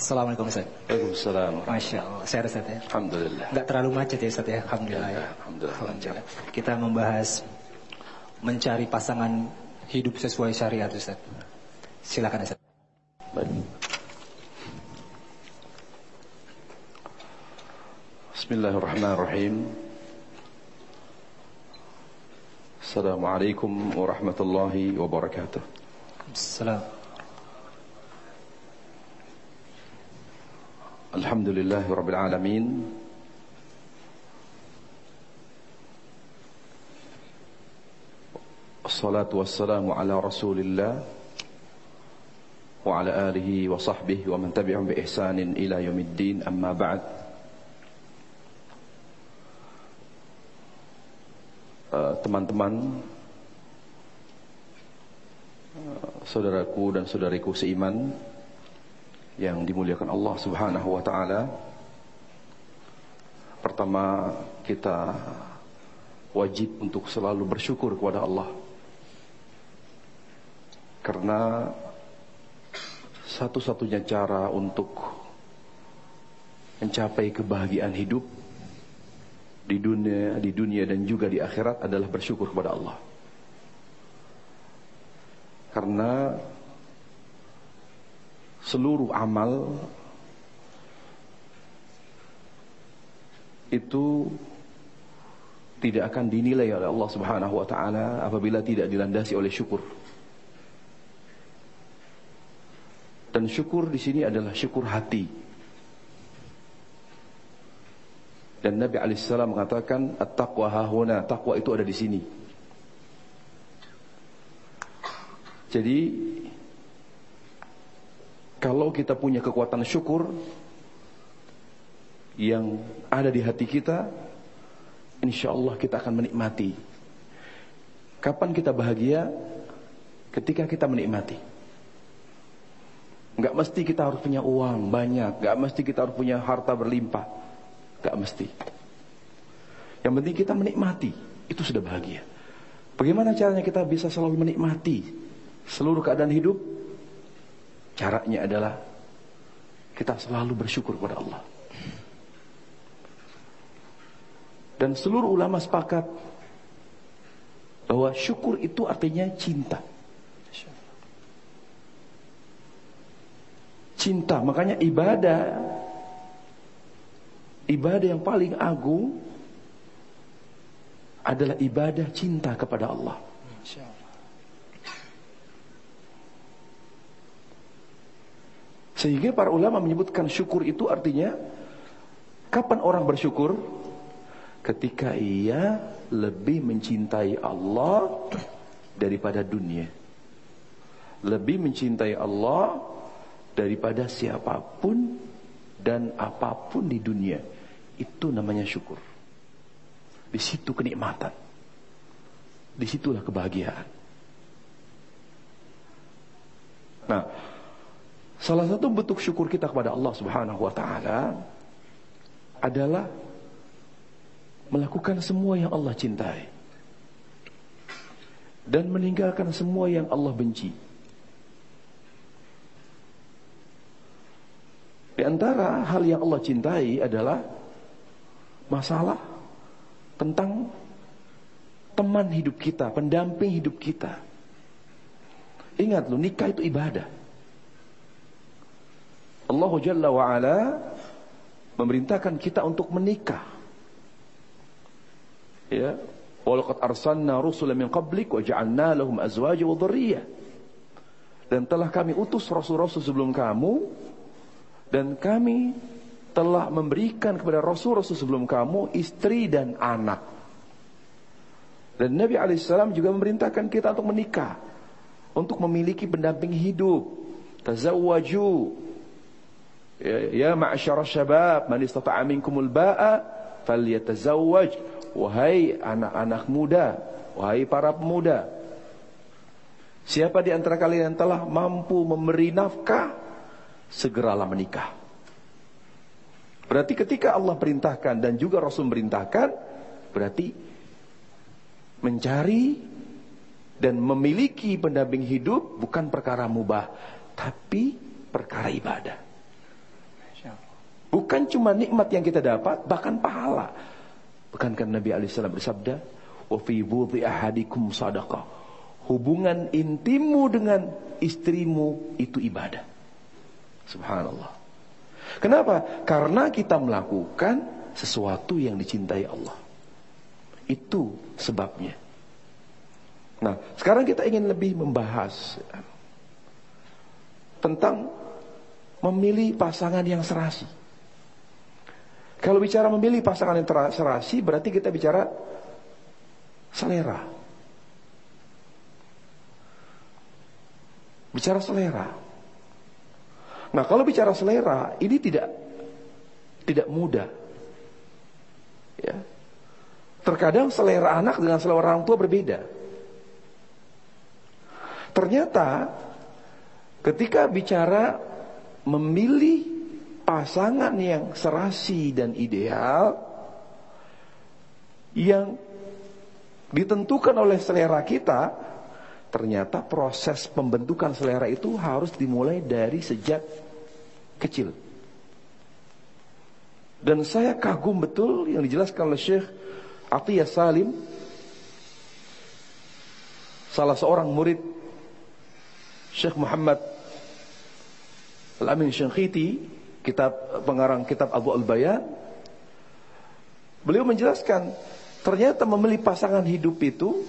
Assalamualaikum Ustaz. Waalaikumsalam. Masya Allah, sehat Ustaz ya. Alhamdulillah. Nggak terlalu macet ya Ustaz ya, Alhamdulillah ya. Alhamdulillah. Kita membahas mencari pasangan hidup sesuai syariat Ustaz. Silakan Ustaz. Baik. Bismillahirrahmanirrahim. Assalamualaikum warahmatullahi wabarakatuh. Salam. Alamin. Assalatu wassalamu ala rasulillah Wa ala alihi wa sahbihi wa man tabi'um bi ihsanin ila yaumiddin. Amma ba'd. Uh, Teman-teman uh, Saudaraku dan saudariku seiman yang dimuliakan Allah Subhanahu wa taala. Pertama, kita wajib untuk selalu bersyukur kepada Allah. Karena satu-satunya cara untuk mencapai kebahagiaan hidup di dunia di dunia dan juga di akhirat adalah bersyukur kepada Allah. Karena seluruh amal itu tidak akan dinilai oleh Allah Subhanahu wa taala apabila tidak dilandasi oleh syukur. Dan syukur di sini adalah syukur hati. Dan Nabi alaihissalam mengatakan at-taqwa hahuna, takwa itu ada di sini. Jadi kalau kita punya kekuatan syukur yang ada di hati kita, insya Allah kita akan menikmati. Kapan kita bahagia? Ketika kita menikmati. Enggak mesti kita harus punya uang banyak, enggak mesti kita harus punya harta berlimpah. Enggak mesti. Yang penting kita menikmati, itu sudah bahagia. Bagaimana caranya kita bisa selalu menikmati seluruh keadaan hidup? Caranya adalah kita selalu bersyukur kepada Allah. Dan seluruh ulama sepakat bahwa syukur itu artinya cinta. Cinta, makanya ibadah ibadah yang paling agung adalah ibadah cinta kepada Allah. Sehingga para ulama menyebutkan syukur itu artinya kapan orang bersyukur? Ketika ia lebih mencintai Allah daripada dunia. Lebih mencintai Allah daripada siapa pun dan apa pun di dunia. Itu namanya syukur. Di situ kenikmatan. Di situlah kebahagiaan. Nah, Salah satu bentuk syukur kita kepada Allah Subhanahu wa taala adalah melakukan semua yang Allah cintai dan meninggalkan semua yang Allah benci. Di antara hal yang Allah cintai adalah masalah tentang teman hidup kita, pendamping hidup kita. Ingat loh, nikah itu ibadah. Allah Jalla wa'ala memerintahkan kita untuk menikah. Ya, walaqad arsalna rusulan min qablik wa ja'alna lahum azwaja wa dhurriyyah. Dan telah kami utus rasul-rasul sebelum kamu dan kami telah memberikan kepada rasul-rasul sebelum kamu istri dan anak. Dan Nabi alaihissalam juga memerintahkan kita untuk menikah, untuk memiliki pendamping hidup. Tazawwaju Ya, ya ma'asyara syabab man istata'a minkumul ba'a falyatazawwaj. Wahai anak-anak muda wahai para pemuda siapa di antara kalian yang telah mampu memberi nafkah segeralah menikah. Berarti ketika Allah perintahkan dan juga Rasul merintahkan berarti mencari dan memiliki pendamping hidup bukan perkara mubah tapi perkara ibadah Bukan cuma nikmat yang kita dapat, bahkan pahala. Bukankah Nabi alaihissalam bersabda, "Wa fi budhi ahadikum sadaqah." Hubungan intimmu dengan istrimu itu ibadah. Subhanallah. Kenapa? Karena kita melakukan sesuatu yang dicintai Allah. Itu sebabnya. Nah, sekarang kita ingin lebih membahas tentang memilih pasangan yang serasi. Kalau bicara memilih pasangan yang serasi berarti kita bicara selera. Bicara selera. Nah, kalau bicara selera ini tidak tidak mudah. Ya. Terkadang selera anak dengan selera orang tua berbeda. Ternyata ketika bicara memilih pasangan yang serasi dan ideal yang ditentukan oleh selera kita, ternyata proses pembentukan selera itu harus dimulai dari sejak kecil. Dan saya kagum betul yang dijelaskan oleh Syekh Atiyah Salim salah seorang murid Syekh Muhammad Al-Amin Syankhiti kitab pengarang kitab Abu Al-Bayan beliau menjelaskan ternyata memilih pasangan hidup itu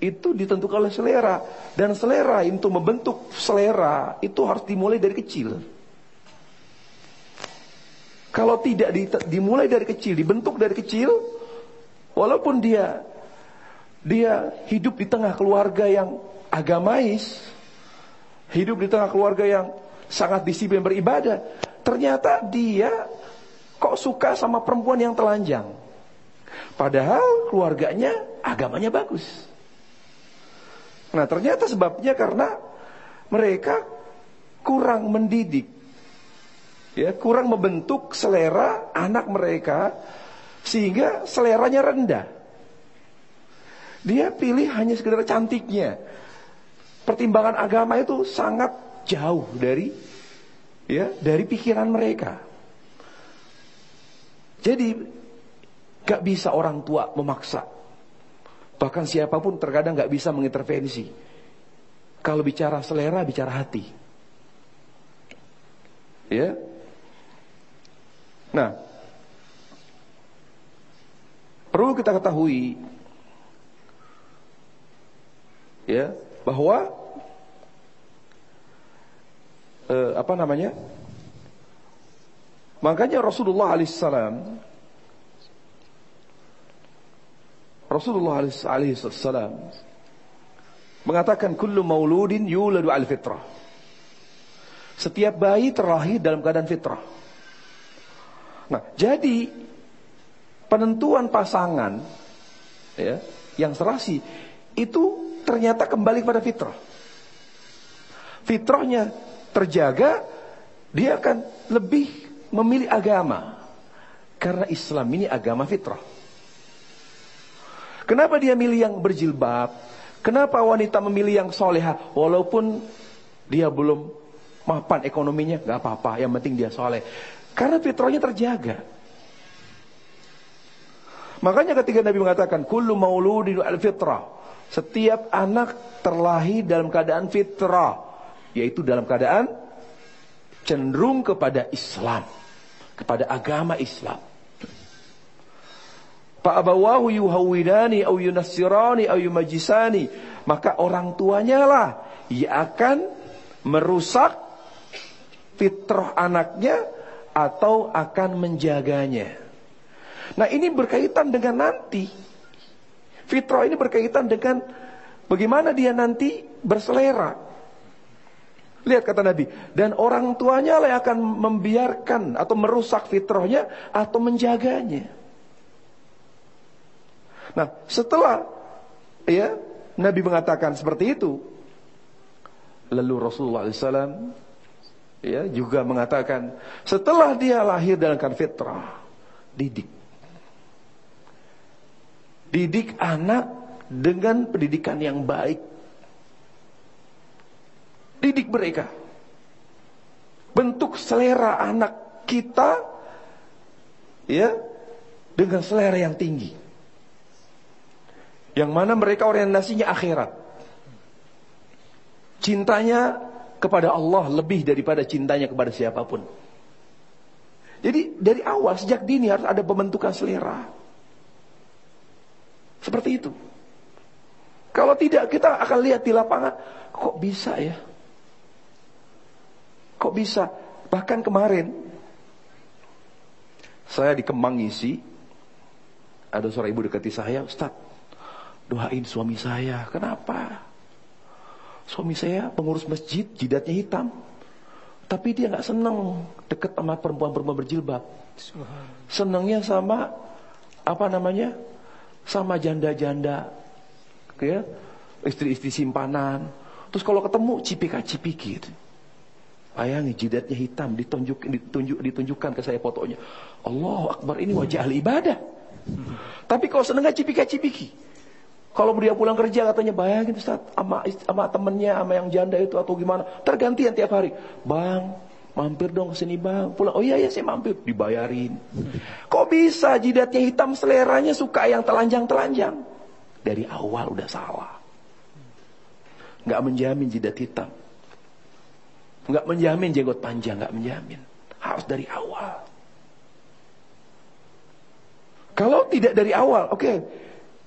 itu ditentukan oleh selera. Dan selera itu membentuk selera itu harus dimulai dari kecil. Kalau tidak dimulai dari kecil dibentuk dari kecil Walaupun dia dia hidup di tengah keluarga yang agamais, hidup di tengah keluarga yang sangat disiplin beribadah, ternyata dia kok suka sama perempuan yang telanjang. Padahal keluarganya agamanya bagus. Nah, ternyata sebabnya karena mereka kurang mendidik. Ya, kurang membentuk selera anak mereka sehingga seleranya rendah. Dia pilih hanya sekedar cantiknya. Pertimbangan agama itu sangat jauh dari ya, dari pikiran mereka. Jadi gak bisa orang tua memaksa. Bahkan siapa pun terkadang gak bisa mengintervensi. Kalau bicara selera, bicara hati. Ya. Nah, Perlu kita ketahui ya bahwa eh, apa namanya? Makanya Rasulullah alaihissalam Rasulullah alaihissalam mengatakan kullu mauludin yuladu al fitrah. Setiap bayi terlahir dalam keadaan fitrah. Nah, jadi penentuan pasangan ya, yang serasi itu ternyata kembali pada fitrah. Fitrahnya terjaga, dia akan lebih memilih agama. Karena Islam ini agama fitrah. Kenapa dia milih yang berjilbab? Kenapa wanita memilih yang soleha? Walaupun dia belum mapan ekonominya, gak apa-apa. Yang penting dia soleh. Karena fitrahnya terjaga. Makanya ketika Nabi mengatakan kullu mauludin al-fitrah, setiap anak terlahir dalam keadaan fitrah, yaitu dalam keadaan cenderung kepada Islam, kepada agama Islam. Pak abawahu yuhawidani au yunassirani au yumajisani, maka orang tuanya lah yang akan merusak fitrah anaknya atau akan menjaganya. Nah ini berkaitan dengan nanti. Fitrah ini berkaitan dengan bagaimana dia nanti berselera. Lihat kata Nabi, dan orang tuanya lah yang akan membiarkan atau merusak fitrahnya atau menjaganya. Nah, setelah ya Nabi mengatakan seperti itu, lalu Rasulullah SAW ya juga mengatakan setelah dia lahir dalam fitrah, didik Didik anak dengan pendidikan yang baik. Didik mereka. Bentuk selera anak kita ya dengan selera yang tinggi. Yang mana mereka orientasinya akhirat. Cintanya kepada Allah lebih daripada cintanya kepada siapa pun. Jadi dari awal sejak dini harus ada pembentukan selera. Seperti itu. Kalau tidak kita akan lihat di lapangan kok bisa ya? Kok bisa? Bahkan kemarin saya di Kemang ngisi ada seorang ibu dekati saya, Ustaz, doain suami saya. Kenapa? Suami saya pengurus masjid, jidatnya hitam. Tapi dia nggak seneng deket sama perempuan-perempuan berjilbab. Senengnya sama apa namanya? Sama janda-janda, ya, istri-istri simpanan. Terus kalau ketemu cipika-cipiki gitu. Bayangin jidatnya hitam ditunjuk, ditunjuk, ditunjukkan ke saya fotonya. Allah Akbar ini wajah ahli ibadah. Tapi kalau senengnya cipika-cipiki. Kalau dia pulang kerja katanya bayangin Ustaz sama, sama temennya sama yang janda itu atau gimana. Tergantian tiap hari. Bang, mampir dong ke sini bang. Pulang, oh iya ya saya mampir. Dibayarin. Kok bisa jidatnya hitam seleranya suka yang telanjang-telanjang. Dari awal udah salah. Gak menjamin jidat hitam. Gak menjamin jenggot panjang. Gak menjamin. Harus dari awal. Kalau tidak dari awal, oke. Okay,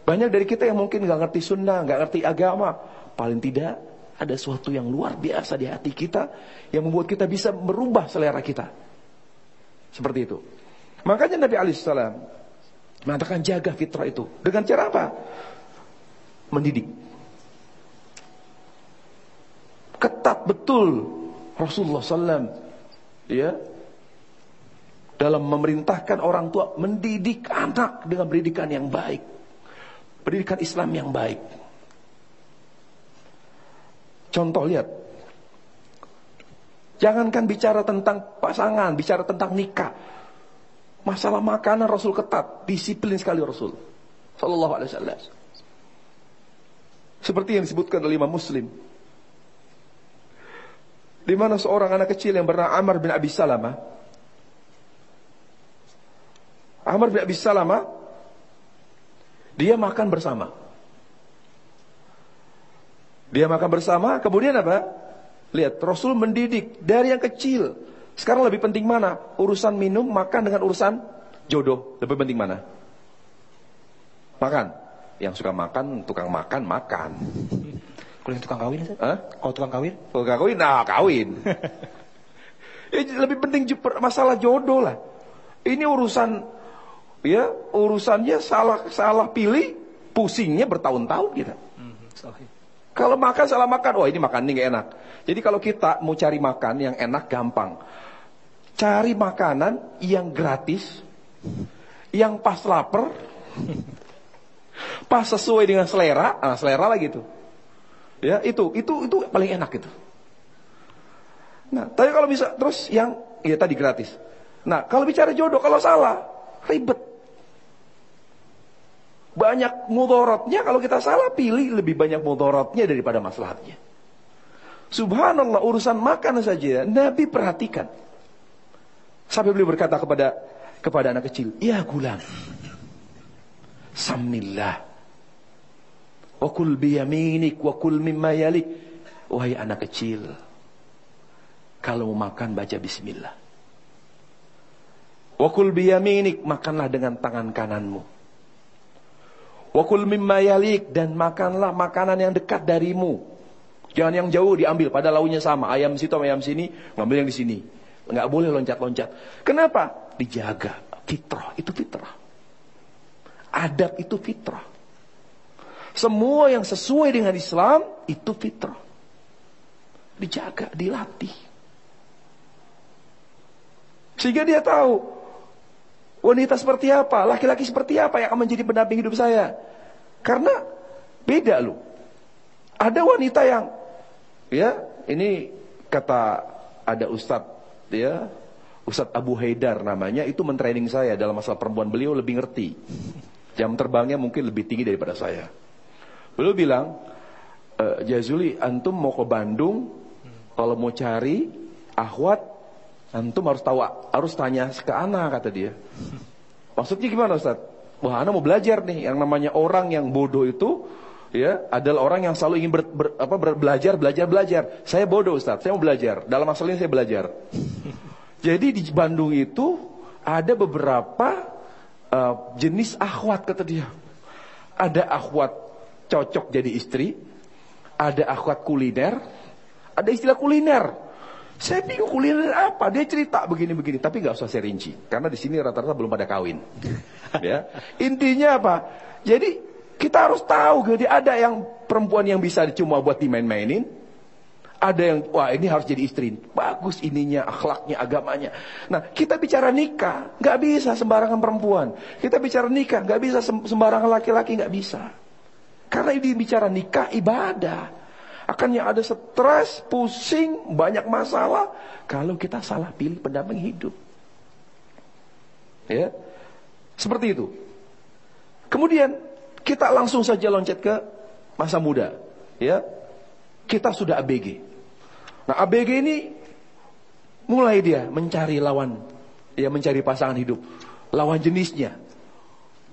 banyak dari kita yang mungkin nggak ngerti sunnah, nggak ngerti agama. Paling tidak ada sesuatu yang luar biasa di hati kita yang membuat kita bisa merubah selera kita. Seperti itu. Makanya Nabi Alaihissalam mengatakan jaga fitrah itu dengan cara apa? Mendidik. Ketat betul Rasulullah SAW ya dalam memerintahkan orang tua mendidik anak dengan pendidikan yang baik. Pendidikan Islam yang baik. Contoh lihat. Jangankan bicara tentang pasangan, bicara tentang nikah. Masalah makanan Rasul ketat, disiplin sekali Rasul. Sallallahu alaihi wasallam. Seperti yang disebutkan oleh Imam Muslim. Di mana seorang anak kecil yang bernama Amr bin Abi Salamah. Amr bin Abi Salamah dia makan bersama. Dia makan bersama, kemudian apa? Lihat, Rasul mendidik dari yang kecil. Sekarang lebih penting mana? Urusan minum, makan dengan urusan jodoh. Lebih penting mana? Makan. Yang suka makan, tukang makan, makan. Kalau tukang kawin, Hah? Kalau tukang kawin? Tukang kawin, nah kawin. ya, lebih penting masalah jodoh lah. Ini urusan ya urusannya salah salah pilih, pusingnya bertahun-tahun kita. Hmm, kalau makan salah makan, wah ini makan ini gak enak. Jadi kalau kita mau cari makan yang enak gampang. Cari makanan yang gratis, yang pas lapar, pas sesuai dengan selera, nah selera lah gitu. Ya itu, itu itu paling enak itu. Nah, tapi kalau bisa terus yang ya tadi gratis. Nah, kalau bicara jodoh kalau salah ribet. Banyak mudorotnya kalau kita salah pilih lebih banyak mudorotnya daripada maslahatnya. Subhanallah urusan makan saja Nabi perhatikan. Sampai beliau berkata kepada kepada anak kecil, "Ya gulam, samillah. Wa kul biyaminik wa kul mimma yalik." Wahai anak kecil, kalau mau makan baca bismillah. Wa kul biyaminik, makanlah dengan tangan kananmu. Wakul mimma yalik dan makanlah makanan yang dekat darimu. Jangan yang jauh diambil, pada launya sama. Ayam situ ayam sini, ngambil yang di sini. Enggak boleh loncat-loncat. Kenapa? Dijaga. Fitrah, itu fitrah. Adab itu fitrah. Semua yang sesuai dengan Islam, itu fitrah. Dijaga, dilatih. Sehingga dia tahu, Wanita seperti apa? Laki-laki seperti apa yang akan menjadi pendamping hidup saya? Karena beda loh. Ada wanita yang ya, ini kata ada ustadz ya, Ustadz Abu Haidar namanya itu mentraining saya dalam masalah perempuan beliau lebih ngerti. Jam terbangnya mungkin lebih tinggi daripada saya. Beliau bilang, e, Jazuli antum mau ke Bandung, kalau mau cari ahwat Antum harus tahu, harus tanya ke anak kata dia. Maksudnya gimana Ustaz? Wah, Anda mau belajar nih, yang namanya orang yang bodoh itu ya adalah orang yang selalu ingin ber, ber, apa, ber, belajar, belajar, belajar. Saya bodoh Ustaz, saya mau belajar. Dalam masalah ini saya belajar. Jadi di Bandung itu ada beberapa uh, jenis akhwat kata dia. Ada akhwat cocok jadi istri, ada akhwat kuliner, ada istilah kuliner. Saya bingung kuliner apa? Dia cerita begini-begini, tapi nggak usah saya rinci, karena di sini rata-rata belum pada kawin. ya, intinya apa? Jadi kita harus tahu, jadi ada yang perempuan yang bisa cuma buat dimain-mainin, ada yang wah ini harus jadi istri, bagus ininya, akhlaknya, agamanya. Nah kita bicara nikah, nggak bisa sembarangan perempuan. Kita bicara nikah, nggak bisa sembarangan laki-laki, nggak bisa. Karena ini bicara nikah ibadah. Akannya ada stres, pusing, banyak masalah kalau kita salah pilih pendamping hidup. Ya. Seperti itu. Kemudian kita langsung saja loncat ke masa muda, ya. Kita sudah ABG. Nah, ABG ini mulai dia mencari lawan, ya mencari pasangan hidup, lawan jenisnya.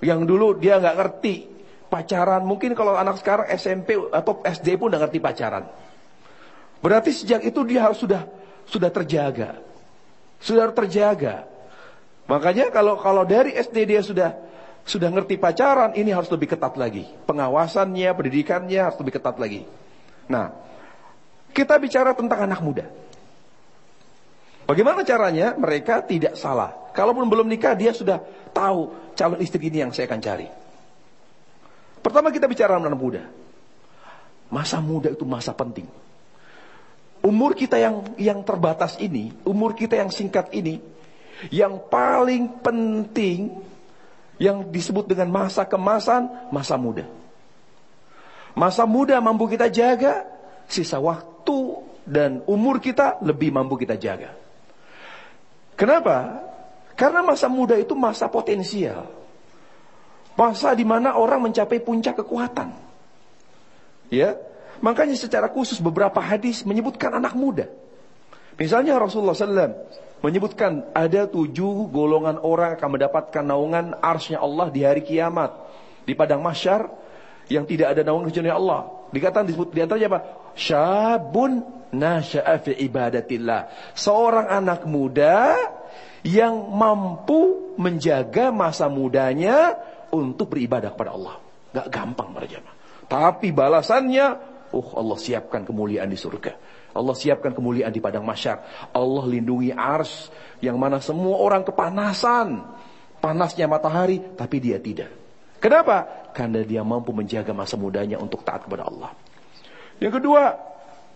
Yang dulu dia nggak ngerti pacaran. Mungkin kalau anak sekarang SMP atau SD pun udah ngerti pacaran. Berarti sejak itu dia harus sudah sudah terjaga. Sudah terjaga. Makanya kalau kalau dari SD dia sudah sudah ngerti pacaran, ini harus lebih ketat lagi. Pengawasannya, pendidikannya harus lebih ketat lagi. Nah, kita bicara tentang anak muda. Bagaimana caranya mereka tidak salah? Kalaupun belum nikah, dia sudah tahu calon istri ini yang saya akan cari. Pertama kita bicara anak muda. Masa muda itu masa penting. Umur kita yang yang terbatas ini, umur kita yang singkat ini, yang paling penting yang disebut dengan masa kemasan, masa muda. Masa muda mampu kita jaga, sisa waktu dan umur kita lebih mampu kita jaga. Kenapa? Karena masa muda itu masa potensial. Masa di mana orang mencapai puncak kekuatan. Ya, makanya secara khusus beberapa hadis menyebutkan anak muda. Misalnya Rasulullah SAW menyebutkan ada tujuh golongan orang akan mendapatkan naungan arsnya Allah di hari kiamat. Di padang masyar yang tidak ada naungan kecuali Allah. Dikatakan disebut di antaranya apa? Syabun nasya'a fi ibadatillah. Seorang anak muda yang mampu menjaga masa mudanya untuk beribadah kepada Allah. Gak gampang berjamaah. Tapi balasannya, oh Allah siapkan kemuliaan di surga. Allah siapkan kemuliaan di padang masyar. Allah lindungi ars yang mana semua orang kepanasan. Panasnya matahari, tapi dia tidak. Kenapa? Karena dia mampu menjaga masa mudanya untuk taat kepada Allah. Yang kedua,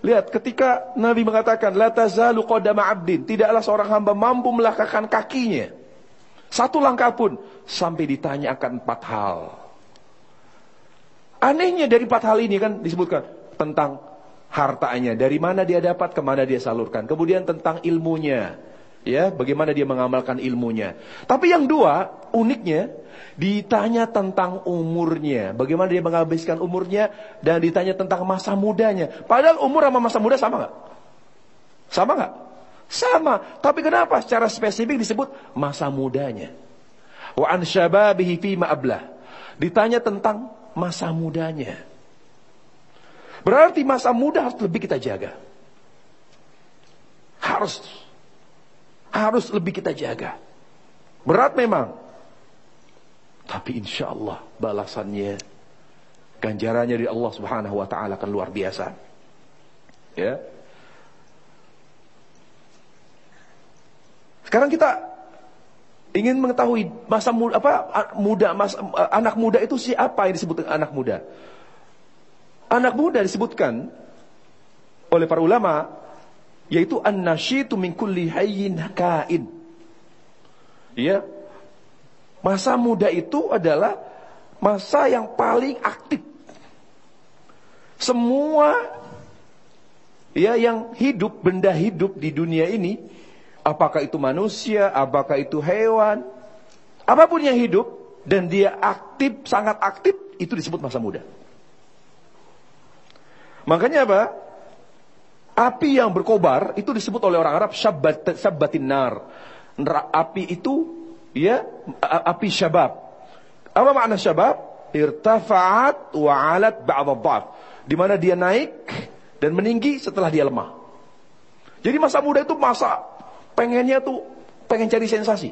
lihat ketika Nabi mengatakan la 'abdin, tidaklah seorang hamba mampu melangkahkan kakinya satu langkah pun sampai ditanya akan empat hal. Anehnya dari empat hal ini kan disebutkan tentang hartanya, dari mana dia dapat, ke mana dia salurkan. Kemudian tentang ilmunya, ya, bagaimana dia mengamalkan ilmunya. Tapi yang dua, uniknya, ditanya tentang umurnya, bagaimana dia menghabiskan umurnya, dan ditanya tentang masa mudanya. Padahal umur sama masa muda sama nggak? Sama nggak? Sama, tapi kenapa secara spesifik disebut masa mudanya? Wa an syababihi fi ma'ablah. Ditanya tentang masa mudanya. Berarti masa muda harus lebih kita jaga. Harus. Harus lebih kita jaga. Berat memang. Tapi insya Allah balasannya, ganjarannya dari Allah subhanahu wa ta'ala akan luar biasa. Ya. Sekarang kita ingin mengetahui masa muda apa muda masa, anak muda itu siapa yang disebut anak muda? Anak muda disebutkan oleh para ulama yaitu an-nasyitu min kulli hayyin kain. Ya. Masa muda itu adalah masa yang paling aktif. Semua ya yang hidup, benda hidup di dunia ini Apakah itu manusia, apakah itu hewan, apa pun yang hidup dan dia aktif, sangat aktif, itu disebut masa muda. Makanya apa? Api yang berkobar itu disebut oleh orang Arab syabbat, syabbatin nar. Api itu ya api syabab. Apa makna syabab? Irtafa'at wa 'alat ba'd dhaf Di mana dia naik dan meninggi setelah dia lemah. Jadi masa muda itu masa pengennya tuh pengen cari sensasi.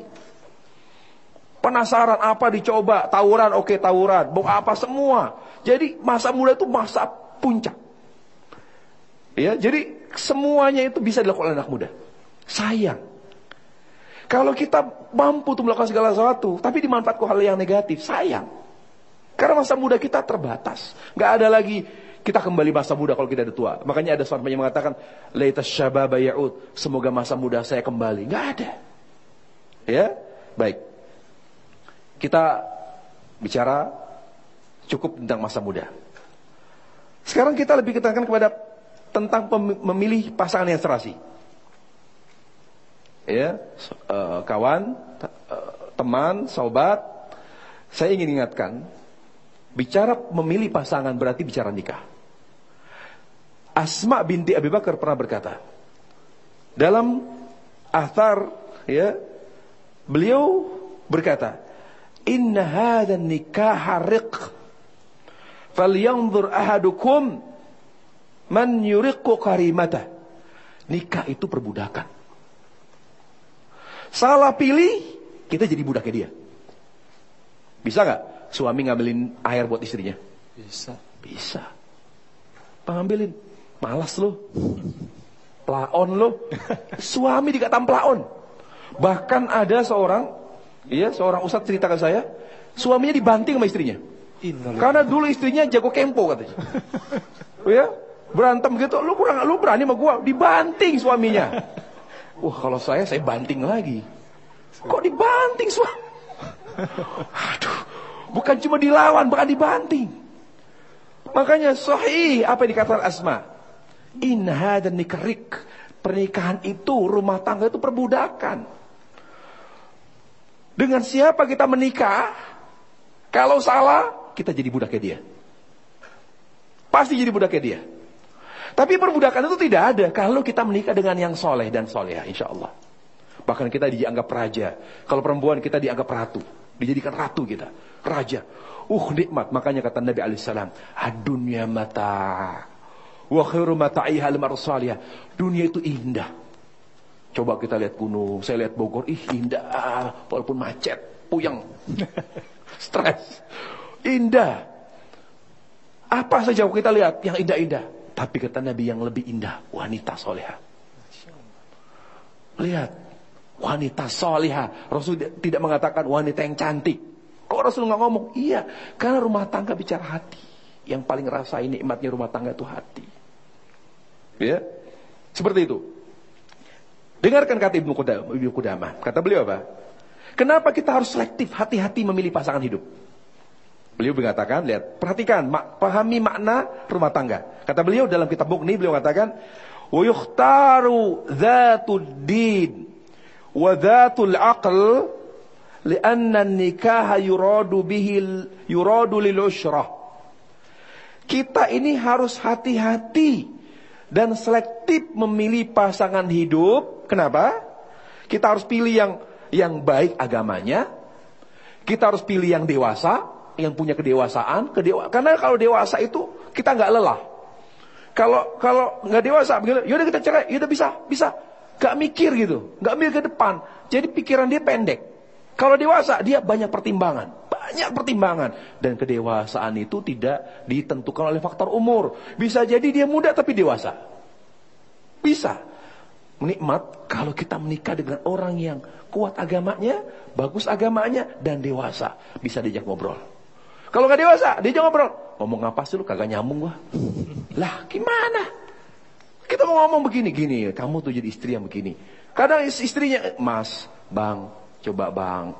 Penasaran apa dicoba, tawuran oke tawuran, mau apa semua. Jadi masa muda itu masa puncak. Ya, jadi semuanya itu bisa dilakukan oleh anak muda. Sayang. Kalau kita mampu untuk melakukan segala sesuatu, tapi dimanfaatkan hal yang negatif, sayang. Karena masa muda kita terbatas. Gak ada lagi kita kembali masa muda kalau kita ada tua. Makanya ada seorang yang mengatakan, Laitas syababa ya'ud. Semoga masa muda saya kembali. Gak ada. Ya, baik. Kita bicara cukup tentang masa muda. Sekarang kita lebih ketekankan kepada tentang memilih pasangan yang serasi. Ya, uh, kawan, uh, teman, sahabat, saya ingin ingatkan, bicara memilih pasangan berarti bicara nikah. Asma binti Abi Bakar pernah berkata, dalam athar ya, beliau berkata, Inna hadha nikah riq. Falyanzur ahadukum man yuriqu karimata. Nikah itu perbudakan. Salah pilih, kita jadi budaknya dia. Bisa nggak suami ngambilin air buat istrinya? Bisa. Bisa. Pengambilin. Malas lo. Plaon lo. Suami dikatam plaon. Bahkan ada seorang Iya, seorang ustadz ceritakan saya, suaminya dibanting sama istrinya. Karena dulu istrinya jago kempo katanya. Oh ya, berantem gitu, lu kurang lu berani sama gua, dibanting suaminya. Wah, kalau saya saya banting lagi. Kok dibanting suami? Aduh, bukan cuma dilawan, bahkan dibanting. Makanya sahih apa yang dikatakan Asma. Inha dan nikrik. Pernikahan itu, rumah tangga itu perbudakan. Dengan siapa kita menikah? Kalau salah, kita jadi budaknya dia. Pasti jadi budaknya dia. Tapi perbudakan itu tidak ada kalau kita menikah dengan yang soleh dan soleha, insya Allah. Bahkan kita dianggap raja. Kalau perempuan kita dianggap ratu. Dijadikan ratu kita. Raja. Uh nikmat. Makanya kata Nabi Alaihissalam. Adunya mata. Wa khairu mata'iha Dunia itu indah. Coba kita lihat gunung, saya lihat Bogor, ih indah, walaupun macet, puyeng, stres, indah. Apa saja kita lihat yang indah-indah. Tapi kata Nabi yang lebih indah, wanita soleha. Lihat, wanita soleha. Rasul tidak mengatakan wanita yang cantik. Kok Rasul nggak ngomong? Iya, karena rumah tangga bicara hati. Yang paling rasain nikmatnya rumah tangga itu hati. Ya. Seperti itu. Dengarkan kata Ibnu Kudama, Ibnu Kudama. Kata beliau apa? Kenapa kita harus selektif hati-hati memilih pasangan hidup? Beliau mengatakan, lihat, perhatikan, mak, pahami makna rumah tangga. Kata beliau dalam kitab Mughni beliau mengatakan, "Wa yukhtaru wa dzatul aql li'anna nikaha yuradu bihi yuradu. Kita ini harus hati-hati dan selektif memilih pasangan hidup Kenapa? Kita harus pilih yang yang baik agamanya. Kita harus pilih yang dewasa, yang punya kedewasaan. Kedewa Karena kalau dewasa itu kita nggak lelah. Kalau kalau nggak dewasa, yaudah kita cerai, yaudah bisa, bisa. Gak mikir gitu, gak mikir ke depan. Jadi pikiran dia pendek. Kalau dewasa dia banyak pertimbangan, banyak pertimbangan dan kedewasaan itu tidak ditentukan oleh faktor umur. Bisa jadi dia muda tapi dewasa. Bisa nikmat kalau kita menikah dengan orang yang kuat agamanya, bagus agamanya, dan dewasa. Bisa diajak ngobrol. Kalau nggak dewasa, diajak ngobrol. Ngomong apa sih lu kagak nyambung gua. lah gimana? Kita mau ngomong begini, gini. Kamu tuh jadi istri yang begini. Kadang istrinya, mas, bang, coba bang.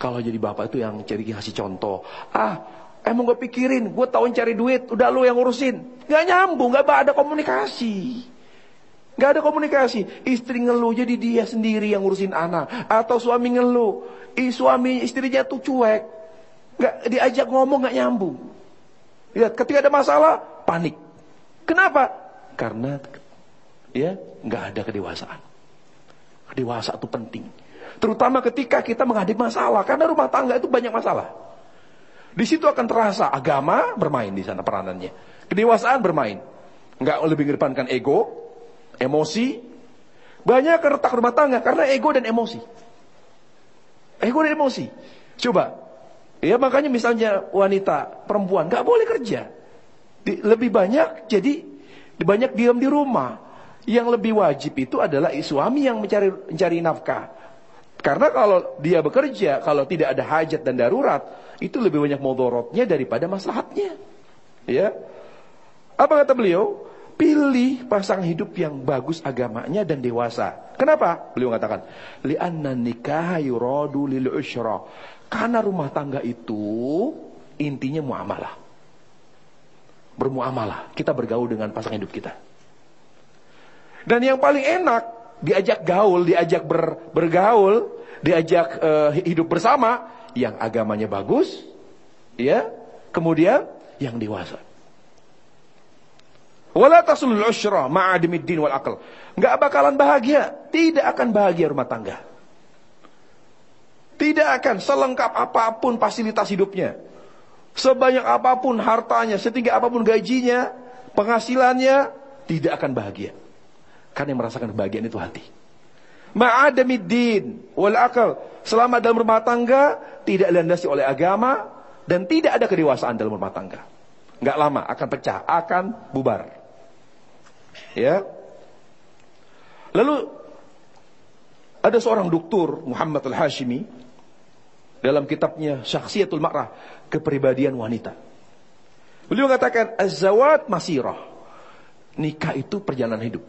Kalau jadi bapak itu yang cari kasih contoh. Ah, emang gue pikirin, gue tau cari duit, udah lu yang ngurusin. Gak nyambung, gak ada komunikasi. Gak ada komunikasi. Istri ngeluh jadi dia sendiri yang ngurusin anak. Atau suami ngeluh. I, suami istrinya tuh cuek. Gak diajak ngomong gak nyambung. Lihat, ketika ada masalah, panik. Kenapa? Karena ya nggak ada kedewasaan. Kedewasaan itu penting. Terutama ketika kita menghadapi masalah. Karena rumah tangga itu banyak masalah. Di situ akan terasa agama bermain di sana peranannya. Kedewasaan bermain. Enggak lebih mengedepankan ego, emosi. Banyak retak rumah tangga karena ego dan emosi. Ego dan emosi. Coba. Ya makanya misalnya wanita, perempuan nggak boleh kerja. Di, lebih banyak jadi banyak diam di rumah. Yang lebih wajib itu adalah suami yang mencari mencari nafkah. Karena kalau dia bekerja, kalau tidak ada hajat dan darurat, itu lebih banyak modorotnya daripada maslahatnya. Ya. Apa kata beliau? Pilih pasangan hidup yang bagus agamanya dan dewasa. Kenapa? Beliau mengatakan, li'anna nikah yuradu lil usyra. Karena rumah tangga itu intinya muamalah. Bermuamalah. Kita bergaul dengan pasangan hidup kita. Dan yang paling enak diajak gaul, diajak ber, bergaul, diajak uh, hidup bersama yang agamanya bagus, ya. Kemudian yang dewasa. Wala tasulul usyra ma'adimiddin wal aql. Enggak bakalan bahagia, tidak akan bahagia rumah tangga. Tidak akan selengkap apa pun fasilitas hidupnya. Sebanyak apa pun hartanya, setinggi apa pun gajinya, penghasilannya, tidak akan bahagia. Karena yang merasakan kebahagiaan itu hati. Ma'adamiddin wal akal. Selama dalam rumah tangga tidak dilandasi oleh agama dan tidak ada kedewasaan dalam rumah tangga. Enggak lama akan pecah, akan bubar. Ya. Lalu ada seorang doktor Muhammad Al-Hashimi dalam kitabnya Syakhsiyatul Ma'rah, kepribadian wanita. Beliau mengatakan az-zawat masirah. Nikah itu perjalanan hidup.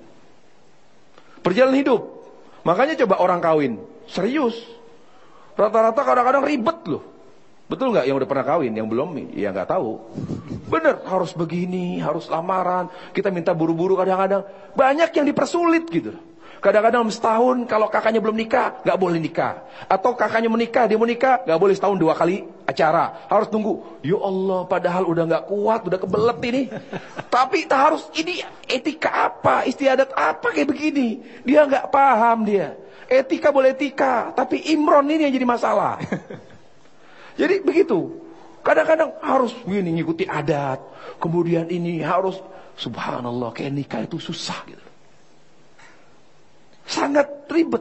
Perjalanan hidup. Makanya coba orang kawin. Serius. Rata-rata kadang-kadang ribet loh. Betul nggak yang udah pernah kawin, yang belum ya nggak tahu. Bener, harus begini, harus lamaran. Kita minta buru-buru kadang-kadang. Banyak yang dipersulit gitu. Kadang-kadang setahun kalau kakaknya belum nikah, nggak boleh nikah. Atau kakaknya menikah, dia mau nikah, nggak boleh setahun dua kali acara. Harus tunggu. Ya Allah, padahal udah nggak kuat, udah kebelet ini. Tapi harus ini etika apa, istiadat apa kayak begini. Dia nggak paham dia. Etika boleh etika, tapi imron ini yang jadi masalah. Jadi begitu. Kadang-kadang harus begini ngikuti adat. Kemudian ini harus subhanallah kayak nikah itu susah gitu. Sangat ribet.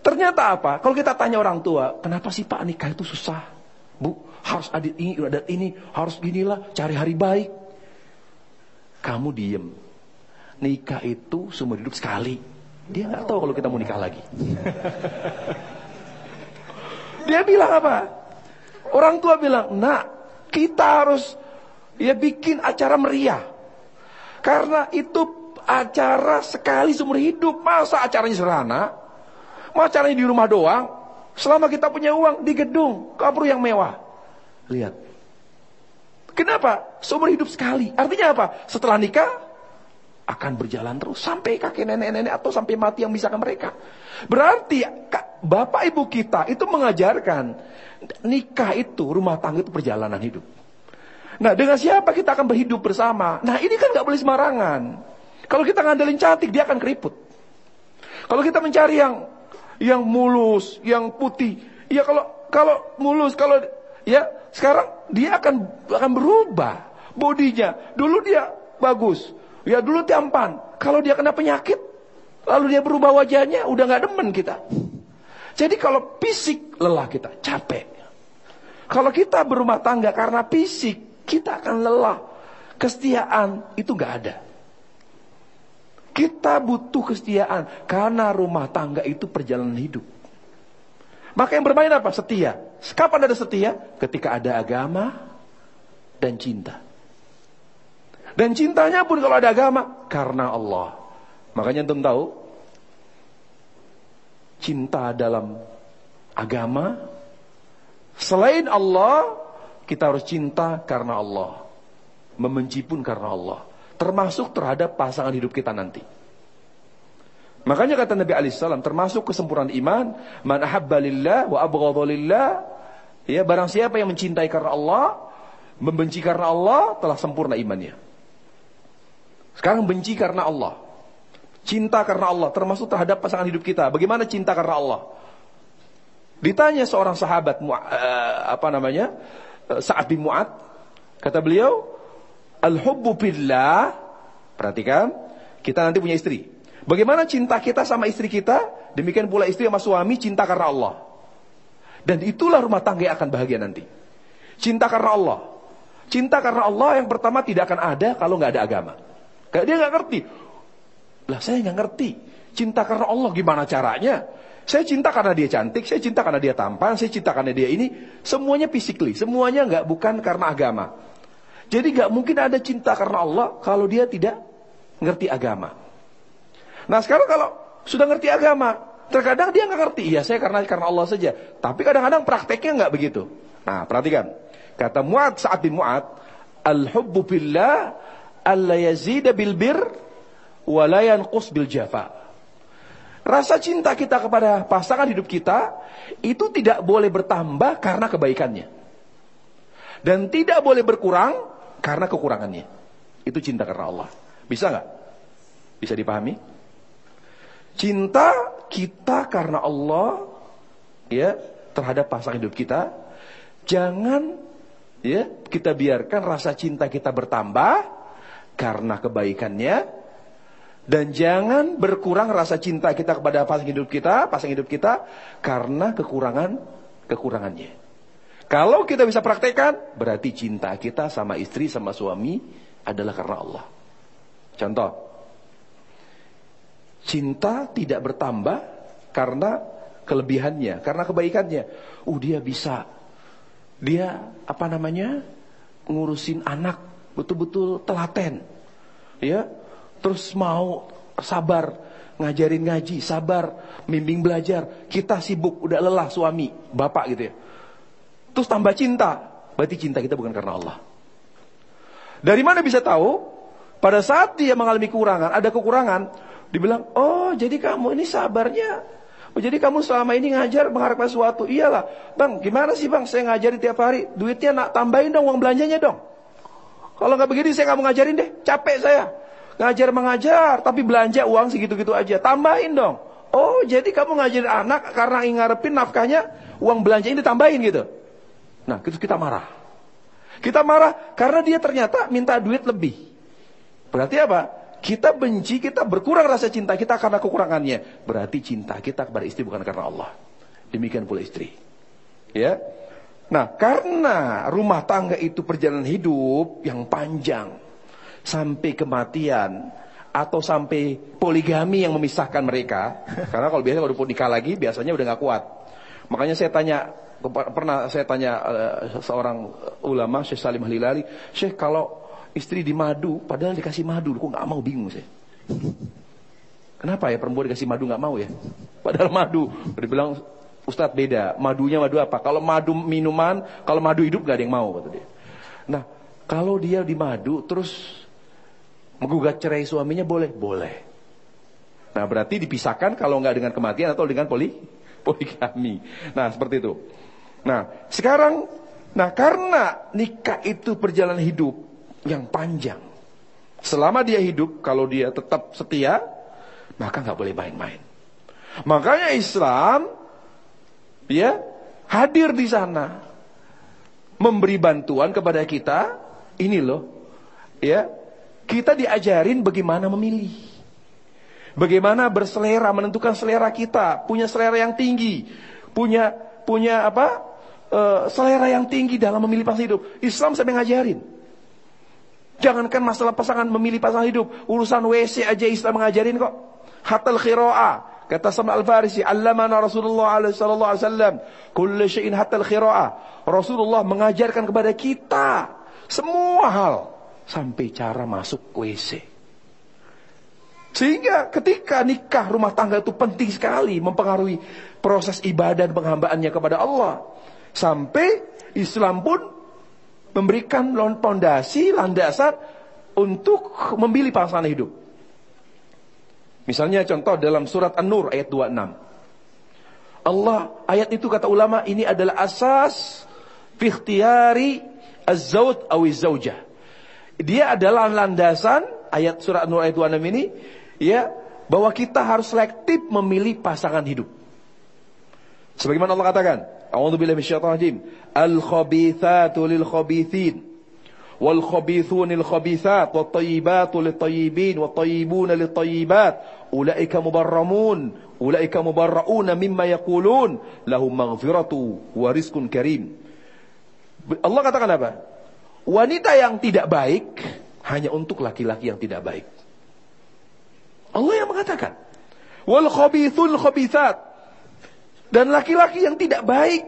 Ternyata apa? Kalau kita tanya orang tua, kenapa sih Pak nikah itu susah? Bu, harus adat ini, ini, harus ginilah, cari hari baik. Kamu diem. Nikah itu seumur hidup sekali. Dia nggak tahu kalau kita mau nikah lagi. Dia bilang apa? Orang tua bilang, nak, kita harus ya bikin acara meriah. Karena itu acara sekali seumur hidup. Masa acaranya sederhana? Masa acaranya di rumah doang? Selama kita punya uang di gedung, kabur yang mewah. Lihat. Kenapa? Seumur hidup sekali. Artinya apa? Setelah nikah akan berjalan terus sampai kakek nenek-nenek atau sampai mati yang misalkan mereka. Berarti bapak ibu kita itu mengajarkan nikah itu rumah tangga itu perjalanan hidup. Nah dengan siapa kita akan berhidup bersama? Nah ini kan nggak boleh sembarangan. Kalau kita ngandelin cantik, dia akan keriput. Kalau kita mencari yang yang mulus, yang putih, ya kalau kalau mulus, kalau ya sekarang dia akan akan berubah bodinya. Dulu dia bagus, ya dulu tampan. Kalau dia kena penyakit, lalu dia berubah wajahnya, udah nggak demen kita. Jadi kalau fisik lelah kita, capek. Kalau kita berumah tangga karena fisik, kita akan lelah. Kesetiaan itu nggak ada. Kita butuh kesetiaan karena rumah tangga itu perjalanan hidup. Maka yang bermain apa? Setia. Kapan ada setia? Ketika ada agama dan cinta. Dan cintanya pun kalau ada agama karena Allah. Makanya antum tahu cinta dalam agama selain Allah kita harus cinta karena Allah. Membenci pun karena Allah termasuk terhadap pasangan hidup kita nanti. Makanya kata Nabi alaihissalam termasuk kesempurnaan iman, man wa abghadha ya barang siapa yang mencintai karena Allah, membenci karena Allah telah sempurna imannya. Sekarang benci karena Allah. Cinta karena Allah termasuk terhadap pasangan hidup kita. Bagaimana cinta karena Allah? Ditanya seorang sahabat uh, apa namanya? Uh, Sa'ad bin Mu'ad, kata beliau, "Al-hubbu billah." Perhatikan, kita nanti punya istri. Bagaimana cinta kita sama istri kita? Demikian pula istri sama suami cinta karena Allah. Dan itulah rumah tangga yang akan bahagia nanti. Cinta karena Allah. Cinta karena Allah yang pertama tidak akan ada kalau nggak ada agama. Kayak dia nggak ngerti. Lah saya nggak ngerti. Cinta karena Allah gimana caranya? Saya cinta karena dia cantik, saya cinta karena dia tampan, saya cinta karena dia ini. Semuanya physically, semuanya nggak bukan karena agama. Jadi nggak mungkin ada cinta karena Allah kalau dia tidak ngerti agama. Nah sekarang kalau sudah ngerti agama, terkadang dia nggak ngerti. Iya saya karena karena Allah saja. Tapi kadang-kadang prakteknya nggak begitu. Nah perhatikan. Kata Mu'ad saat bin Mu'ad, Al-hubbu billah alla yazida bil bir wa la yanqus bil jafa. Rasa cinta kita kepada pasangan hidup kita itu tidak boleh bertambah karena kebaikannya. Dan tidak boleh berkurang karena kekurangannya. Itu cinta karena Allah. Bisa nggak? Bisa dipahami? Cinta kita karena Allah ya terhadap pasangan hidup kita jangan ya kita biarkan rasa cinta kita bertambah karena kebaikannya dan jangan berkurang rasa cinta kita kepada pasangan hidup kita, pasangan hidup kita karena kekurangan kekurangannya. Kalau kita bisa praktekkan, berarti cinta kita sama istri sama suami adalah karena Allah. Contoh. Cinta tidak bertambah karena kelebihannya, karena kebaikannya. Uh, dia bisa dia apa namanya? ngurusin anak betul-betul telaten. Ya, terus mau sabar ngajarin ngaji, sabar bimbing belajar. Kita sibuk udah lelah suami, bapak gitu ya. Terus tambah cinta, berarti cinta kita bukan karena Allah. Dari mana bisa tahu? Pada saat dia mengalami kekurangan, ada kekurangan, dibilang, "Oh, jadi kamu ini sabarnya Oh, jadi kamu selama ini ngajar mengharapkan sesuatu. Iyalah. Bang, gimana sih bang? Saya ngajarin tiap hari. Duitnya nak tambahin dong uang belanjanya dong. Kalau nggak begini saya nggak mau ngajarin deh. Capek saya. Ngajar mengajar, tapi belanja uang segitu-gitu aja. Tambahin dong. Oh, jadi kamu ngajarin anak karena ngarepin nafkahnya, uang belanja ini ditambahin gitu. Nah, itu kita marah. Kita marah karena dia ternyata minta duit lebih. Berarti apa? Kita benci, kita berkurang rasa cinta kita karena kekurangannya. Berarti cinta kita kepada istri bukan karena Allah. Demikian pula istri. Ya. Nah, karena rumah tangga itu perjalanan hidup yang panjang sampai kematian atau sampai poligami yang memisahkan mereka. Karena kalau biasanya kalau nikah lagi biasanya udah nggak kuat. Makanya saya tanya pernah saya tanya uh, seorang ulama Syekh Salim Halilali, Syekh kalau istri di madu padahal dikasih madu kok nggak mau bingung saya. Kenapa ya perempuan dikasih madu nggak mau ya? Padahal madu, dia bilang Ustadz beda, madunya madu apa? Kalau madu minuman, kalau madu hidup nggak ada yang mau kata dia. Nah, kalau dia di madu terus Menggugat cerai suaminya boleh? Boleh. Nah berarti dipisahkan kalau nggak dengan kematian atau dengan poli poligami. Nah seperti itu. Nah sekarang, nah karena nikah itu perjalanan hidup yang panjang. Selama dia hidup, kalau dia tetap setia, maka nggak boleh main-main. Makanya Islam, ya hadir di sana, memberi bantuan kepada kita. Ini loh, ya kita diajarin bagaimana memilih. Bagaimana berselera, menentukan selera kita, punya selera yang tinggi, punya punya apa? Uh, selera yang tinggi dalam memilih pasangan hidup. Islam sampai ngajarin. Jangankan masalah pasangan memilih pasangan hidup, urusan WC aja Islam mengajarin kok. Hatal khiroa. Kata sama Al-Farisi, Allamana Rasulullah alaihi wasallam, kullu syai'in hatal khiroa. Rasulullah mengajarkan kepada kita semua hal sampai cara masuk WC. Sehingga ketika nikah rumah tangga itu penting sekali mempengaruhi proses ibadah dan penghambaannya kepada Allah. Sampai Islam pun memberikan pondasi, landasan untuk memilih pasangan hidup. Misalnya contoh dalam surat An-Nur ayat 26. Allah ayat itu kata ulama ini adalah asas fi ikhtiyari az-zawj aw zaujah dia adalah landasan ayat surat Nur ayat 26 ini ya bahwa kita harus selektif memilih pasangan hidup. Sebagaimana Allah katakan, A'udzubillahi minasyaitonir rajim. Al-khabithatu lil-khabithin wal khabithun lil khabithat wat tayyibatu lit tayyibin wat tayyibuna lit tayyibat ulaika mubarramun ulaika mubarrauna mimma yaqulun lahum maghfiratu wa rizqun karim. Allah katakan apa? Wanita yang tidak baik hanya untuk laki-laki yang tidak baik. Allah yang mengatakan. Wal khabithul khabithat. Dan laki-laki yang tidak baik.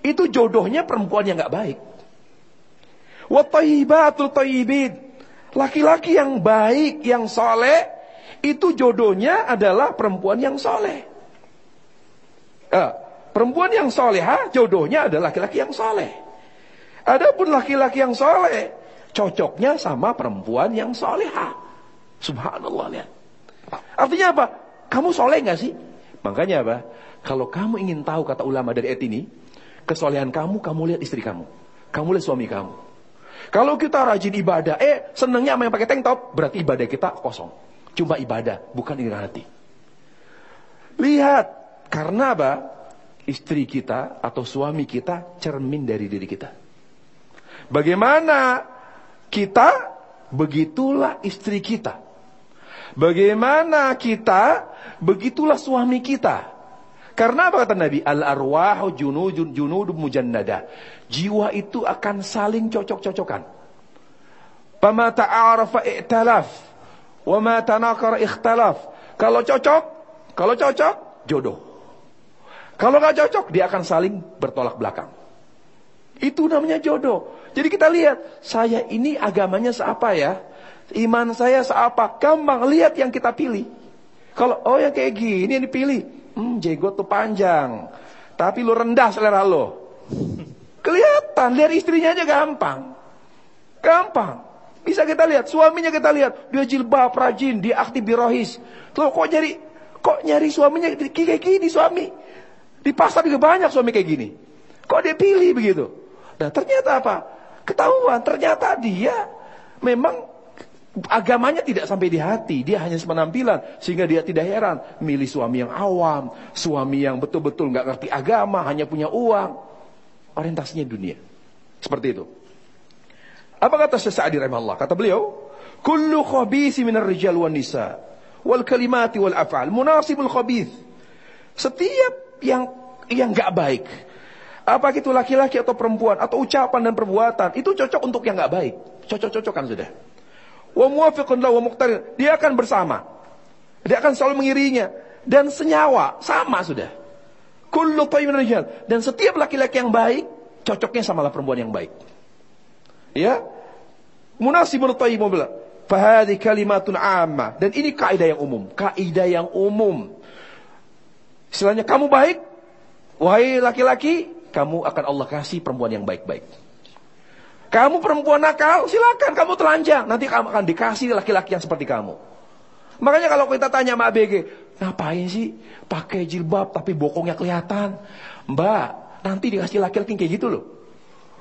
Itu jodohnya perempuan yang gak baik. Wattayyibatul tayyibin. Laki-laki yang baik, yang soleh. Itu jodohnya adalah perempuan yang soleh. Eh, perempuan yang soleha jodohnya adalah laki-laki yang soleh. Adapun laki-laki yang soleh cocoknya sama perempuan yang soleha. Subhanallah lihat. Artinya apa? Kamu soleh nggak sih? Makanya apa? Kalau kamu ingin tahu kata ulama dari ayat ini, kesolehan kamu, kamu lihat istri kamu. Kamu lihat suami kamu. Kalau kita rajin ibadah, eh senangnya sama yang pakai tank top, berarti ibadah kita kosong. Cuma ibadah, bukan dengan hati. Lihat, karena apa? Istri kita atau suami kita cermin dari diri kita. Bagaimana kita, begitulah istri kita. Bagaimana kita, begitulah suami kita. Karena apa kata Nabi? Al arwahu junudun junudun mujannada. Jiwa itu akan saling cocok-cocokan. Fama ta'arafa i'talaf. Wa ma tanakara ikhtalaf. Kalau cocok, kalau cocok, jodoh. Kalau nggak cocok, dia akan saling bertolak belakang. Itu namanya jodoh. Jadi kita lihat, saya ini agamanya seapa ya? Iman saya seapa? Gampang, lihat yang kita pilih. Kalau, oh yang kayak gini yang dipilih hmm, jenggot tuh panjang. Tapi lu rendah selera lo. Kelihatan, lihat istrinya aja gampang. Gampang. Bisa kita lihat, suaminya kita lihat. Dia jilbab, rajin, dia aktif birohis. Tuh kok nyari, kok nyari suaminya kayak gini suami. Di pasar juga banyak suami kayak gini. Kok dia pilih begitu? Nah ternyata apa? Ketahuan, ternyata dia memang agamanya tidak sampai di hati, dia hanya penampilan sehingga dia tidak heran milih suami yang awam, suami yang betul-betul nggak ngerti agama, hanya punya uang, orientasinya dunia. Seperti itu. Apa kata Syekh Sa'di rahimahullah? Kata beliau, "Kullu khabisi minar rijal wan nisa wal kalimati wal af'al munasibul khabith." Setiap yang yang nggak baik, apa itu laki-laki atau perempuan atau ucapan dan perbuatan itu cocok untuk yang nggak baik. Cocok-cocokan sudah wa muwafiqun lahu wa Dia akan bersama. Dia akan selalu mengirinya dan senyawa, sama sudah. Kullu tayyibin rijal dan setiap laki-laki yang baik cocoknya sama lah perempuan yang baik. Ya. Munasibun tayyibun bila. Fahadi kalimatun amma dan ini kaidah yang umum, kaidah yang umum. Istilahnya kamu baik, wahai laki-laki, kamu akan Allah kasih perempuan yang baik-baik. Kamu perempuan nakal, silakan kamu telanjang. Nanti kamu akan dikasih laki-laki yang seperti kamu. Makanya kalau kita tanya sama ABG, ngapain sih pakai jilbab tapi bokongnya kelihatan? Mbak, nanti dikasih laki-laki kayak gitu loh.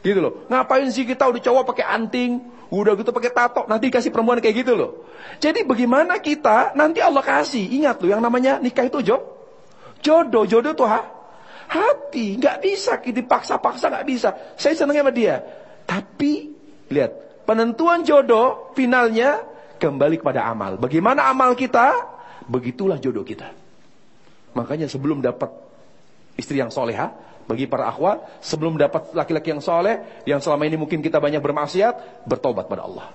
Gitu loh. Ngapain sih kita udah cowok pakai anting, udah gitu pakai tato, nanti dikasih perempuan kayak gitu loh. Jadi bagaimana kita nanti Allah kasih? Ingat loh yang namanya nikah itu jodoh. Jodoh, jodoh tuh ha? hati, nggak bisa kita paksa-paksa nggak bisa. Saya senangnya sama dia. Tapi lihat, penentuan jodoh finalnya kembali kepada amal. Bagaimana amal kita, begitulah jodoh kita. Makanya sebelum dapat istri yang soleha, bagi para akhwat, sebelum dapat laki-laki yang soleh, yang selama ini mungkin kita banyak bermaksiat, bertobat pada Allah.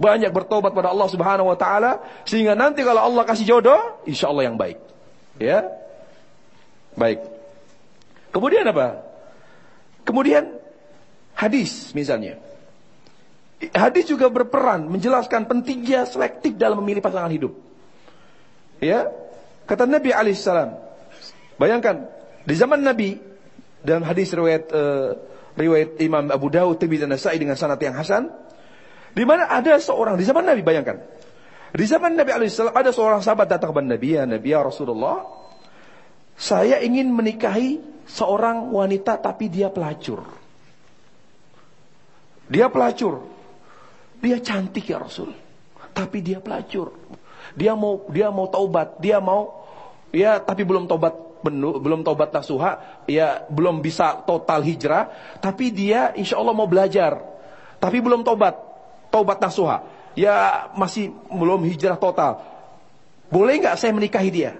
Banyak bertobat pada Allah subhanahu wa ta'ala, sehingga nanti kalau Allah kasih jodoh, insya Allah yang baik. Ya, Baik. Kemudian apa? Kemudian Hadis misalnya. Hadis juga berperan menjelaskan pentingnya selektif dalam memilih pasangan hidup. Ya, kata Nabi alaihissalam. Bayangkan di zaman Nabi dalam hadis riwayat uh, riwayat Imam Abu Dawud, Tirmidzi dan Nasa'i dengan sanad yang hasan, di mana ada seorang di zaman Nabi bayangkan. Di zaman Nabi alaihissalam ada seorang sahabat datang kepada Nabi, ya Nabi ya Rasulullah, saya ingin menikahi seorang wanita tapi dia pelacur. Dia pelacur. Dia cantik ya Rasul. Tapi dia pelacur. Dia mau dia mau taubat, dia mau ya tapi belum taubat penuh, belum taubat nasuha, ya belum bisa total hijrah, tapi dia insya Allah mau belajar, tapi belum taubat, taubat nasuha, ya masih belum hijrah total. Boleh nggak saya menikahi dia?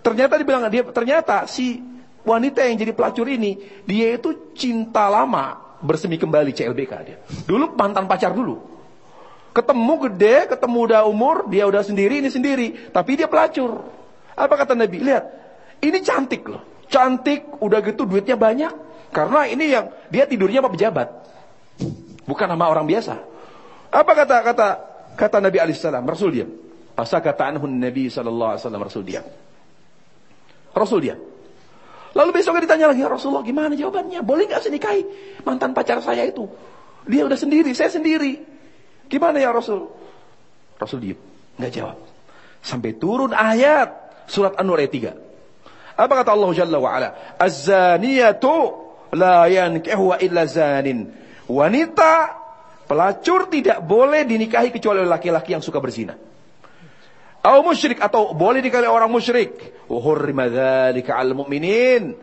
Ternyata dibilang dia ternyata si wanita yang jadi pelacur ini dia itu cinta lama bersemi kembali CLBK dia. Dulu mantan pacar dulu. Ketemu gede, ketemu udah umur, dia udah sendiri, ini sendiri. Tapi dia pelacur. Apa kata Nabi? Lihat, ini cantik loh. Cantik, udah gitu duitnya banyak. Karena ini yang dia tidurnya sama pejabat. Bukan sama orang biasa. Apa kata kata kata Nabi alaihissalam? Rasul dia. Asa kata anhun Nabi sallallahu alaihi wasallam Rasul dia. Rasul dia. Lalu besoknya ditanya lagi, ya Rasulullah gimana jawabannya? Boleh nggak saya nikahi mantan pacar saya itu? Dia udah sendiri, saya sendiri. Gimana ya Rasul? Rasul diam, nggak jawab. Sampai turun ayat surat An-Nur ayat 3. Apa kata Allah Jalla wa ala? Az-zaniyatu la yankihu illa zanin. Wanita pelacur tidak boleh dinikahi kecuali laki-laki yang suka berzina. Atau musyrik atau boleh dikali orang musyrik. Uhurrima dzalika 'al mu'minin.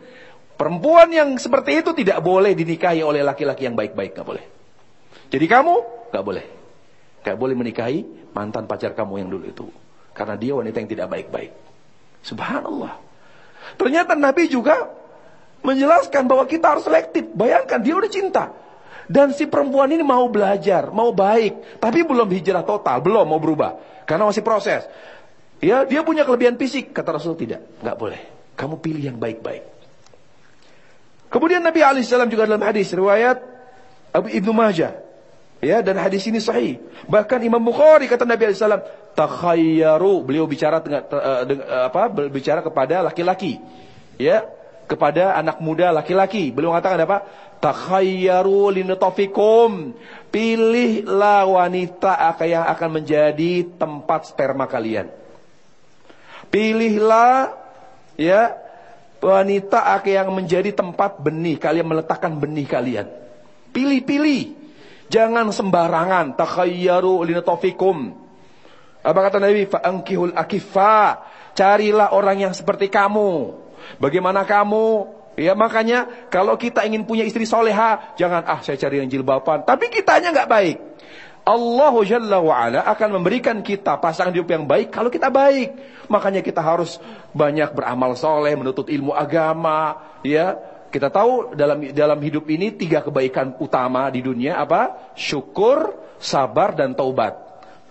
Perempuan yang seperti itu tidak boleh dinikahi oleh laki-laki yang baik-baik, enggak boleh. Jadi kamu enggak boleh. Gak boleh menikahi mantan pacar kamu yang dulu itu. Karena dia wanita yang tidak baik-baik. Subhanallah. Ternyata Nabi juga menjelaskan bahwa kita harus selektif. Bayangkan dia udah cinta. Dan si perempuan ini mau belajar, mau baik. Tapi belum hijrah total, belum mau berubah. Karena masih proses. Ya, dia punya kelebihan fisik. Kata Rasul tidak, nggak boleh. Kamu pilih yang baik-baik. Kemudian Nabi alaihissalam juga dalam hadis riwayat Abu Ibnu Majah Ya, dan hadis ini sahih. Bahkan Imam Bukhari kata Nabi SAW, takhayyaru. Beliau bicara dengan, uh, dengan uh, apa? Berbicara kepada laki-laki. Ya, kepada anak muda laki-laki. Beliau mengatakan apa? Takhayyaru linutafikum. Pilihlah wanita yang akan menjadi tempat sperma kalian. Pilihlah ya wanita yang menjadi tempat benih kalian meletakkan benih kalian. Pilih-pilih. Jangan sembarangan. Takhayyaru linatofikum. Apa kata Nabi? Fa'ankihul akifa. Carilah orang yang seperti kamu. Bagaimana kamu? Ya makanya kalau kita ingin punya istri soleha, jangan ah saya cari yang jilbaban. Tapi kitanya nggak baik. Allah Jalla wa'ala akan memberikan kita pasangan hidup yang baik kalau kita baik. Makanya kita harus banyak beramal soleh, menuntut ilmu agama, ya, kita tahu dalam dalam hidup ini tiga kebaikan utama di dunia apa? Syukur, sabar dan taubat.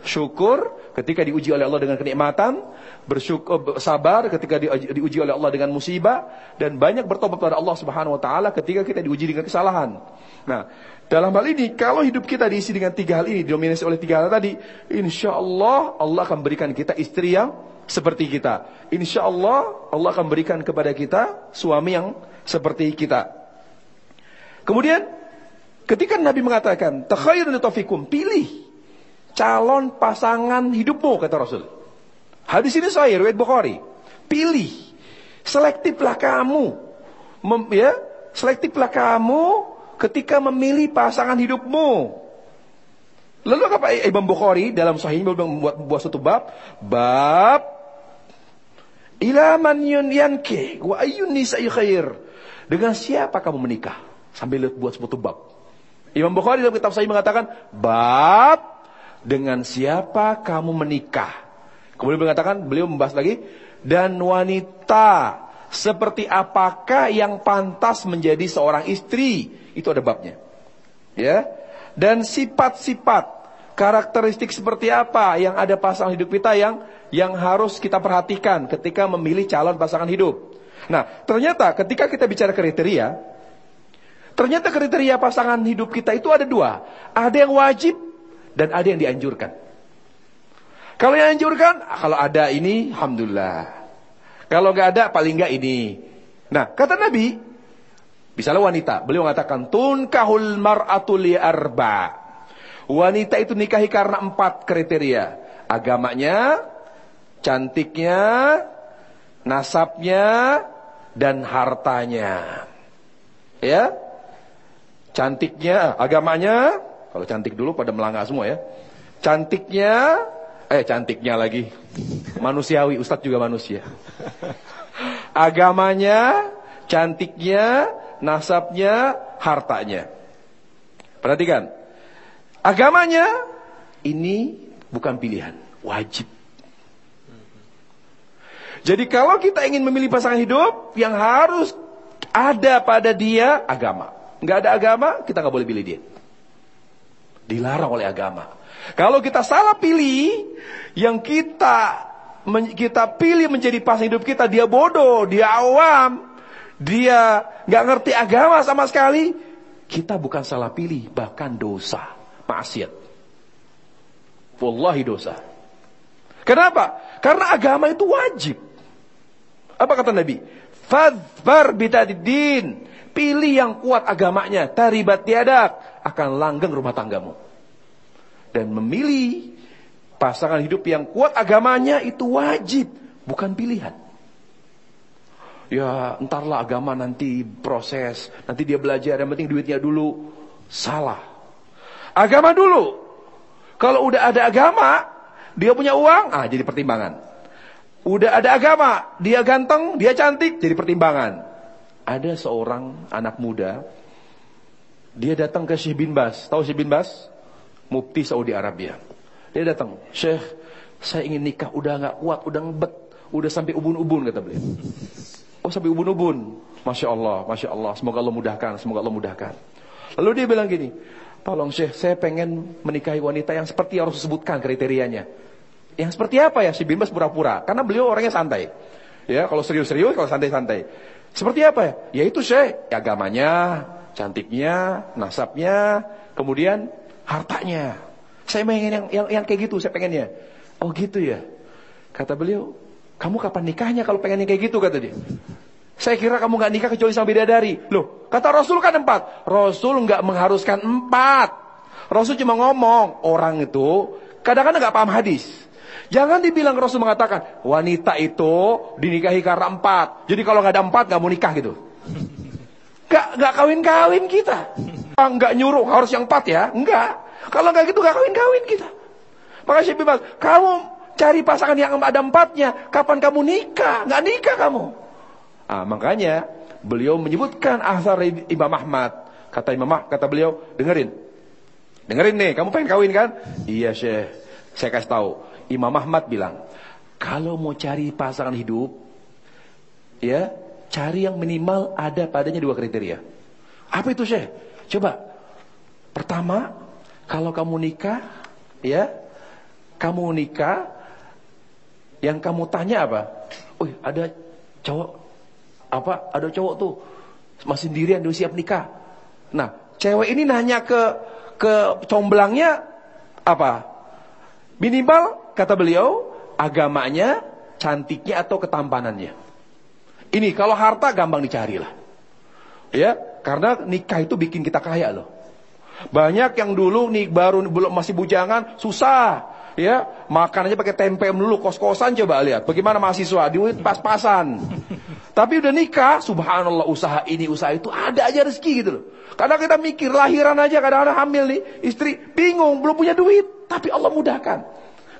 Syukur ketika diuji oleh Allah dengan kenikmatan, bersyukur sabar ketika di, diuji oleh Allah dengan musibah dan banyak bertobat kepada Allah Subhanahu wa taala ketika kita diuji dengan kesalahan. Nah, dalam hal ini kalau hidup kita diisi dengan tiga hal ini, didominasi oleh tiga hal tadi, insya Allah Allah akan berikan kita istri yang seperti kita. Insya Allah Allah akan berikan kepada kita suami yang seperti kita. Kemudian ketika Nabi mengatakan, "Takhayyarun taufikum," pilih calon pasangan hidupmu kata Rasul. Hadis ini saya riwayat Bukhari. Pilih. Selektiflah kamu. Mem, ya, selektiflah kamu ketika memilih pasangan hidupmu. Lalu apa Imam Bukhari dalam sahih membuat membuat satu bab, bab ila man yanki wa ayyun nisa'i khair. Dengan siapa kamu menikah? Sambil buat sebuah bab. Imam Bukhari dalam kitab Sahih mengatakan, bab dengan siapa kamu menikah. Kemudian mengatakan, beliau membahas lagi, dan wanita seperti apakah yang pantas menjadi seorang istri. Itu ada babnya. Ya. Dan sifat-sifat, karakteristik seperti apa yang ada pasangan hidup kita yang yang harus kita perhatikan ketika memilih calon pasangan hidup. Nah, ternyata ketika kita bicara kriteria, ternyata kriteria pasangan hidup kita itu ada dua. Ada yang wajib dan ada yang dianjurkan. Kalau yang dianjurkan, kalau ada ini, Alhamdulillah. Kalau nggak ada, paling nggak ini. Nah, kata Nabi, misalnya wanita, beliau mengatakan, Tunkahul mar'atu arba. Wanita itu nikahi karena empat kriteria. Agamanya, cantiknya, nasabnya, dan hartanya. Ya. Cantiknya, agamanya, kalau cantik dulu pada melanggar semua ya. Cantiknya, eh cantiknya lagi. Manusiawi, Ustadz juga manusia. Agamanya, cantiknya, nasabnya, hartanya. Perhatikan. Agamanya ini bukan pilihan, wajib. Jadi kalau kita ingin memilih pasangan hidup yang harus ada pada dia agama. Nggak ada agama, kita nggak boleh pilih dia. Dilarang oleh agama. Kalau kita salah pilih, yang kita kita pilih menjadi pasangan hidup kita, dia bodoh, dia awam, dia nggak ngerti agama sama sekali, kita bukan salah pilih, bahkan dosa, maksiat. Wallahi dosa. Kenapa? Karena agama itu wajib. Apa kata Nabi? Fadfar bitadidin. Pilih yang kuat agamanya. Taribat tiadak. Akan langgeng rumah tanggamu. Dan memilih pasangan hidup yang kuat agamanya itu wajib. Bukan pilihan. Ya entarlah agama nanti proses. Nanti dia belajar. Yang penting duitnya dulu. Salah. Agama dulu. Kalau udah ada agama. Dia punya uang. Ah jadi pertimbangan. Udah ada agama, dia ganteng, dia cantik, jadi pertimbangan. Ada seorang anak muda, dia datang ke Syekh bin Bas. Tahu Syekh bin Bas? Mufti Saudi Arabia. Dia datang, Syekh, saya ingin nikah, udah nggak kuat, udah ngebet, udah sampai ubun-ubun kata beliau. Oh sampai ubun-ubun. Masya Allah, Masya Allah. Semoga Allah mudahkan, semoga Allah mudahkan. Lalu dia bilang gini, tolong Syekh, saya pengen menikahi wanita yang seperti yang harus disebutkan kriterianya. Yang seperti apa ya si Bimbas pura-pura? Karena beliau orangnya santai. Ya, kalau serius-serius, kalau santai-santai. Seperti apa ya? Ya itu Syekh, ya, agamanya, cantiknya, nasabnya, kemudian hartanya. Saya pengen yang, yang yang kayak gitu, saya pengennya. Oh gitu ya. Kata beliau, kamu kapan nikahnya kalau pengen yang kayak gitu kata dia. Saya kira kamu nggak nikah kecuali sama bidadari. Loh, kata Rasul kan empat. Rasul nggak mengharuskan empat. Rasul cuma ngomong orang itu kadang-kadang nggak paham hadis. Jangan dibilang Rasul mengatakan wanita itu dinikahi karena empat. Jadi kalau nggak ada empat nggak mau nikah gitu. Gak nggak kawin-kawin kita. Nggak nyuruh harus yang empat ya. Enggak. Kalau nggak gitu nggak kawin-kawin kita. Maka saya bilang kamu cari pasangan yang ada empatnya. Kapan kamu nikah? Nggak nikah kamu. Ah makanya beliau menyebutkan asar Imam Ahmad. Kata Imam Ahmad, kata beliau, dengerin. Dengerin nih, kamu pengen kawin kan? Iya Syekh, saya kasih tahu. Imam Ahmad bilang, kalau mau cari pasangan hidup, ya cari yang minimal ada padanya dua kriteria. Apa itu Syekh? Coba. Pertama, kalau kamu nikah, ya, kamu nikah, yang kamu tanya apa? Oh, ada cowok apa? Ada cowok tuh masih sendirian dia siap nikah. Nah, cewek ini nanya ke ke comblangnya apa? Minimal kata beliau agamanya, cantiknya atau ketampanannya. Ini kalau harta gampang dicari lah. Ya, karena nikah itu bikin kita kaya loh. Banyak yang dulu nih baru belum masih bujangan susah. Ya makan aja pakai tempe dulu kos-kosan coba lihat. Bagaimana mahasiswa? Duit pas-pasan. Tapi udah nikah subhanallah usaha ini usaha itu ada aja rezeki gitu loh. Kadang kita mikir lahiran aja kadang-kadang hamil nih istri bingung belum punya duit tapi Allah mudahkan.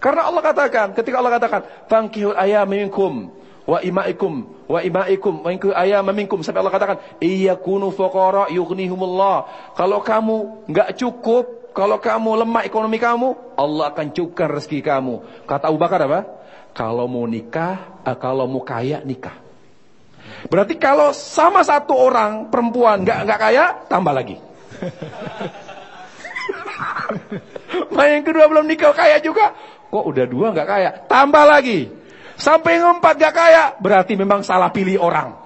Karena Allah katakan ketika Allah katakan fangkihul ayaminkum wa imaikum wa imaikum wa ayam minkum sampai Allah katakan iyakunu fuqara yughnihumullah kalau kamu nggak cukup kalau kamu lemah ekonomi kamu, Allah akan cukupkan rezeki kamu. Kata Abu Bakar apa? Kalau mau nikah, eh, kalau mau kaya nikah. Berarti kalau sama satu orang perempuan nggak nggak kaya, tambah lagi. nah yang kedua belum nikah kaya juga, kok udah dua nggak kaya, tambah lagi. Sampai yang empat nggak kaya, berarti memang salah pilih orang.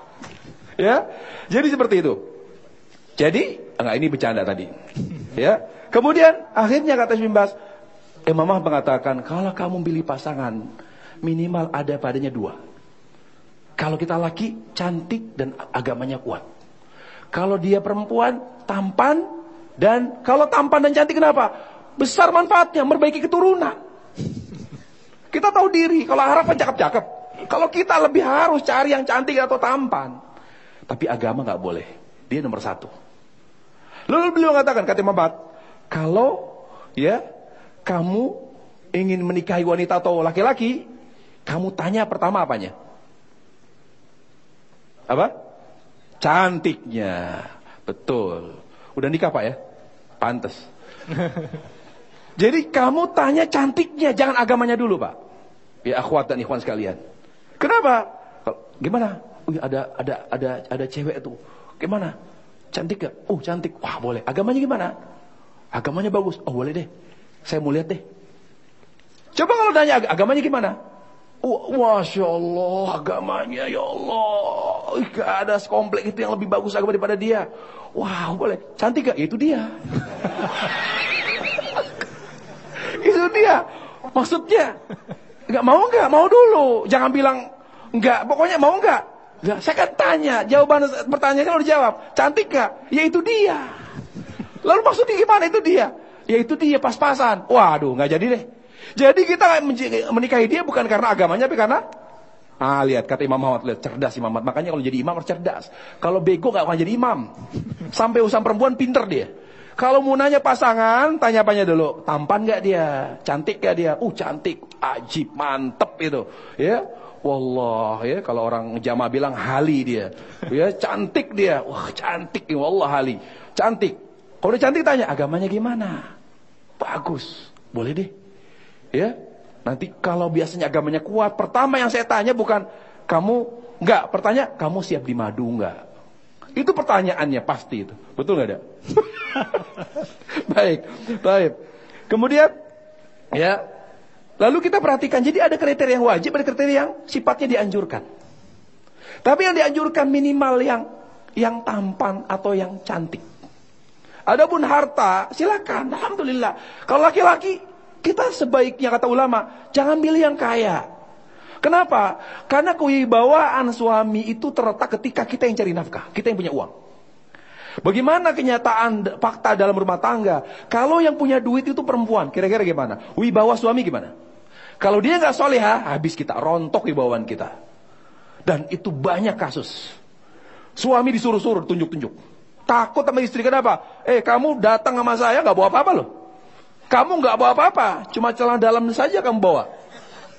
Ya, jadi seperti itu. Jadi, enggak ini bercanda tadi. Ya, Kemudian akhirnya kata Syimbas, Imam Ahmad mengatakan kalau kamu pilih pasangan minimal ada padanya dua. Kalau kita laki cantik dan agamanya kuat. Kalau dia perempuan tampan dan kalau tampan dan cantik kenapa? Besar manfaatnya memperbaiki keturunan. Kita tahu diri kalau harapan cakep-cakep. Kalau kita lebih harus cari yang cantik atau tampan. Tapi agama nggak boleh. Dia nomor satu. Lalu beliau mengatakan kata Ahmad, kalau ya kamu ingin menikahi wanita atau laki-laki, kamu tanya pertama apanya? Apa? Cantiknya. Betul. Udah nikah Pak ya? Pantes. Jadi kamu tanya cantiknya, jangan agamanya dulu Pak. Ya akhwat dan ikhwan sekalian. Kenapa? Gimana? Wih, ada ada ada ada cewek tuh. Gimana? Cantik gak? Oh cantik. Wah boleh. Agamanya gimana? Agamanya bagus. Oh boleh deh. Saya mau lihat deh. Coba kalau tanya agamanya gimana? Oh, Masya Allah agamanya ya Allah. Gak ada sekomplek itu yang lebih bagus agama daripada dia. Wow boleh. Cantik gak? Ya, itu dia. itu dia. Maksudnya. Gak mau gak? Mau dulu. Jangan bilang enggak. Pokoknya mau enggak? Nah, saya kan tanya, jawaban pertanyaan kalau dijawab, cantik gak? Ya itu dia. Lalu maksudnya gimana itu dia? Ya itu dia pas-pasan. Waduh, nggak jadi deh. Jadi kita menikahi dia bukan karena agamanya, tapi karena Ah lihat kata Imam Muhammad lihat cerdas Imam Muhammad. Makanya kalau jadi imam harus cerdas. Kalau bego gak akan jadi imam. Sampai usaha perempuan pinter dia. Kalau mau nanya pasangan, tanya apanya dulu. Tampan gak dia? Cantik gak dia? Uh cantik, ajib, mantep itu. Ya, Wallah ya kalau orang jamaah bilang hali dia. Ya cantik dia. Wah cantik ya wallah hali. Cantik. Kalau dia cantik tanya agamanya gimana? Bagus. Boleh deh. Ya. Nanti kalau biasanya agamanya kuat, pertama yang saya tanya bukan kamu enggak, pertanyaan kamu siap di madu enggak? Itu pertanyaannya pasti itu. Betul enggak ada? baik, baik. Kemudian ya, Lalu kita perhatikan, jadi ada kriteria yang wajib, ada kriteria yang sifatnya dianjurkan. Tapi yang dianjurkan minimal yang yang tampan atau yang cantik. Adapun harta, silakan, alhamdulillah. Kalau laki-laki, kita sebaiknya kata ulama, jangan pilih yang kaya. Kenapa? Karena kewibawaan suami itu terletak ketika kita yang cari nafkah, kita yang punya uang. Bagaimana kenyataan fakta dalam rumah tangga? Kalau yang punya duit itu perempuan, kira-kira gimana? Wibawa suami gimana? Kalau dia nggak soleha, habis kita rontok wibawaan kita. Dan itu banyak kasus. Suami disuruh-suruh, tunjuk-tunjuk. Takut sama istri kenapa? Eh kamu datang sama saya nggak bawa apa-apa loh. Kamu nggak bawa apa-apa, cuma celana dalam saja kamu bawa.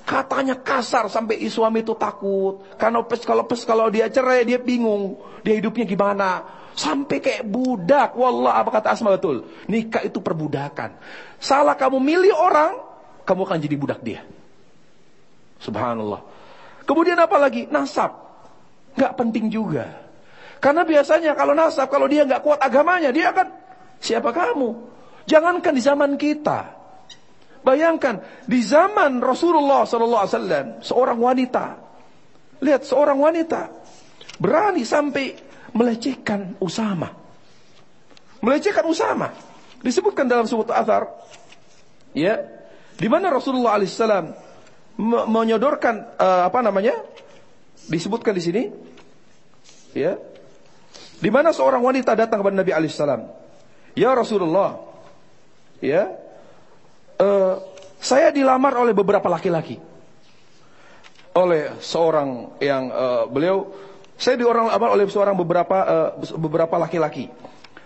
Katanya kasar sampai suami itu takut. Karena pes kalau pes kalau dia cerai dia bingung. Dia hidupnya gimana? Sampai kayak budak. Wallah apa kata Asma betul. Nikah itu perbudakan. Salah kamu milih orang, kamu akan jadi budak dia. Subhanallah. Kemudian apa lagi? Nasab. Gak penting juga. Karena biasanya kalau nasab, kalau dia gak kuat agamanya, dia akan siapa kamu? Jangankan di zaman kita. Bayangkan di zaman Rasulullah SAW, seorang wanita, lihat seorang wanita berani sampai melecehkan Usama. Melecehkan Usama. Disebutkan dalam sebuah athar. Ya. Di mana Rasulullah alaihissalam menyodorkan uh, apa namanya? Disebutkan di sini. Ya. Di mana seorang wanita datang kepada Nabi alaihissalam. Ya Rasulullah. Ya. Saya dilamar oleh beberapa laki-laki. Oleh seorang yang uh, beliau saya diorang apa oleh seorang beberapa uh, beberapa laki-laki.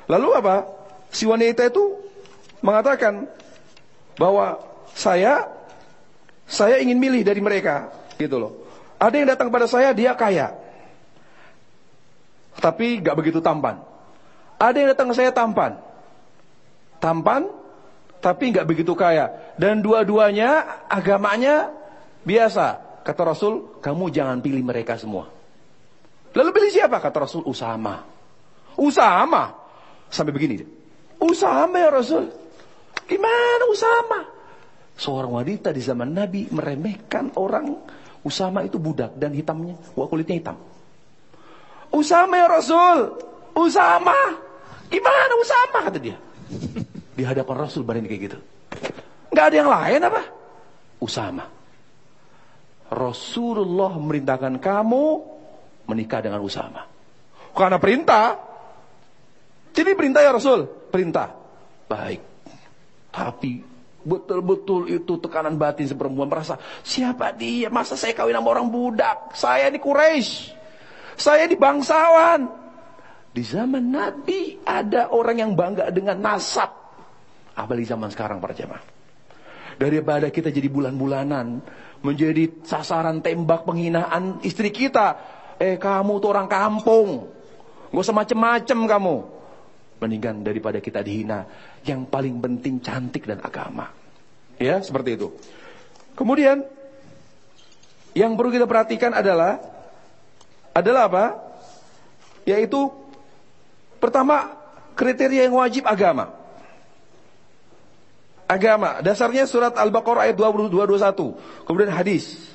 Lalu apa? Si wanita itu mengatakan bahwa saya saya ingin milih dari mereka, gitu loh. Ada yang datang pada saya dia kaya. Tapi gak begitu tampan. Ada yang datang ke saya tampan. Tampan tapi gak begitu kaya. Dan dua-duanya agamanya biasa. Kata Rasul, kamu jangan pilih mereka semua. Lalu pilih siapa? Kata Rasul Usama. Usama. Sampai begini. Usama ya Rasul. Gimana Usama? Seorang wanita di zaman Nabi meremehkan orang Usama itu budak dan hitamnya, wah kulitnya hitam. Usama ya Rasul. Usama. Gimana Usama kata dia. Di hadapan Rasul badan kayak gitu. Gak ada yang lain apa? Usama. Rasulullah memerintahkan kamu menikah dengan Usama. Karena perintah. Jadi perintah ya Rasul, perintah. Baik. Tapi betul-betul itu tekanan batin seperempuan merasa, siapa dia? Masa saya kawin sama orang budak? Saya ini Quraisy. Saya di bangsawan. Di zaman Nabi ada orang yang bangga dengan nasab. Apalagi zaman sekarang para jemaah. Daripada kita jadi bulan-bulanan menjadi sasaran tembak penghinaan istri kita Eh kamu tuh orang kampung. Gak usah macem-macem kamu. Mendingan daripada kita dihina. Yang paling penting cantik dan agama. Ya, seperti itu. Kemudian yang perlu kita perhatikan adalah adalah apa? Yaitu pertama kriteria yang wajib agama. Agama, dasarnya surat Al-Baqarah ayat 2221. Kemudian hadis.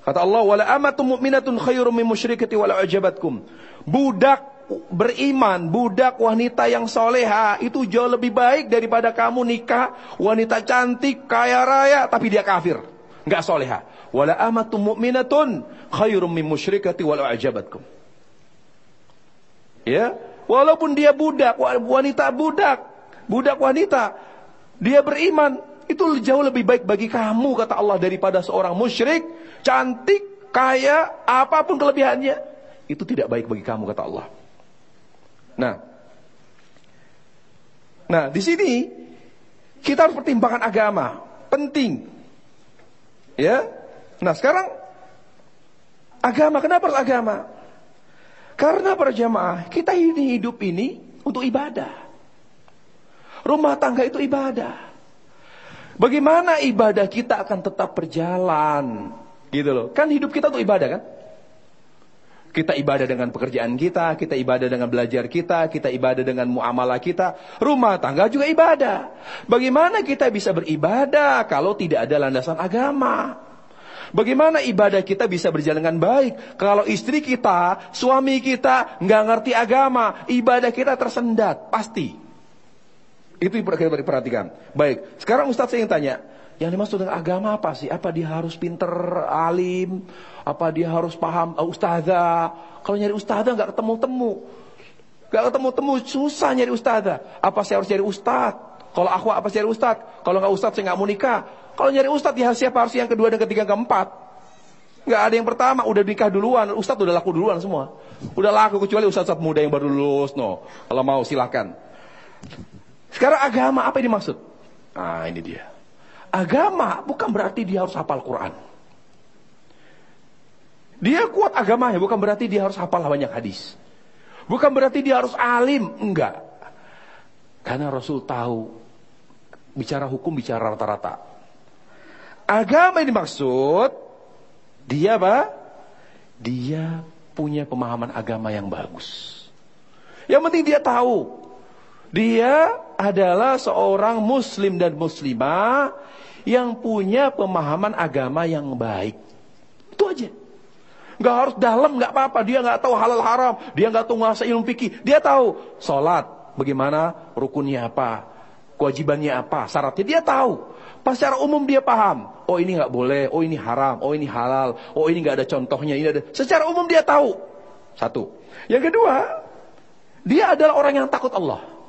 Kata Allah, "Wala amatum mu'minatun khairum min musyrikati wala ajabatkum." Budak beriman, budak wanita yang soleha itu jauh lebih baik daripada kamu nikah wanita cantik, kaya raya tapi dia kafir, nggak soleha. Wala amatum mu'minatun khairum min musyrikati wala ajabatkum. Ya, walaupun dia budak, wanita budak, budak wanita, dia beriman, itu jauh lebih baik bagi kamu kata Allah daripada seorang musyrik, cantik, kaya, apa pun kelebihannya, itu tidak baik bagi kamu kata Allah. Nah, nah di sini kita harus pertimbangkan agama, penting. Ya, nah sekarang agama, kenapa harus agama? Karena para jamaah, kita ini hidup ini untuk ibadah. Rumah tangga itu ibadah. Bagaimana ibadah kita akan tetap berjalan? Gitu loh. Kan hidup kita untuk ibadah kan? Kita ibadah dengan pekerjaan kita, kita ibadah dengan belajar kita, kita ibadah dengan muamalah kita. Rumah tangga juga ibadah. Bagaimana kita bisa beribadah kalau tidak ada landasan agama? Bagaimana ibadah kita bisa berjalan dengan baik kalau istri kita, suami kita nggak ngerti agama, ibadah kita tersendat pasti. Itu kita perhatikan. Baik, sekarang Ustadz saya ingin tanya, yang dimaksud dengan agama apa sih? Apa dia harus pinter, alim? Apa dia harus paham uh, ustazah? Kalau nyari ustazah nggak ketemu-temu. Nggak ketemu-temu, susah nyari ustazah. Apa saya harus cari ustadz? Kalau aku apa cari ustadz? Kalau nggak ustadz saya nggak mau nikah. Kalau nyari ustadz ya siapa harus yang kedua dan ketiga keempat. Nggak ada yang pertama, udah nikah duluan, ustadz udah laku duluan semua. Udah laku kecuali ustadz muda yang baru lulus, no. Kalau mau silakan. Sekarang agama apa yang dimaksud? Ah ini dia. Agama bukan berarti dia harus hafal Quran. Dia kuat agamanya bukan berarti dia harus hafal banyak hadis. Bukan berarti dia harus alim, enggak. Karena Rasul tahu bicara hukum bicara rata-rata. Agama ini maksud dia apa? Dia punya pemahaman agama yang bagus. Yang penting dia tahu dia adalah seorang muslim dan muslimah yang punya pemahaman agama yang baik. Itu aja. Gak harus dalam, gak apa-apa. Dia gak tahu halal haram. Dia gak tahu ngasa ilmu fikih. Dia tahu sholat, bagaimana rukunnya apa, kewajibannya apa, syaratnya. Dia tahu. Pas secara umum dia paham. Oh ini nggak boleh, oh ini haram, oh ini halal, oh ini nggak ada contohnya, ini ada. Secara umum dia tahu. Satu. Yang kedua, dia adalah orang yang takut Allah.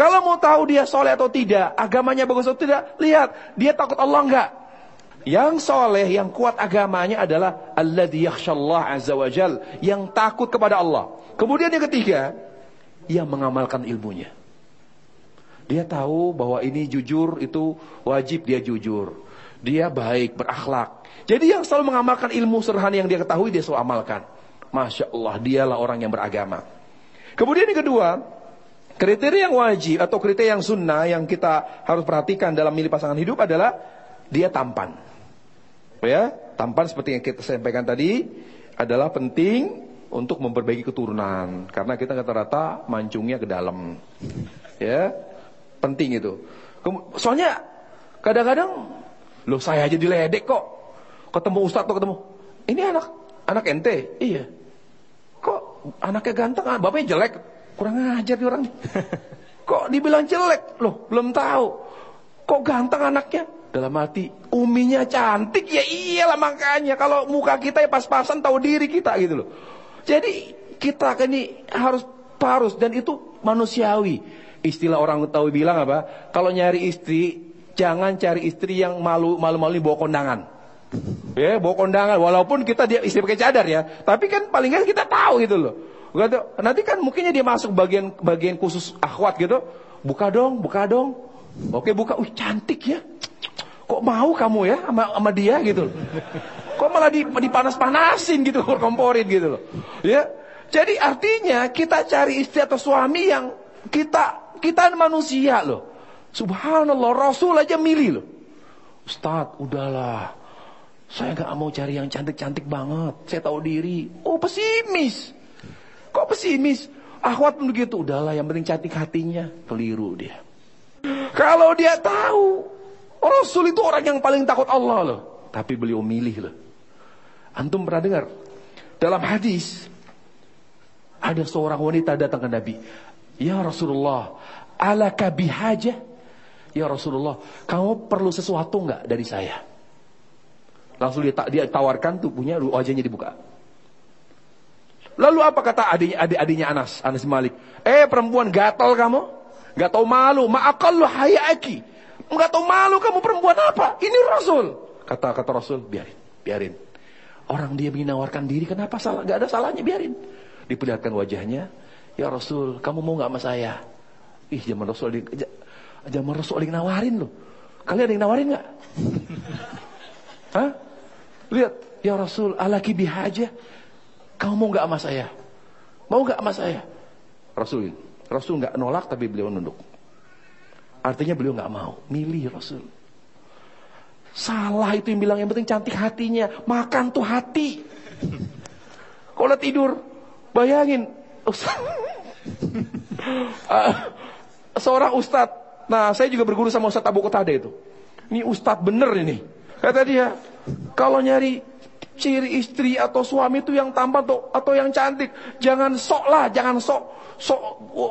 Kalau mau tahu dia soleh atau tidak, agamanya bagus atau tidak, lihat dia takut Allah enggak. Yang soleh, yang kuat agamanya adalah alladhi yakhshallah azza wa jal, yang takut kepada Allah. Kemudian yang ketiga, yang mengamalkan ilmunya. Dia tahu bahwa ini jujur itu wajib dia jujur. Dia baik, berakhlak. Jadi yang selalu mengamalkan ilmu sederhana yang dia ketahui dia selalu amalkan. Masya Allah, dialah orang yang beragama. Kemudian yang kedua, kriteria yang wajib atau kriteria yang sunnah yang kita harus perhatikan dalam milih pasangan hidup adalah dia tampan. Ya, tampan seperti yang kita sampaikan tadi adalah penting untuk memperbaiki keturunan karena kita rata-rata mancungnya ke dalam. Ya, Penting itu. Soalnya kadang-kadang lo saya aja diledek kok. Ketemu ustaz tuh ketemu. Ini anak anak ente. Iya. Kok anaknya ganteng, ah, bapaknya jelek. Kurang ajar nih orang. Kok dibilang jelek? Loh, belum tahu. Kok ganteng anaknya? Dalam hati, uminya cantik ya iyalah makanya kalau muka kita ya pas-pasan tahu diri kita gitu loh. Jadi kita kan ini harus parus dan itu manusiawi. Istilah orang tahu bilang apa? Kalau nyari istri, jangan cari istri yang malu malu malu bawa kondangan. Ya, bawa kondangan walaupun kita dia istri pakai cadar ya, tapi kan paling kan kita tahu gitu loh. Nanti kan mungkinnya dia masuk bagian bagian khusus akhwat gitu. Buka dong, buka dong. Oke, buka. Uh, cantik ya. Kok mau kamu ya sama, sama dia gitu. Kok malah dipanas-panasin gitu, komporin gitu loh. Ya. Jadi artinya kita cari istri atau suami yang kita kita manusia loh. Subhanallah, Rasul aja milih loh. Ustaz, udahlah. Saya nggak mau cari yang cantik-cantik banget. Saya tahu diri. Oh, pesimis. Kok pesimis? Akhwat begitu. Udahlah, yang penting cantik hatinya. Keliru dia. Kalau dia tahu, Rasul itu orang yang paling takut Allah loh. Tapi beliau milih loh. Antum pernah dengar? Dalam hadis, ada seorang wanita datang ke Nabi. Ya Rasulullah, ala kabihajah? Ya Rasulullah, kamu perlu sesuatu nggak dari saya? Langsung dia, dia tawarkan tubuhnya, wajahnya dibuka. Lalu apa kata adiknya, adik adiknya Anas, Anas Malik? Eh perempuan gatal kamu? Gak tahu malu, ma'akallu hayaki. Gak tahu malu kamu perempuan apa? Ini Rasul. Kata kata Rasul, biarin, biarin. Orang dia menawarkan diri, kenapa salah? Gak ada salahnya, biarin. Diperlihatkan wajahnya, ya Rasul, kamu mau gak sama saya? Ih, zaman Rasul, zaman Rasul yang nawarin loh. Kalian ada yang nawarin gak? Hah? Lihat, ya Rasul, alaki bihaja. Kamu mau nggak sama saya? Mau nggak sama saya? Rasul, Rasul nggak nolak tapi beliau nunduk. Artinya beliau nggak mau, milih Rasul. Salah itu yang bilang yang penting cantik hatinya, makan tuh hati. Kalau tidur, bayangin, seorang ustadz. Nah, saya juga berguru sama Ustadz Abu Qatada itu. Ini ustadz bener ini. Kata dia, kalau nyari ciri istri atau suami itu yang tampan atau, atau yang cantik, jangan sok lah, jangan sok sok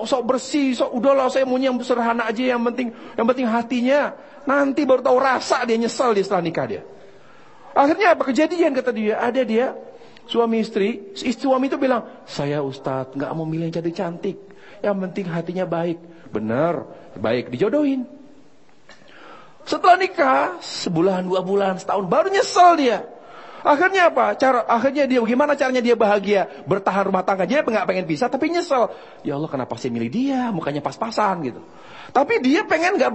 sok bersih, sok udahlah saya maunya yang sederhana aja yang penting yang penting hatinya. Nanti baru tahu rasa dia nyesal dia setelah nikah dia. Akhirnya apa kejadian kata dia? Ada dia suami istri, istri suami itu bilang, "Saya Ustadz nggak mau milih yang cantik-cantik. Yang penting hatinya baik." Benar, baik dijodohin. Setelah nikah, sebulan, dua bulan, setahun, baru nyesel dia. Akhirnya apa? Cara akhirnya dia bagaimana caranya dia bahagia bertahan rumah tangga? Dia nggak pengen pisah tapi nyesel. Ya Allah kenapa sih milih dia? Mukanya pas-pasan gitu. Tapi dia pengen nggak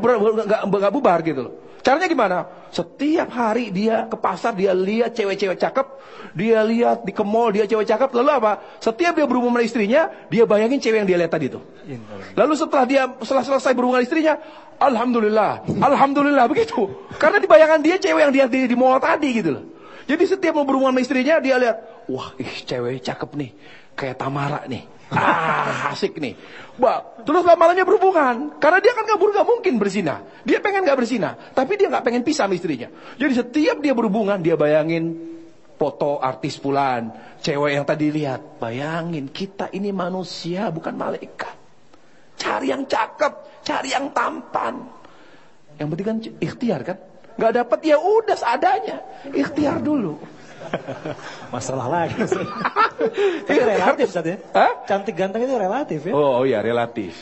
nggak bubar gitu loh. Caranya gimana? Setiap hari dia ke pasar dia lihat cewek-cewek cakep, dia lihat di ke mall dia cewek cakep, lalu apa? Setiap dia berhubungan dengan istrinya, dia bayangin cewek yang dia lihat tadi itu. Lalu setelah dia setelah selesai berhubungan istrinya, alhamdulillah, alhamdulillah begitu. Karena di bayangan dia cewek yang dia di, di mall tadi gitu loh. Jadi setiap mau berhubungan sama istrinya dia lihat, wah, ih cewek cakep nih, kayak Tamara nih. Ah, asik nih. Bah, terus lama-lamanya berhubungan. Karena dia kan kabur gak mungkin berzina. Dia pengen gak berzina. Tapi dia gak pengen pisah sama istrinya. Jadi setiap dia berhubungan, dia bayangin foto artis pulan. Cewek yang tadi lihat. Bayangin, kita ini manusia, bukan malaikat. Cari yang cakep, cari yang tampan. Yang penting kan ikhtiar kan. Gak dapat ya udah seadanya. Ikhtiar dulu. Masalah lagi. Tapi relatif Ustaz ya. Hah? Cantik ganteng itu relatif ya. Oh, oh ya relatif.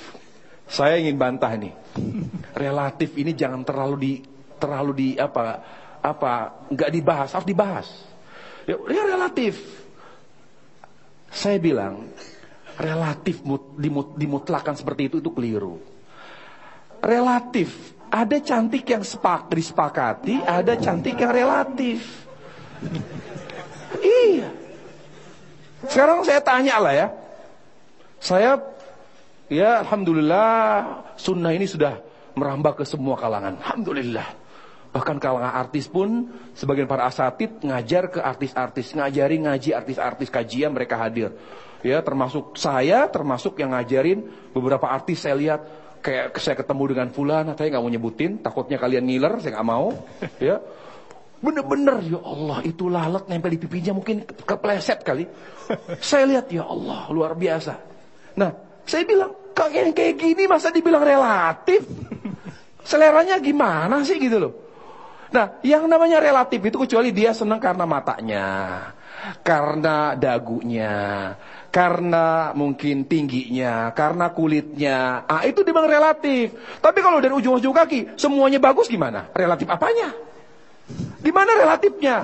Saya ingin bantah nih. Relatif ini jangan terlalu di terlalu di apa apa nggak dibahas, harus dibahas. Ya, ya relatif. Saya bilang relatif mut, dimut, dimutlakan seperti itu itu keliru. Relatif. Ada cantik yang sepak, disepakati, ada cantik yang relatif. Iya. Sekarang saya tanya lah ya. Saya ya alhamdulillah sunnah ini sudah merambah ke semua kalangan. Alhamdulillah. Bahkan kalangan artis pun sebagian para asatid ngajar ke artis-artis, ngajari ngaji artis-artis kajian mereka hadir. Ya, termasuk saya, termasuk yang ngajarin beberapa artis saya lihat kayak saya ketemu dengan fulan, saya nggak mau nyebutin, takutnya kalian ngiler, saya nggak mau. Ya, Bener-bener ya Allah itu lalat nempel di pipinya mungkin kepleset kali. saya lihat ya Allah luar biasa. Nah saya bilang yang kayak gini masa dibilang relatif? Seleranya gimana sih gitu loh. Nah yang namanya relatif itu kecuali dia senang karena matanya. Karena dagunya, karena mungkin tingginya, karena kulitnya. Ah itu dibilang relatif. Tapi kalau dari ujung-ujung kaki semuanya bagus gimana? Relatif apanya? Gimana relatifnya?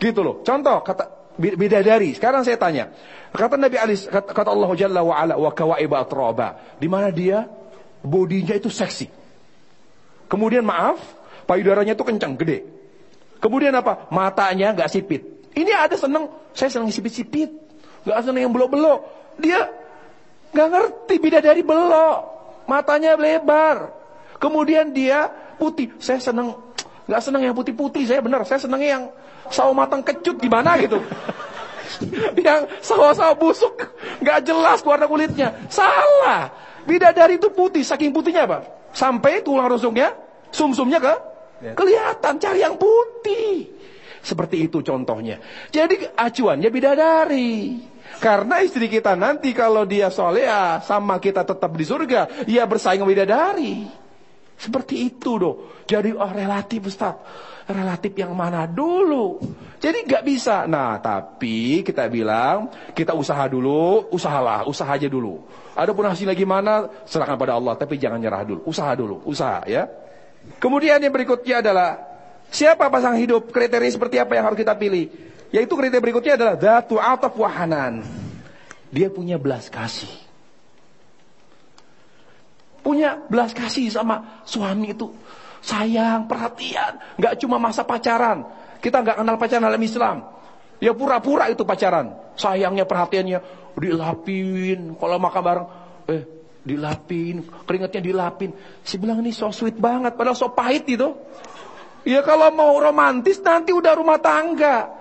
Gitu loh. Contoh kata bidadari. Sekarang saya tanya. Kata Nabi Ali kata, kata Allah Jalla wa ala wa kawaiba atraba. Di mana dia bodinya itu seksi. Kemudian maaf, payudaranya itu kencang, gede. Kemudian apa? Matanya nggak sipit. Ini ada seneng, saya seneng sipit-sipit. Gak seneng yang belok-belok. Dia gak ngerti bidadari belok. Matanya lebar. Kemudian dia putih. Saya seneng, gak seneng yang putih-putih. Saya benar, saya seneng yang sawo matang kecut gimana gitu. yang sawo-sawo busuk, gak jelas warna kulitnya. Salah. Bidadari itu putih, saking putihnya apa? Sampai tulang rusuknya, sumsumnya ke ya. kelihatan cari yang putih. Seperti itu contohnya. Jadi acuannya bidadari. Karena istri kita nanti kalau dia solea sama kita tetap di surga, ia bersaing bidadari. Seperti itu doh. Jadi oh relatif Ustaz. Relatif yang mana dulu? Jadi nggak bisa. Nah, tapi kita bilang kita usaha dulu, usahalah, usaha aja dulu. Adapun hasilnya gimana, serahkan pada Allah. Tapi jangan nyerah dulu, usaha dulu, usaha ya. Kemudian yang berikutnya adalah siapa pasangan hidup, kriteria seperti apa yang harus kita pilih? Yaitu kriteria berikutnya adalah datu ataf wahanan. Dia punya belas kasih. Punya belas kasih sama suami itu. Sayang, perhatian. Gak cuma masa pacaran. Kita gak kenal pacaran dalam Islam. Ya pura-pura itu pacaran. Sayangnya, perhatiannya dilapin. Kalau makan bareng, eh dilapin, keringatnya dilapin. Si bilang ini so sweet banget, padahal so pahit itu. Ya kalau mau romantis nanti udah rumah tangga.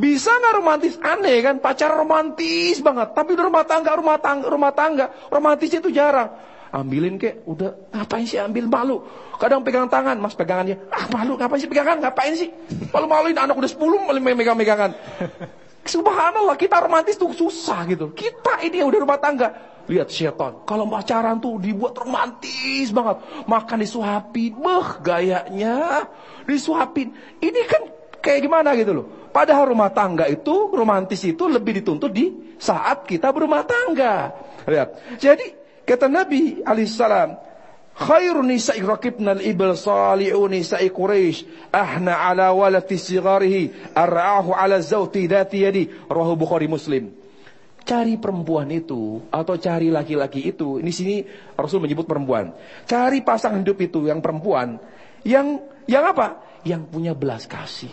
Bisa nggak romantis? Aneh kan, pacar romantis banget. Tapi udah rumah tangga, rumah tangga, rumah tangga, romantis itu jarang. Ambilin kek, udah ngapain sih ambil malu? Kadang pegang tangan, mas pegangannya, ah malu ngapain sih pegangan? Ngapain sih? Malu-maluin anak udah 10 malu megang-megangan. Subhanallah kita romantis tuh susah gitu. Kita ini yang udah rumah tangga. Lihat syaitan. Kalau pacaran tuh dibuat romantis banget. Makan disuapin. Beh gayanya. Disuapin. Ini kan kayak gimana gitu loh. Padahal rumah tangga itu, romantis itu lebih dituntut di saat kita berumah tangga. Lihat. Jadi kata Nabi alaihissalam. Khairun nisa'i rakibna al-ibl sali'u nisa'i Quraisy ahna ala walati sigarihi ar'ahu ala zawti dati yadi rawahu Bukhari Muslim. Cari perempuan itu atau cari laki-laki itu, di sini Rasul menyebut perempuan. Cari pasangan hidup itu yang perempuan yang yang apa? Yang punya belas kasih.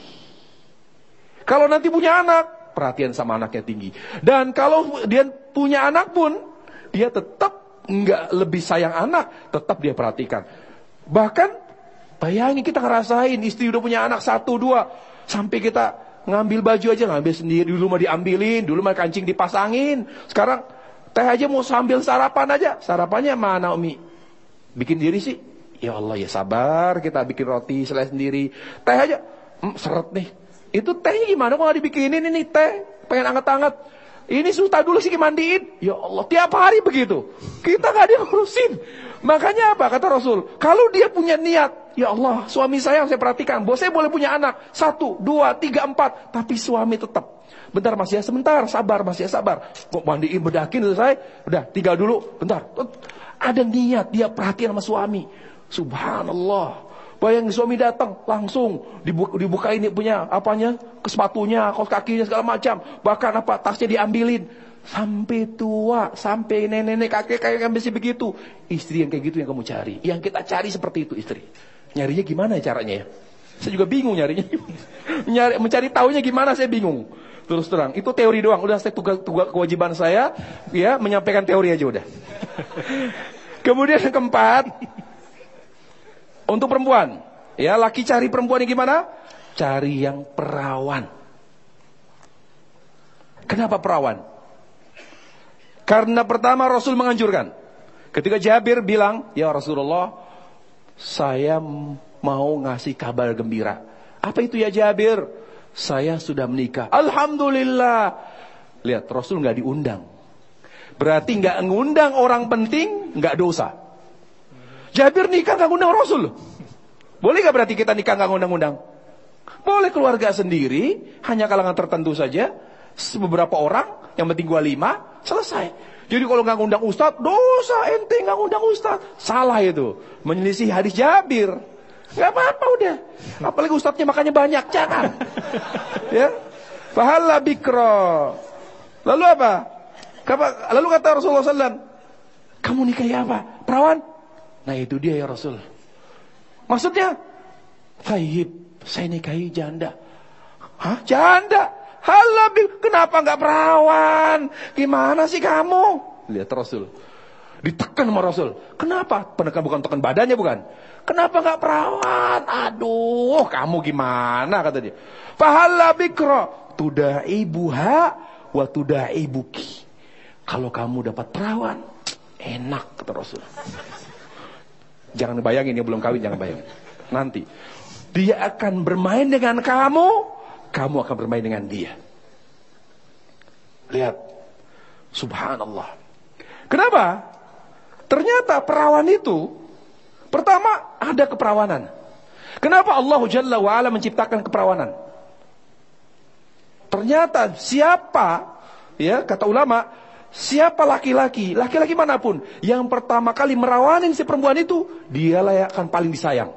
Kalau nanti punya anak, perhatian sama anaknya tinggi. Dan kalau dia punya anak pun, dia tetap nggak lebih sayang anak, tetap dia perhatikan. Bahkan bayangin kita ngerasain istri udah punya anak satu dua, sampai kita ngambil baju aja ngambil sendiri dulu mah diambilin, dulu mah kancing dipasangin. Sekarang teh aja mau sambil sarapan aja, sarapannya mana Umi? Bikin diri sih. Ya Allah ya sabar, kita bikin roti selesai sendiri. Teh aja, hmm, seret nih. Itu tehnya gimana kok gak dibikinin ini teh? Pengen anget-anget. Ini sultan dulu sih mandiin. Ya Allah, tiap hari begitu. Kita nggak diurusin. Makanya apa kata Rasul? Kalau dia punya niat, ya Allah, suami saya saya perhatikan. Bos saya boleh punya anak. Satu, dua, tiga, empat. Tapi suami tetap. Bentar masih ya sebentar, sabar masih ya sabar. Kok mandiin bedakin selesai. Udah, tiga dulu, bentar. Ada niat, dia perhatian sama suami. Subhanallah. Bayang suami datang langsung dibuka, ini punya apanya ke sepatunya, kaos kakinya segala macam. Bahkan apa tasnya diambilin sampai tua, sampai nenek-nenek kakek kayak masih begitu. Istri yang kayak gitu yang kamu cari. Yang kita cari seperti itu istri. Nyarinya gimana caranya ya? Saya juga bingung nyarinya. Nyari, mencari tahunya gimana saya bingung. Terus terang, itu teori doang. Udah saya tugas, tugas kewajiban saya ya menyampaikan teori aja udah. Kemudian yang keempat, untuk perempuan, ya laki cari perempuan yang gimana? Cari yang perawan. Kenapa perawan? Karena pertama Rasul menganjurkan. Ketika Jabir bilang, "Ya Rasulullah, saya mau ngasih kabar gembira." Apa itu ya Jabir? Saya sudah menikah. Alhamdulillah. Lihat, Rasul nggak diundang. Berarti nggak ngundang orang penting, nggak dosa. Jabir nikah nggak ngundang Rasul. Boleh nggak berarti kita nikah nggak ngundang-undang? Boleh keluarga sendiri, hanya kalangan tertentu saja. Beberapa orang, yang penting gua lima, selesai. Jadi kalau nggak ngundang ustadz, dosa ente nggak ngundang ustadz. Salah itu. Menyelisih hadis Jabir. Gak apa-apa udah. Apalagi ustadznya makanya banyak, jangan. ya. Fahala bikro. Lalu apa? Lalu kata Rasulullah SAW, kamu nikahi apa? Perawan? Nah itu dia ya Rasul. Maksudnya, Taib, saya nikahi janda. Hah? Janda? Halabi, kenapa nggak perawan? Gimana sih kamu? Lihat Rasul. Ditekan sama Rasul. Kenapa? Penekan bukan tekan badannya bukan. Kenapa nggak perawan? Aduh, kamu gimana kata dia. Pahala bikro. Tudah ibuha wa tudah ibuki. Kalau kamu dapat perawan, enak kata Rasul. Jangan bayangin ya belum kawin, jangan bayangin. Nanti dia akan bermain dengan kamu, kamu akan bermain dengan dia. Lihat. Subhanallah. Kenapa? Ternyata perawan itu pertama ada keperawanan. Kenapa Allah Jalla wa menciptakan keperawanan? Ternyata siapa ya kata ulama siapa laki-laki laki-laki mana pun yang pertama kali merawanin si perempuan itu dialah yang akan paling disayang.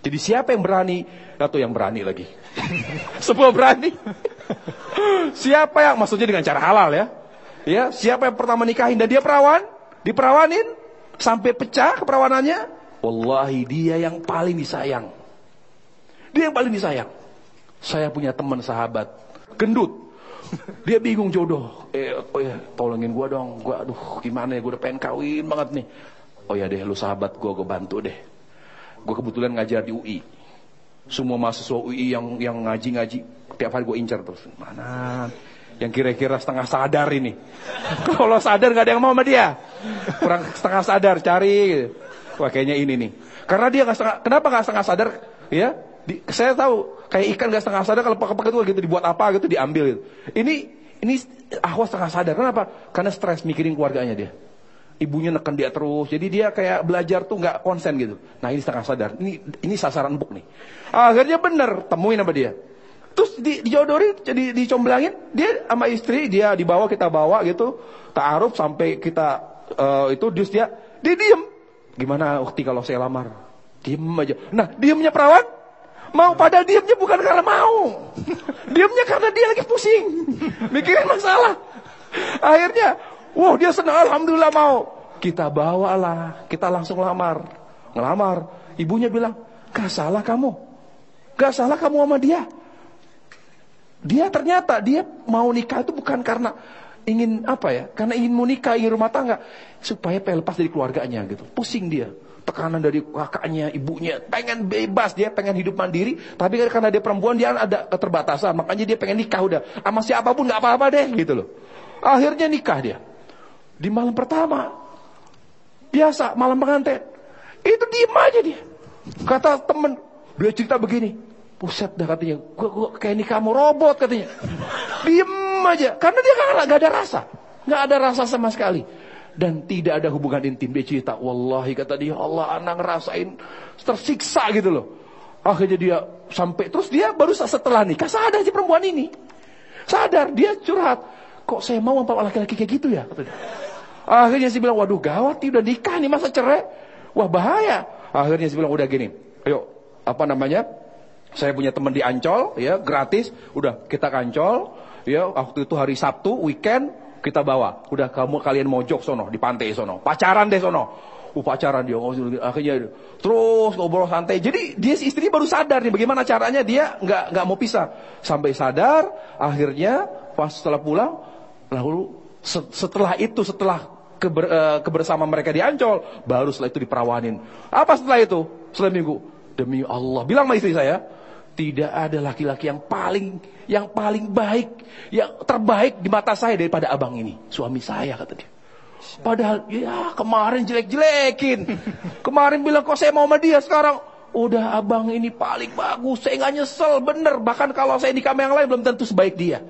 Jadi siapa yang berani atau yang berani lagi? Semua berani. siapa yang maksudnya dengan cara halal ya? Ya, siapa yang pertama nikahin dan dia perawan, diperawanin, sampai pecah keperawanannya, wallahi dia yang paling disayang. Dia yang paling disayang. Saya punya teman sahabat, gendut. Dia bingung jodoh. Eh, oh ya, tolongin gua dong. Gua aduh, gimana ya? Gua udah pengen kawin banget nih. Oh ya deh, lu sahabat gua, gua bantu deh. Gua kebetulan ngajar di UI. Semua mahasiswa UI yang yang ngaji-ngaji, tiap hari gua incar terus. Mana? yang kira-kira setengah sadar ini. Kalau sadar nggak ada yang mau sama dia. Kurang setengah sadar cari. Wah kayaknya ini nih. Karena dia nggak. Kenapa nggak setengah sadar? Ya, di, saya tahu kayak ikan nggak setengah sadar kalau pakai-pakai itu gitu dibuat apa gitu diambil gitu. Ini ini ahwas setengah sadar. Kenapa? Karena stres mikirin keluarganya dia. Ibunya neken dia terus. Jadi dia kayak belajar tuh nggak konsen gitu. Nah ini setengah sadar. Ini ini sasaran empuk nih. Akhirnya bener temuin sama dia. Terus di, dijodohin, di, dicomblangin, dia sama istri, dia dibawa, kita bawa gitu, ta'aruf sampai kita uh, itu, terus dia, dia diem. Gimana ukti kalau saya lamar? Diem aja. Nah, diemnya perawan, mau padahal diemnya bukan karena mau. diemnya karena dia lagi pusing. Mikirin masalah. Akhirnya, wow dia senang, Alhamdulillah mau. Kita bawalah, kita langsung lamar. Ngelamar. Ibunya bilang, gak salah kamu. Gak salah kamu sama dia. Dia ternyata dia mau nikah itu bukan karena ingin apa ya? Karena ingin mau nikah, ingin rumah tangga supaya lepas dari keluarganya gitu. Pusing dia. Tekanan dari kakaknya, ibunya, pengen bebas dia, pengen hidup mandiri, tapi karena dia perempuan dia ada keterbatasan, makanya dia pengen nikah udah. Sama siapa pun nggak apa-apa deh gitu loh. Akhirnya nikah dia. Di malam pertama. Biasa malam pengantin. Itu diem aja dia. Kata temen, dia cerita begini, Buset dah katanya, gua, gua kayak ini kamu robot katanya. Diem aja, karena dia kan gak ada rasa. Gak ada rasa sama sekali. Dan tidak ada hubungan intim. Dia cerita, Wallahi kata dia, Allah anak ngerasain tersiksa gitu loh. Akhirnya dia sampai, terus dia baru setelah nikah sadar si perempuan ini. Sadar, dia curhat. Kok saya mau sama laki-laki kayak gitu ya? Katanya. Akhirnya sih bilang, waduh gawat, udah nikah nih masa cerai. Wah bahaya. Akhirnya sih bilang, udah gini, ayo apa namanya saya punya teman di Ancol, ya gratis, udah kita kancol, ya waktu itu hari Sabtu weekend kita bawa, udah kamu kalian mojok sono di pantai sono, pacaran deh sono, uh pacaran dia, oh, akhirnya terus ngobrol santai. Jadi dia si istri baru sadar nih bagaimana caranya dia nggak nggak mau pisah, sampai sadar, akhirnya pas setelah pulang, lalu setelah itu setelah keber, uh, kebersamaan mereka di Ancol, baru setelah itu diperawanin. Apa setelah itu? Setelah minggu, demi Allah, bilang sama istri saya, tidak ada laki-laki yang paling yang paling baik, yang terbaik di mata saya daripada abang ini, suami saya kata dia. Padahal ya kemarin jelek-jelekin. Kemarin bilang kok saya mau sama dia sekarang udah abang ini paling bagus, saya nggak nyesel bener. Bahkan kalau saya nikah yang lain belum tentu sebaik dia.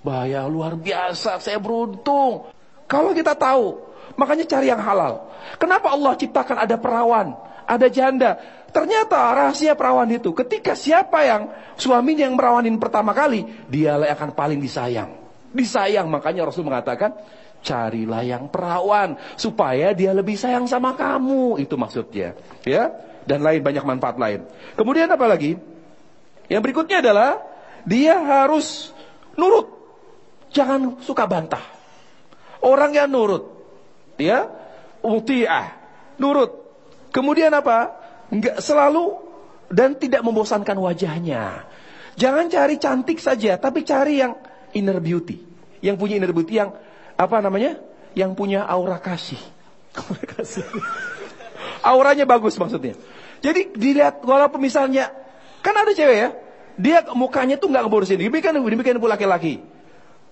Bahaya luar biasa, saya beruntung. Kalau kita tahu, makanya cari yang halal. Kenapa Allah ciptakan ada perawan, ada janda? Ternyata rahasia perawan itu ketika siapa yang suaminya yang merawanin pertama kali, yang akan paling disayang. Disayang, makanya Rasul mengatakan, carilah yang perawan supaya dia lebih sayang sama kamu. Itu maksudnya, ya. Dan lain banyak manfaat lain. Kemudian apa lagi? Yang berikutnya adalah dia harus nurut. Jangan suka bantah. Orang yang nurut, ya, utiah, nurut. Kemudian apa? Enggak selalu dan tidak membosankan wajahnya. Jangan cari cantik saja, tapi cari yang inner beauty. Yang punya inner beauty yang apa namanya? Yang punya aura kasih. Aura kasih. Auranya bagus maksudnya. Jadi dilihat walaupun misalnya kan ada cewek ya, dia mukanya tuh nggak ngebosenin. Demikian demikian pun laki-laki.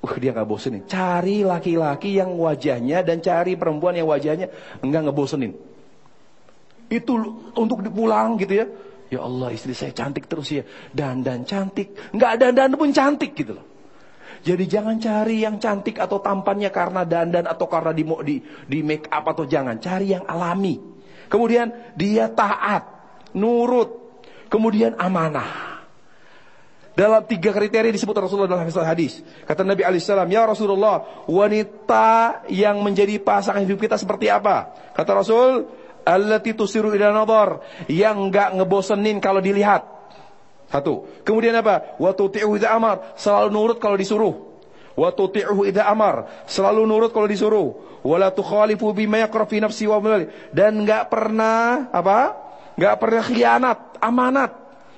Uh, dia nggak bosenin. Cari laki-laki yang wajahnya dan cari perempuan yang wajahnya nggak ngebosenin. Itu untuk dipulang gitu ya. Ya Allah istri saya cantik terus ya. Dan dan cantik. Nggak ada dan pun cantik gitu loh. Jadi jangan cari yang cantik atau tampannya karena dandan atau karena di, di, di make up atau jangan. Cari yang alami. Kemudian dia taat, nurut, kemudian amanah. Dalam tiga kriteria disebut Rasulullah dalam hadis. Kata Nabi alaihissalam, Ya Rasulullah, wanita yang menjadi pasangan hidup kita seperti apa? Kata Rasul, Allati tusiru ila nadhar, yang enggak ngebosenin kalau dilihat. Satu. Kemudian apa? Wa tuti'u idza amar, selalu nurut kalau disuruh. Wa tuti'u idza amar, selalu nurut kalau disuruh. Wala tukhalifu bima yaqra fi nafsi wa dan enggak pernah apa? Enggak pernah khianat, amanat.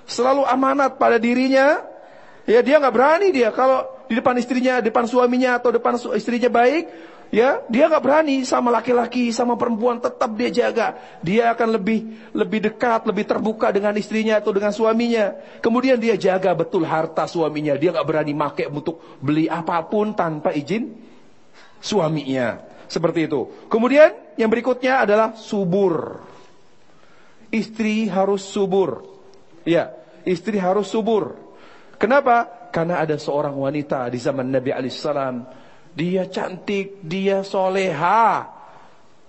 Selalu amanat pada dirinya. Ya dia enggak berani dia kalau di depan istrinya, depan suaminya atau depan istrinya baik, ya dia nggak berani sama laki-laki sama perempuan tetap dia jaga. Dia akan lebih lebih dekat lebih terbuka dengan istrinya atau dengan suaminya. Kemudian dia jaga betul harta suaminya. Dia nggak berani make untuk beli apa pun tanpa izin suaminya. Seperti itu. Kemudian yang berikutnya adalah subur. Istri harus subur. Ya istri harus subur. Kenapa? Karena ada seorang wanita di zaman Nabi alaihissalam dia cantik, dia soleha.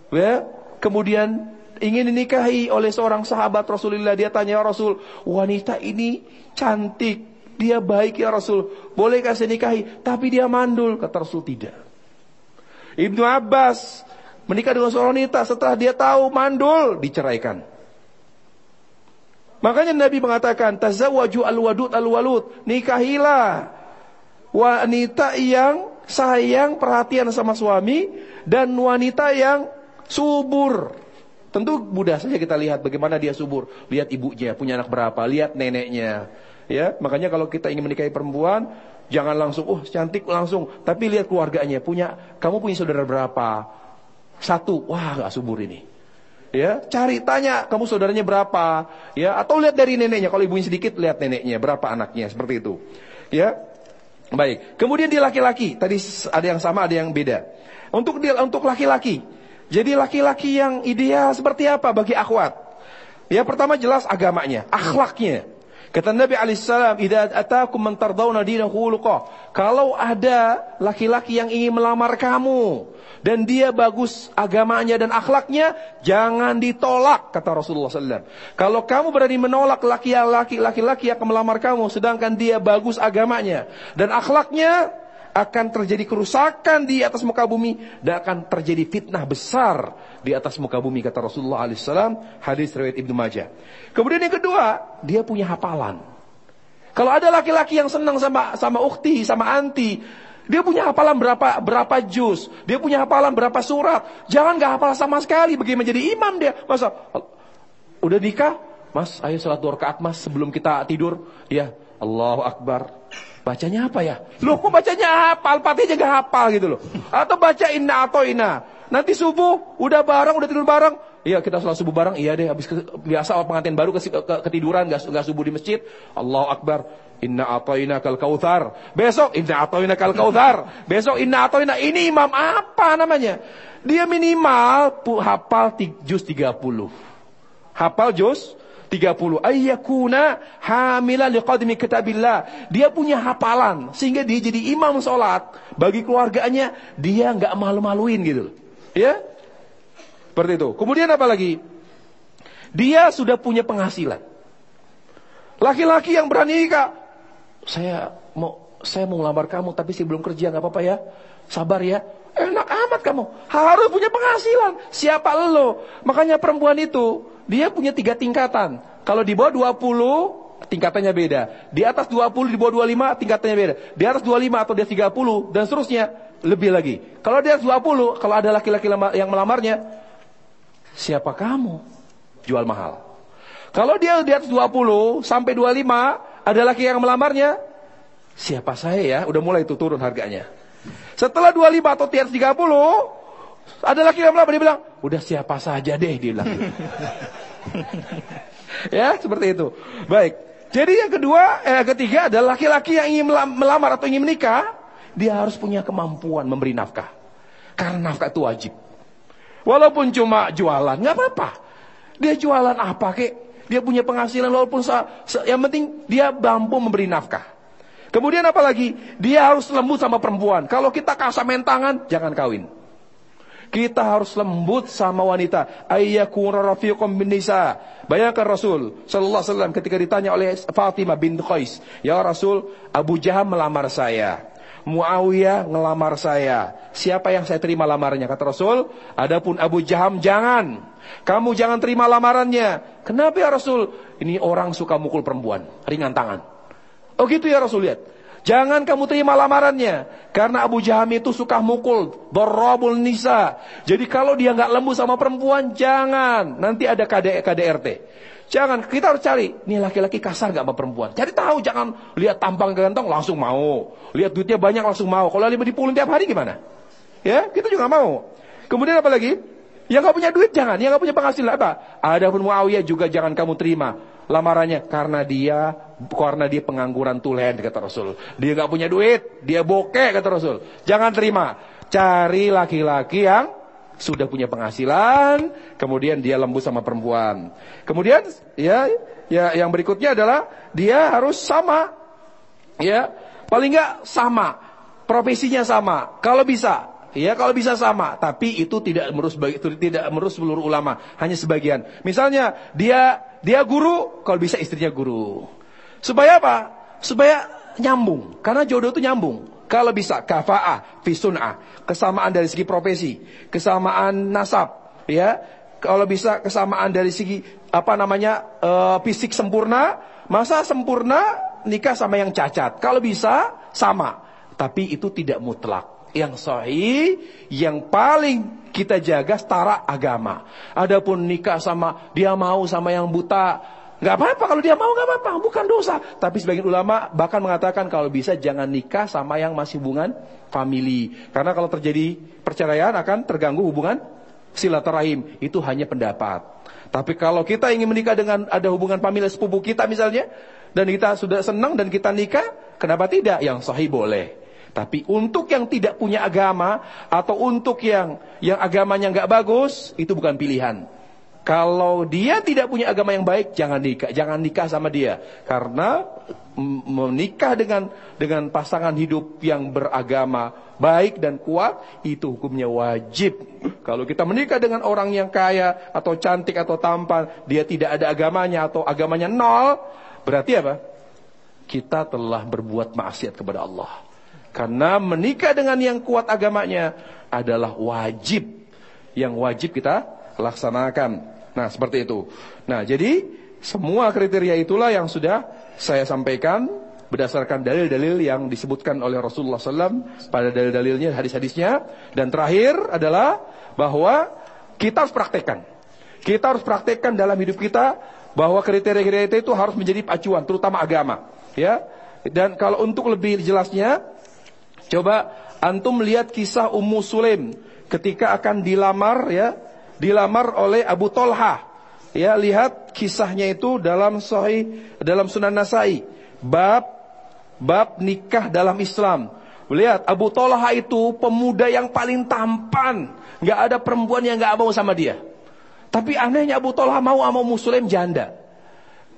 Ya, kemudian ingin dinikahi oleh seorang sahabat Rasulullah. Dia tanya ya Rasul, wanita ini cantik, dia baik ya Rasul. Bolehkah saya nikahi? Tapi dia mandul. Kata Rasul tidak. Ibnu Abbas menikah dengan seorang wanita setelah dia tahu mandul diceraikan. Makanya Nabi mengatakan tazawwaju al-wadud al-walud, nikahilah wanita yang sayang, perhatian sama suami dan wanita yang subur. Tentu mudah saja kita lihat bagaimana dia subur. Lihat ibunya, punya anak berapa, lihat neneknya. Ya, makanya kalau kita ingin menikahi perempuan, jangan langsung, oh cantik langsung. Tapi lihat keluarganya, punya, kamu punya saudara berapa? Satu, wah gak subur ini. Ya, cari tanya kamu saudaranya berapa, ya atau lihat dari neneknya. Kalau ibunya sedikit lihat neneknya berapa anaknya seperti itu. Ya, Baik. Kemudian di laki-laki, tadi ada yang sama, ada yang beda. Untuk dia untuk laki-laki. Jadi laki-laki yang ideal seperti apa bagi akhwat? Ya pertama jelas agamanya, akhlaknya. Kata Nabi alaihissalam, "Idza atakum man tardawna dinahu Kalau ada laki-laki yang ingin melamar kamu dan dia bagus agamanya dan akhlaknya, jangan ditolak kata Rasulullah SAW. Kalau kamu berani menolak laki-laki laki-laki yang melamar kamu, sedangkan dia bagus agamanya dan akhlaknya, akan terjadi kerusakan di atas muka bumi dan akan terjadi fitnah besar di atas muka bumi kata Rasulullah alaihissalam hadis riwayat Ibnu Majah. Kemudian yang kedua, dia punya hafalan. Kalau ada laki-laki yang senang sama sama ukti, sama anti, dia punya hafalan berapa berapa juz, dia punya hafalan berapa surat. Jangan gak hafal sama sekali bagaimana jadi imam dia. Masa udah nikah? Mas, ayo salat dua rakaat Mas sebelum kita tidur. Ya, Allahu Akbar. Bacanya apa ya? Loh kok bacanya hafal, Fatihah gak hafal gitu loh. Atau baca inna atau inna. Nanti subuh, udah bareng, udah tidur bareng. Iya kita sholat subuh bareng, iya deh. Habis ke, biasa pengantin baru ke, ke, ketiduran, gak, gak subuh di masjid. Allahu Akbar. Inna atoina kal kautar. Besok inna atoina kal kautar. Besok inna atoina. Ini imam apa namanya? Dia minimal hafal juz 30. Hafal juz 30 ayyakuna hamila liqadmi kitabillah. Dia punya hafalan sehingga dia jadi imam salat bagi keluarganya dia nggak malu-maluin gitu ya? Seperti itu. Kemudian apa lagi? Dia sudah punya penghasilan. Laki-laki yang berani kak saya mau saya mau ngelamar kamu tapi saya belum kerja nggak apa-apa ya. Sabar ya. Enak amat kamu. Harus punya penghasilan. Siapa lo? Makanya perempuan itu dia punya tiga tingkatan. Kalau di bawah 20, tingkatannya beda. Di atas 20, di bawah 25, tingkatannya beda. Di atas 25 atau di atas 30, dan seterusnya, lebih lagi. Kalau di atas 20, kalau ada laki-laki yang melamarnya, siapa kamu? Jual mahal. Kalau dia di atas 20 sampai 25, ada laki yang melamarnya, Siapa saya ya? Udah mulai itu turun harganya. Setelah 25 atau 30, ada laki yang melamar, dia bilang, udah siapa saja deh, dia bilang. ya, seperti itu. Baik. Jadi yang kedua, eh, ketiga adalah laki-laki yang ingin melamar atau ingin menikah, dia harus punya kemampuan memberi nafkah. Karena nafkah itu wajib. Walaupun cuma jualan, nggak apa-apa. Dia jualan apa kek? Dia punya penghasilan walaupun yang penting dia mampu memberi nafkah. Kemudian apa lagi? Dia harus lembut sama perempuan. Kalau kita kasar main tangan, jangan kawin. Kita harus lembut sama wanita. Ayyakun rafiqum bin nisa. Bayangkan Rasul sallallahu alaihi wasallam ketika ditanya oleh Fatimah bin Qais, "Ya Rasul, Abu Jaham melamar saya." Muawiyah ngelamar saya. Siapa yang saya terima lamarannya? Kata Rasul, adapun Abu Jaham jangan. Kamu jangan terima lamarannya. Kenapa ya Rasul? Ini orang suka mukul perempuan, ringan tangan. Oh gitu ya Rasul lihat. Jangan kamu terima lamarannya. Karena Abu Jaham itu suka mukul. Dorobul nisa. Jadi kalau dia nggak lembut sama perempuan, jangan. Nanti ada KD, KDRT. Jangan, kita harus cari. Nih laki-laki kasar gak sama perempuan. Cari tahu, jangan lihat tampang ganteng langsung mau. Lihat duitnya banyak langsung mau. Kalau lima dipulun tiap hari gimana? Ya, kita juga mau. Kemudian apa lagi? Yang gak punya duit jangan, yang gak punya penghasilan apa? Ada pun Muawiyah juga jangan kamu terima lamarannya karena dia karena dia pengangguran tulen kata Rasul. Dia gak punya duit, dia bokeh kata Rasul. Jangan terima. Cari laki-laki yang sudah punya penghasilan, kemudian dia lembut sama perempuan. Kemudian ya ya yang berikutnya adalah dia harus sama. Ya, paling enggak sama. Profesinya sama. Kalau bisa, ya kalau bisa sama, tapi itu tidak merus tidak merus seluruh ulama, hanya sebagian. Misalnya dia dia guru, kalau bisa istrinya guru. Supaya apa? Supaya nyambung. Karena jodoh itu nyambung. Kalau bisa kafa'ah fi sun'ah, kesamaan dari segi profesi, kesamaan nasab, ya. Kalau bisa kesamaan dari segi apa namanya? Uh, fisik sempurna, masa sempurna nikah sama yang cacat. Kalau bisa sama, tapi itu tidak mutlak. Yang sahih, yang paling kita jaga setara agama. Adapun nikah sama dia mau sama yang buta, Gak apa-apa kalau dia mau gak apa-apa, bukan dosa. Tapi sebagian ulama bahkan mengatakan kalau bisa jangan nikah sama yang masih hubungan family. Karena kalau terjadi perceraian akan terganggu hubungan silaturahim. Itu hanya pendapat. Tapi kalau kita ingin menikah dengan ada hubungan family sepupu kita misalnya, dan kita sudah senang dan kita nikah, kenapa tidak? Yang sahih boleh. Tapi untuk yang tidak punya agama atau untuk yang yang agamanya nggak bagus, itu bukan pilihan. Kalau dia tidak punya agama yang baik, jangan nikah, jangan nikah sama dia. Karena menikah dengan dengan pasangan hidup yang beragama baik dan kuat itu hukumnya wajib. Kalau kita menikah dengan orang yang kaya atau cantik atau tampan, dia tidak ada agamanya atau agamanya nol, berarti apa? Kita telah berbuat maksiat kepada Allah. Karena menikah dengan yang kuat agamanya adalah wajib. Yang wajib kita laksanakan. Nah, seperti itu. Nah, jadi semua kriteria itulah yang sudah saya sampaikan berdasarkan dalil-dalil yang disebutkan oleh Rasulullah SAW pada dalil-dalilnya, hadis-hadisnya. Dan terakhir adalah bahwa kita harus praktekkan. Kita harus praktekkan dalam hidup kita bahwa kriteria-kriteria itu harus menjadi pacuan, terutama agama. Ya. Dan kalau untuk lebih jelasnya, coba antum lihat kisah Ummu Sulaim ketika akan dilamar ya dilamar oleh Abu Tolha. Ya, lihat kisahnya itu dalam Sahih dalam Sunan Nasai. Bab bab nikah dalam Islam. Lihat Abu Tolha itu pemuda yang paling tampan, nggak ada perempuan yang nggak mau sama dia. Tapi anehnya Abu Tolha mau sama Muslim janda.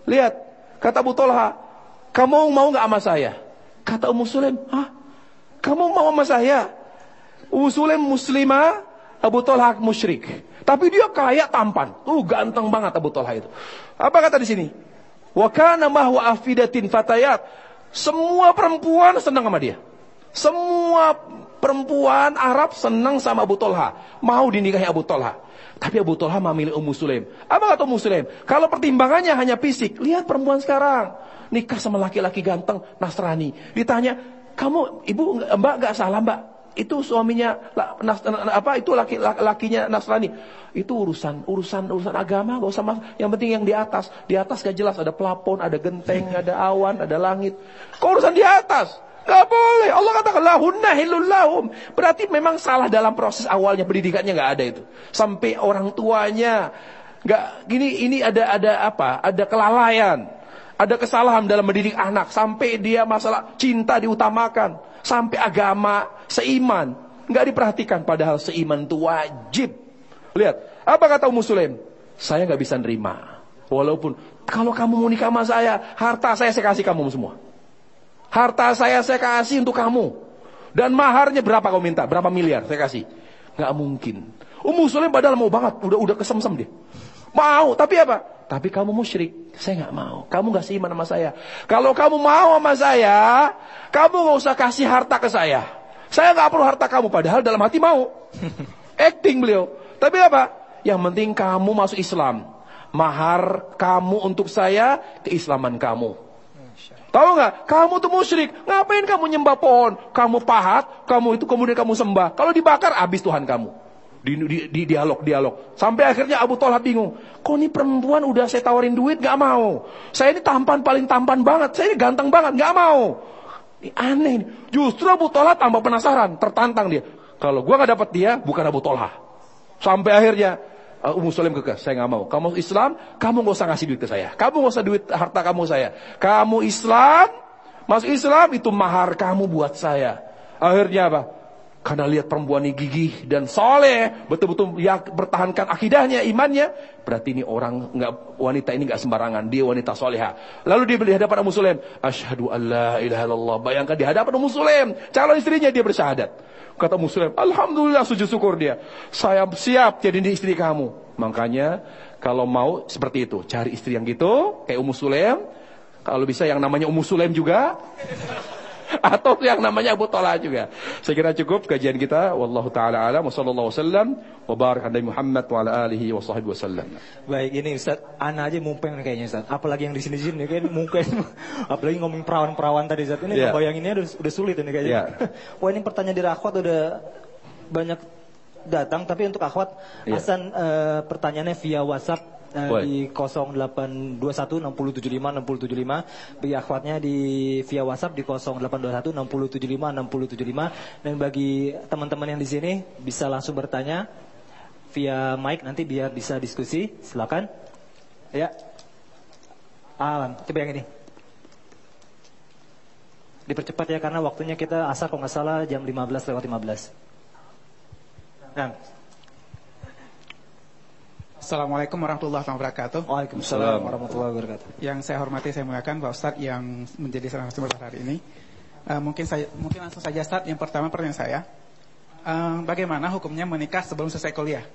Lihat, kata Abu Tolha, kamu mau nggak sama saya? Kata Muslim, hah? Kamu mau sama saya? Muslim muslimah, Abu Tolha musyrik. Tapi dia kaya tampan. Tuh ganteng banget Abu Talha itu. Apa kata di sini? Wa kana mahwa afidatin fatayat. Semua perempuan senang sama dia. Semua perempuan Arab senang sama Abu Talha. Mau dinikahi Abu Talha. Tapi Abu Talha memilih Ummu Sulaim. Apa kata Ummu Sulaim? Kalau pertimbangannya hanya fisik, lihat perempuan sekarang. Nikah sama laki-laki ganteng, Nasrani. Ditanya, kamu ibu mbak gak salah mbak? itu suaminya nas, apa itu laki, lakinya Nasrani. Itu urusan urusan urusan agama gak usah mas. Yang penting yang di atas. Di atas gak jelas ada pelapon, ada genteng, ada awan, ada langit. Kok urusan di atas? Gak boleh. Allah katakan lahunna lahum. Berarti memang salah dalam proses awalnya pendidikannya gak ada itu. Sampai orang tuanya nggak gini ini ada ada apa? Ada kelalaian. Ada kesalahan dalam mendidik anak sampai dia masalah cinta diutamakan, sampai agama seiman nggak diperhatikan padahal seiman itu wajib. Lihat, apa kata Muslim? Saya nggak bisa nerima. Walaupun kalau kamu mau nikah sama saya, harta saya saya kasih kamu semua. Harta saya saya kasih untuk kamu. Dan maharnya berapa kau minta? Berapa miliar saya kasih? Nggak mungkin. Ummu Sulaim padahal mau banget, udah udah kesemsem dia. Mau, tapi apa? Tapi kamu musyrik. Saya nggak mau. Kamu nggak seiman sama saya. Kalau kamu mau sama saya, kamu nggak usah kasih harta ke saya. Saya nggak perlu harta kamu. Padahal dalam hati mau. Acting beliau. Tapi apa? Yang penting kamu masuk Islam. Mahar kamu untuk saya, keislaman kamu. Tahu nggak? Kamu tuh musyrik. Ngapain kamu nyembah pohon? Kamu pahat, kamu itu kemudian kamu sembah. Kalau dibakar, habis Tuhan kamu. Di, di, di dialog, dialog. Sampai akhirnya Abu Talha bingung. Kok ini perempuan udah saya tawarin duit gak mau. Saya ini tampan paling tampan banget. Saya ini ganteng banget gak mau. Ini aneh. Justru Abu Talha tambah penasaran. Tertantang dia. Kalau gua gak dapat dia, bukan Abu Talha. Sampai akhirnya uh, Ummu Sulaim kekeh, saya nggak mau. Kamu Islam, kamu nggak usah ngasih duit ke saya. Kamu nggak usah duit harta kamu saya. Kamu Islam, masuk Islam itu mahar kamu buat saya. Akhirnya apa? Karena lihat perempuan ini gigih dan soleh, betul-betul ya bertahankan akidahnya, imannya, berarti ini orang nggak wanita ini nggak sembarangan, dia wanita soleha. Lalu dia di hadapan Ummu Sulaim, asyhadu alla ilaha illallah. Bayangkan di hadapan Ummu Sulaim, calon istrinya dia bersyahadat. Kata Ummu Sulaim, alhamdulillah sujud syukur dia. Saya siap jadi istri kamu. Makanya kalau mau seperti itu, cari istri yang gitu, kayak Ummu Sulaim. Kalau bisa yang namanya Ummu Sulaim juga. atau yang namanya Abu Talha juga. Saya kira cukup kajian kita. Wallahu taala alam wa sallallahu wasallam wa barik ala Muhammad wa ala alihi wa sahbihi wasallam. Baik, ini Ustaz, ana aja mumpeng kayaknya Ustaz. Apalagi yang di sini-sini kan mungkin apalagi ngomong perawan-perawan tadi Ustaz. Ini yeah. bayanginnya udah, udah sulit ini kayaknya. Yeah. Wah, ini pertanyaan dari akhwat udah banyak datang tapi untuk akhwat yeah. Hasan uh, pertanyaannya via WhatsApp uh, di 0821 6075 6075 bagi akhwatnya di via WhatsApp di 0821 6075 6075 dan bagi teman-teman yang di sini bisa langsung bertanya via mic nanti biar bisa diskusi. Silakan. Ya. Alan coba yang ini. Dipercepat ya karena waktunya kita asal kalau nggak salah jam 15 lewat 15 Nah, Assalamualaikum warahmatullahi wabarakatuh. Waalaikumsalam warahmatullahi wabarakatuh. Yang saya hormati saya muliakan Pak Ustadz yang menjadi salah satu hari ini. Uh, mungkin saya mungkin langsung saja Ustadz. Yang pertama pertanyaan saya, uh, bagaimana hukumnya menikah sebelum selesai kuliah?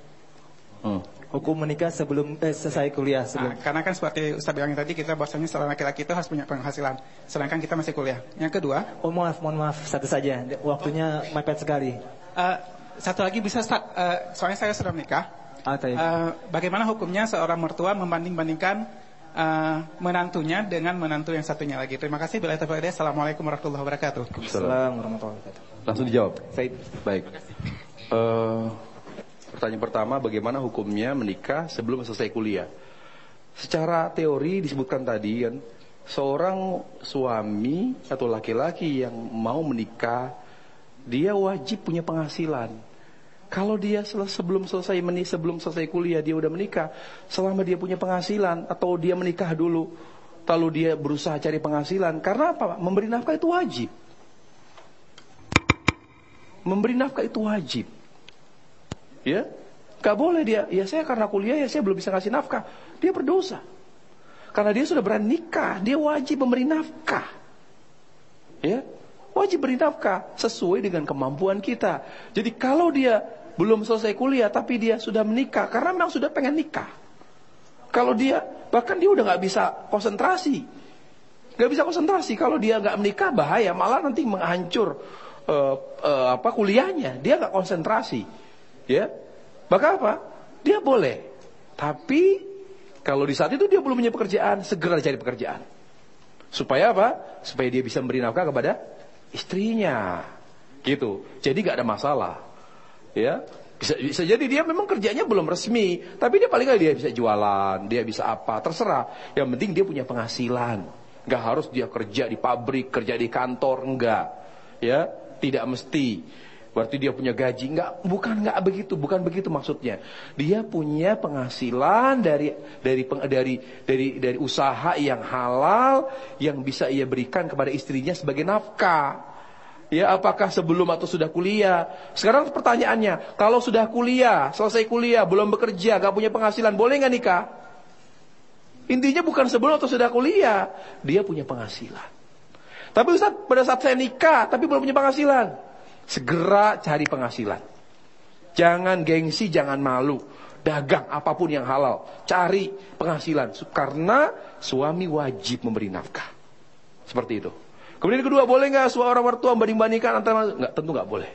Hmm. Hukum menikah sebelum eh, selesai kuliah. Sebelum. Nah, karena kan seperti Ustadz bilang tadi kita bahasanya seorang laki-laki itu harus punya penghasilan, sedangkan kita masih kuliah. Yang kedua, oh maaf, mohon maaf satu saja, waktunya mepet sekali. Uh, satu lagi bisa Ustadz, uh, soalnya saya sudah menikah. Uh, bagaimana hukumnya seorang mertua membanding-bandingkan uh, menantunya dengan menantu yang satunya lagi? Terima kasih. Bila taufiq Assalamualaikum warahmatullahi wabarakatuh. Assalamualaikum warahmatullahi wabarakatuh. Langsung dijawab. Baik. Baik. Uh, pertanyaan pertama, bagaimana hukumnya menikah sebelum selesai kuliah? Secara teori disebutkan tadi kan, seorang suami atau laki-laki yang mau menikah, dia wajib punya penghasilan. Kalau dia sebelum selesai menikah, sebelum selesai kuliah dia udah menikah, selama dia punya penghasilan atau dia menikah dulu, lalu dia berusaha cari penghasilan, karena apa? Memberi nafkah itu wajib. Memberi nafkah itu wajib. Ya, gak boleh dia. Ya saya karena kuliah ya saya belum bisa ngasih nafkah. Dia berdosa. Karena dia sudah berani nikah, dia wajib memberi nafkah. Ya, wajib beri nafkah sesuai dengan kemampuan kita. Jadi kalau dia belum selesai kuliah tapi dia sudah menikah karena memang sudah pengen nikah. Kalau dia bahkan dia udah nggak bisa konsentrasi, nggak bisa konsentrasi kalau dia nggak menikah bahaya malah nanti menghancur uh, uh, apa kuliahnya dia nggak konsentrasi, ya. Maka apa? Dia boleh, tapi kalau di saat itu dia belum punya pekerjaan segera cari pekerjaan supaya apa? Supaya dia bisa memberi nafkah kepada istrinya. Gitu. Jadi nggak ada masalah. Ya, bisa, bisa jadi dia memang kerjanya belum resmi, tapi dia paling nggak dia bisa jualan, dia bisa apa, terserah. Yang penting dia punya penghasilan. Gak harus dia kerja di pabrik, kerja di kantor, enggak. Ya, tidak mesti. Berarti dia punya gaji? Enggak, bukan enggak begitu, bukan begitu maksudnya. Dia punya penghasilan dari dari dari dari dari usaha yang halal yang bisa ia berikan kepada istrinya sebagai nafkah. Ya, apakah sebelum atau sudah kuliah? Sekarang pertanyaannya, kalau sudah kuliah, selesai kuliah, belum bekerja, gak punya penghasilan, boleh nggak nikah? Intinya bukan sebelum atau sudah kuliah, dia punya penghasilan. Tapi Ustaz, pada saat saya nikah, tapi belum punya penghasilan. Segera cari penghasilan. Jangan gengsi, jangan malu. Dagang apa pun yang halal. Cari penghasilan. Karena suami wajib memberi nafkah. Seperti itu. Kemudian kedua, boleh nggak seorang mertua membanding-bandingkan antara nggak tentu nggak boleh.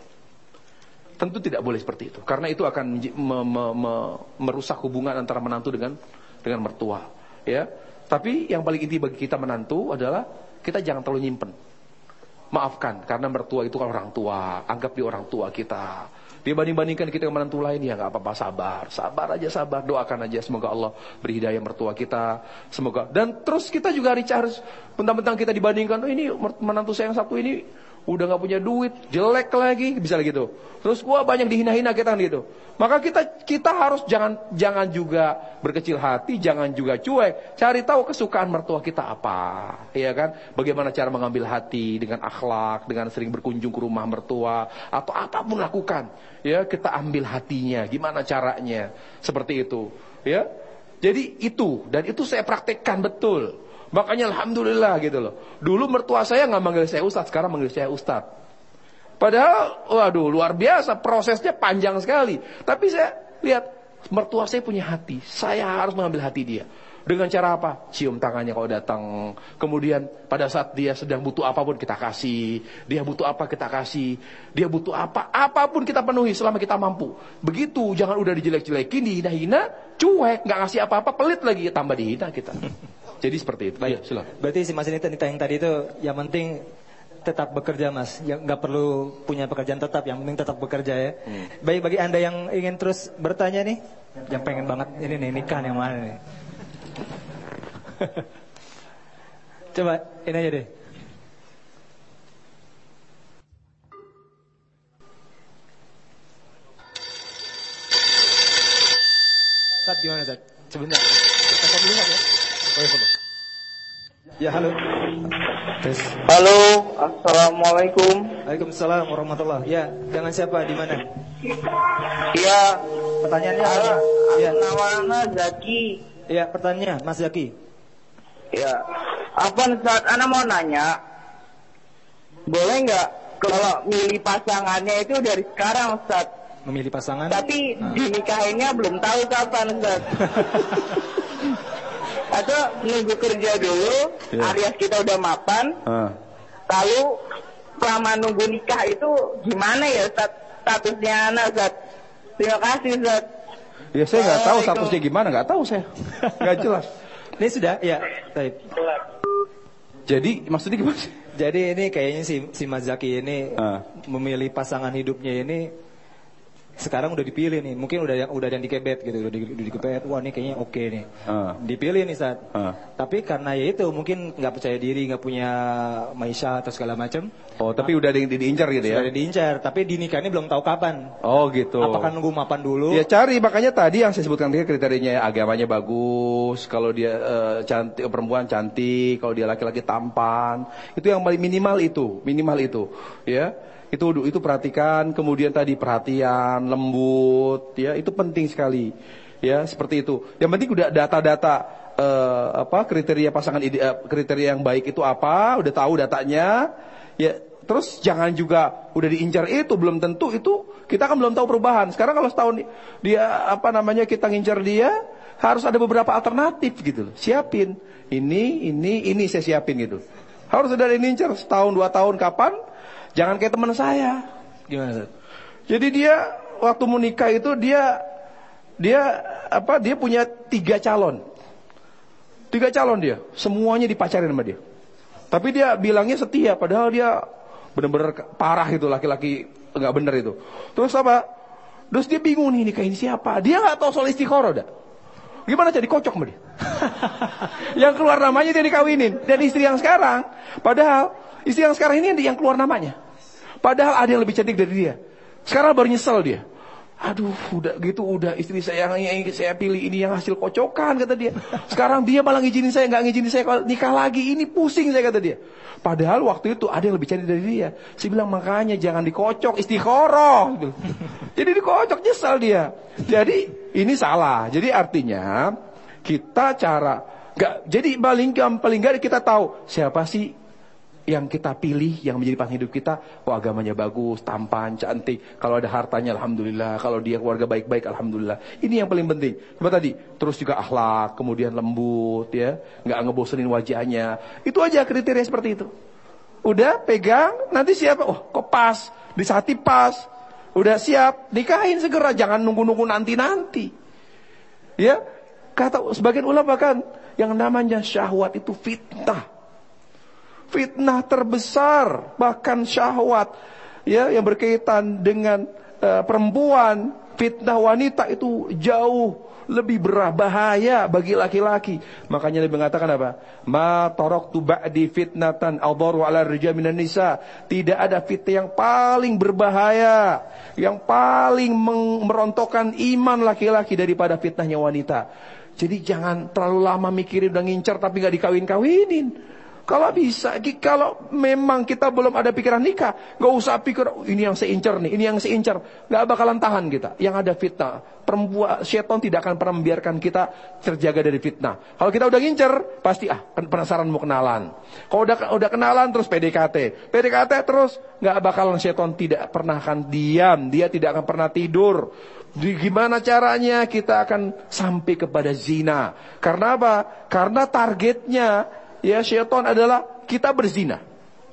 Tentu tidak boleh seperti itu, karena itu akan me, me, me, merusak hubungan antara menantu dengan dengan mertua. Ya, tapi yang paling inti bagi kita menantu adalah kita jangan terlalu nyimpen. Maafkan, karena mertua itu kan orang tua, anggap dia orang tua kita. Dia banding-bandingkan kita menantu lain ya nggak apa-apa sabar, sabar aja sabar, doakan aja semoga Allah beri hidayah mertua kita, semoga. Dan terus kita juga recharge, mentang-mentang kita dibandingkan, oh ini menantu saya yang satu ini udah nggak punya duit, jelek lagi, bisa gitu. Terus gua banyak dihina-hina kita gitu. Maka kita kita harus jangan jangan juga berkecil hati, jangan juga cuek. Cari tahu kesukaan mertua kita apa, ya kan? Bagaimana cara mengambil hati dengan akhlak, dengan sering berkunjung ke rumah mertua atau apa pun lakukan. Ya, kita ambil hatinya, gimana caranya? Seperti itu, ya. Jadi itu dan itu saya praktekkan betul. Makanya alhamdulillah gitu loh. Dulu mertua saya nggak manggil saya ustadz, sekarang manggil saya ustadz. Padahal, waduh, luar biasa, prosesnya panjang sekali. Tapi saya lihat, mertua saya punya hati. Saya harus mengambil hati dia. Dengan cara apa? Cium tangannya kalau datang. Kemudian pada saat dia sedang butuh apa pun kita kasih. Dia butuh apa kita kasih. Dia butuh apa, apa pun kita penuhi selama kita mampu. Begitu, jangan udah dijelek-jelekin, dihina-hina, cuek, nggak ngasih apa-apa, pelit lagi, tambah dihina kita. Jadi seperti itu. Baik, ya, Berarti si Mas ini yang tadi itu yang penting tetap bekerja mas, yang nggak perlu punya pekerjaan tetap, yang penting tetap bekerja ya. Hmm. Baik bagi anda yang ingin terus bertanya nih, yang pengen banget ini nih nikah yang mana nih? Coba ini aja deh. Saat gimana Saat? Sebentar. Kita dulu ya. Ya, halo. Tes. Halo, Assalamualaikum. Waalaikumsalam warahmatullah. Ya, dengan siapa? Di mana? Iya. Pertanyaannya apa? Ya. Nama Zaki. Ya, pertanyaannya Mas Zaki. Ya. Apa saat Ana mau nanya, boleh nggak kalau milih pasangannya itu dari sekarang Ustaz? Memilih pasangan? Tapi nah. dinikahinnya belum tahu kapan Ustaz. atau nunggu kerja dulu yeah. alias kita udah mapan. Uh. lalu selama nunggu nikah itu gimana ya stat statusnya anak Zat terima kasih Zat ya saya nggak tahu statusnya gimana nggak tahu saya. Nggak jelas. Ini sudah ya baik. Jadi maksudnya gimana? Sih jadi ini kayaknya si si Mas Zaki ini uh. memilih pasangan hidupnya ini sekarang udah dipilih nih mungkin udah yang udah yang dikebet gitu udah, di, udah dikebet wah ini kayaknya oke okay nih. Uh. dipilih nih saat uh. tapi karena ya itu mungkin nggak percaya diri nggak punya maisha atau segala macam. Oh tapi udah di, di, diincar gitu ya? Udah diincar tapi dinikahnya belum tahu kapan. Oh gitu. Apakah nunggu mapan dulu? Ya cari. Makanya tadi yang saya sebutkan tadi kriterianya agamanya bagus kalau dia uh, cantik perempuan cantik kalau dia laki-laki tampan. Itu yang paling minimal itu minimal itu ya itu itu perhatikan, kemudian tadi perhatian, lembut, ya itu penting sekali. Ya, seperti itu. Yang penting udah data-data uh, apa kriteria pasangan ide, uh, kriteria yang baik itu apa, udah tahu datanya. Ya, terus jangan juga udah diincar itu belum tentu itu kita kan belum tahu perubahan. Sekarang kalau setahun dia apa namanya kita ngincar dia, harus ada beberapa alternatif gitu. Siapin. Ini, ini, ini saya siapin gitu. Harus ada diincar setahun dua tahun kapan Jangan kayak teman saya. Gimana, Ustaz? Jadi dia waktu menikah itu dia dia apa? Dia punya tiga calon. Tiga calon dia, semuanya dipacarin sama dia. Tapi dia bilangnya setia, padahal dia bener-bener parah itu laki-laki nggak bener itu. Terus apa? Terus dia bingung nih nikahin siapa? Dia nggak tahu soal istikharah dah. Gimana jadi kocok sama dia? yang keluar namanya dia dikawinin dan istri yang sekarang, padahal istri yang sekarang ini yang keluar namanya. Padahal ada yang lebih cantik dari dia. Sekarang baru nyesel dia. Aduh, udah gitu udah istri saya yang saya pilih ini yang hasil kocokan kata dia. Sekarang dia malah ngizinin saya nggak ngizinin saya nikah lagi. Ini pusing saya kata dia. Padahal waktu itu ada yang lebih cantik dari dia. Saya bilang makanya jangan dikocok istiqoroh. Jadi dikocok nyesal dia. Jadi ini salah. Jadi artinya kita cara nggak jadi paling paling nggak kita tahu siapa sih yang kita pilih yang menjadi pasangan hidup kita, oh agamanya bagus, tampan, cantik. Kalau ada hartanya alhamdulillah, kalau dia keluarga baik-baik alhamdulillah. Ini yang paling penting. Coba tadi, terus juga akhlak, kemudian lembut ya, nggak ngebosenin wajahnya. Itu aja kriteria seperti itu. Udah pegang, nanti siapa? Oh, kok pas, di saat pas. Udah siap, nikahin segera, jangan nunggu-nunggu nanti-nanti. Ya, kata sebagian ulama kan yang namanya syahwat itu fitnah fitnah terbesar bahkan syahwat ya yang berkaitan dengan uh, perempuan fitnah wanita itu jauh lebih berbahaya bagi laki-laki. Makanya Nabi mengatakan apa? Ma taraktu ba'di fitnatan adharu 'ala rijal minan nisa. Tidak ada fitnah yang paling berbahaya, yang paling merontokkan iman laki-laki daripada fitnahnya wanita. Jadi jangan terlalu lama mikirin udah ngincer tapi nggak dikawin-kawinin. Kalau bisa, kalau memang kita belum ada pikiran nikah, gak usah pikir oh, ini yang seincer nih, ini yang seincer, gak bakalan tahan kita. Yang ada fitnah, perempuan setan tidak akan pernah membiarkan kita terjaga dari fitnah. Kalau kita udah ngincer, pasti ah penasaran mau kenalan. Kalau udah udah kenalan terus PDKT, PDKT terus gak bakalan setan tidak pernah akan diam, dia tidak akan pernah tidur. Gimana caranya kita akan sampai kepada zina? Karena apa? Karena targetnya ya syaitan adalah kita berzina.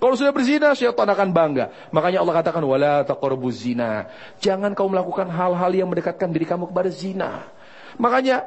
Kalau sudah berzina, syaitan akan bangga. Makanya Allah katakan, wala taqrabuz zina. Jangan kau melakukan hal-hal yang mendekatkan diri kamu kepada zina. Makanya,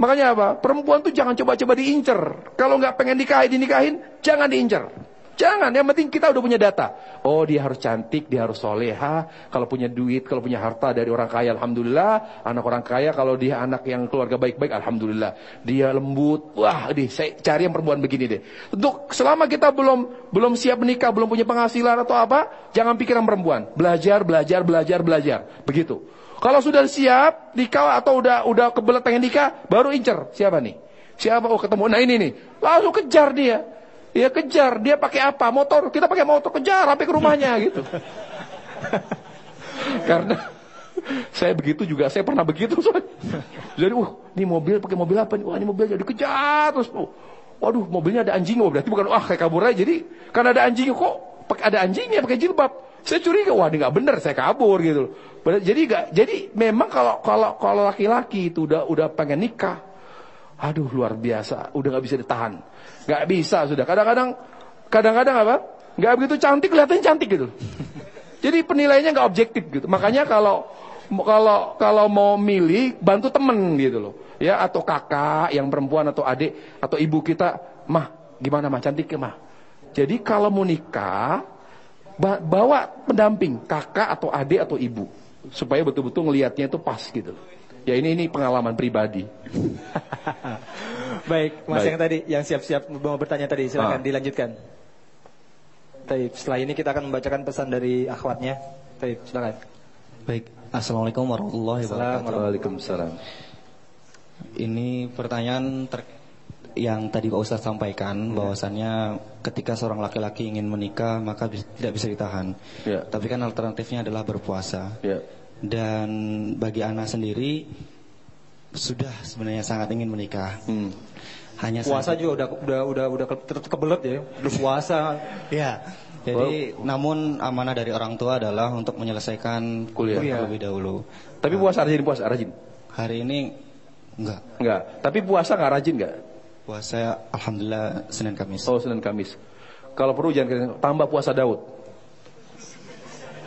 makanya apa? Perempuan tuh jangan coba-coba diincer. Kalau nggak pengen nikahin, dinikahin, jangan diincer. Jangan, yang penting kita udah punya data. Oh dia harus cantik, dia harus soleha. Kalau punya duit, kalau punya harta dari orang kaya, Alhamdulillah. Anak orang kaya, kalau dia anak yang keluarga baik-baik, Alhamdulillah. Dia lembut, wah deh, saya cari yang perempuan begini deh. Untuk selama kita belum belum siap menikah, belum punya penghasilan atau apa, jangan pikiran perempuan. Belajar, belajar, belajar, belajar. Begitu. Kalau sudah siap nikah atau udah udah kebelet pengen nikah, baru incer. Siapa nih? Siapa? Oh ketemu. Nah ini nih. Langsung kejar dia. Ya kejar, dia pakai apa? Motor, kita pakai motor kejar sampai ke rumahnya gitu. Karena saya begitu juga, saya pernah begitu. Jadi, uh, ini mobil pakai mobil apa nih? Wah, ini mobil jadi kejar terus. Uh, waduh, mobilnya ada anjing, oh, berarti bukan wah kayak kabur aja. Jadi, karena ada anjing kok pakai ada anjingnya pakai jilbab. Saya curiga, wah ini nggak benar, saya kabur gitu. Jadi nggak, jadi memang kalau kalau kalau laki-laki itu udah udah pengen nikah, aduh luar biasa, udah nggak bisa ditahan. Gak bisa sudah. Kadang-kadang, kadang-kadang apa? Gak begitu cantik, kelihatannya cantik gitu. Jadi penilaiannya gak objektif gitu. Makanya kalau kalau kalau mau milih bantu temen gitu loh ya atau kakak yang perempuan atau adik atau ibu kita mah gimana mah cantik ya mah jadi kalau mau nikah bawa pendamping kakak atau adik atau ibu supaya betul-betul ngelihatnya itu pas gitu ya ini ini pengalaman pribadi Baik, Mas Baik. yang tadi yang siap-siap mau bertanya tadi silakan ah. dilanjutkan. Baik, setelah ini kita akan membacakan pesan dari akhwatnya. Baik, silakan. Baik, Assalamualaikum warahmatullahi wabarakatuh. Waalaikumsalam. Ini pertanyaan ter yang tadi Pak Ustaz sampaikan ya. bahwasannya ketika seorang laki-laki ingin menikah maka tidak bisa ditahan. Ya. Tapi kan alternatifnya adalah berpuasa. Ya. Dan bagi anak sendiri sudah sebenarnya sangat ingin menikah. Hmm. Hanya puasa juga udah udah udah udah kebelet ya, udah puasa. ya. Jadi well, namun amanah dari orang tua adalah untuk menyelesaikan kuliah terlebih dahulu. Tapi puasa rajin puasa rajin. Hari ini enggak. Enggak. Tapi puasa enggak rajin enggak? Puasa alhamdulillah Senin Kamis. Oh, Senin Kamis. Kalau perlu jangan tambah puasa Daud.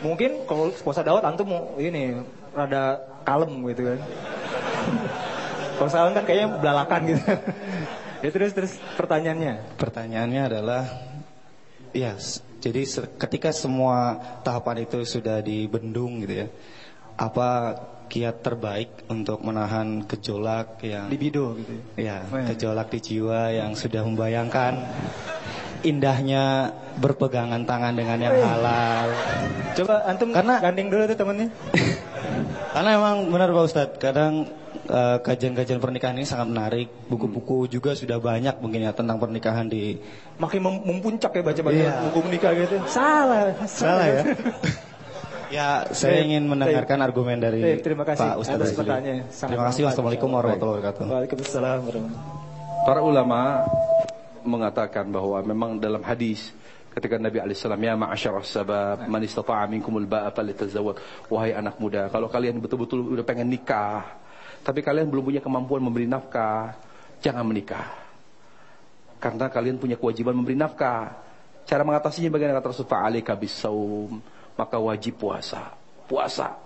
Mungkin kalau puasa Daud antum ini rada kalem gitu kan. Kalau sekarang kan kayaknya belalakan gitu. ya terus terus pertanyaannya. Pertanyaannya adalah ya Jadi ketika semua tahapan itu sudah dibendung gitu ya, apa kiat terbaik untuk menahan gejolak yang libido gitu ya, ya gejolak di jiwa yang sudah membayangkan indahnya berpegangan tangan dengan yang halal. Coba antum karena gandeng dulu tuh temennya. karena emang benar Pak Ustadz, kadang kajian eh, kajian-kajian pernikahan ini sangat menarik. Buku-buku juga sudah banyak mungkin ya tentang pernikahan di makin mempuncak ya baca-baca yeah. buku menikah gitu. Salah, salah ya. Ya, saya ingin mendengarkan argumen dari Baik, terima kasih Pak Ustaz pertanyaan. Terima kasih. Wassalamualaikum warahmatullahi wabarakatuh. Waalaikumsalam warahmatullahi Para ulama mengatakan bahwa memang dalam hadis ketika Nabi alaihissalam ya ma'asyar sabab man istata'a minkumul ba'a falyatazawwaj wahai anak muda kalau kalian betul-betul udah pengen nikah tapi kalian belum punya kemampuan memberi nafkah jangan menikah karena kalian punya kewajiban memberi nafkah cara mengatasinya bagaimana kata Rasul fa'alika bisawm maka wajib puasa. Puasa.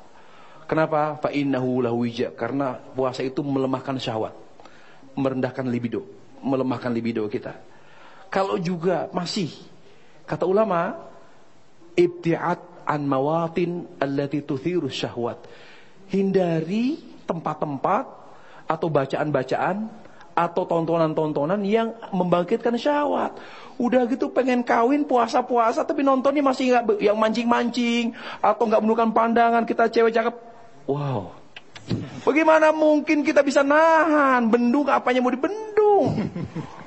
Kenapa? Fa innahu wija. Karena puasa itu melemahkan syahwat. Merendahkan libido, melemahkan libido kita. Kalau juga masih kata ulama ibtiat an mawatin allati tuthiru syahwat. Hindari tempat-tempat atau bacaan-bacaan atau tontonan-tontonan yang membangkitkan syahwat. Udah gitu pengen kawin puasa-puasa tapi nontonnya masih nggak yang mancing-mancing atau nggak menundukkan pandangan kita cewek cakep. Wow. Bagaimana mungkin kita bisa nahan bendung apanya mau dibendung?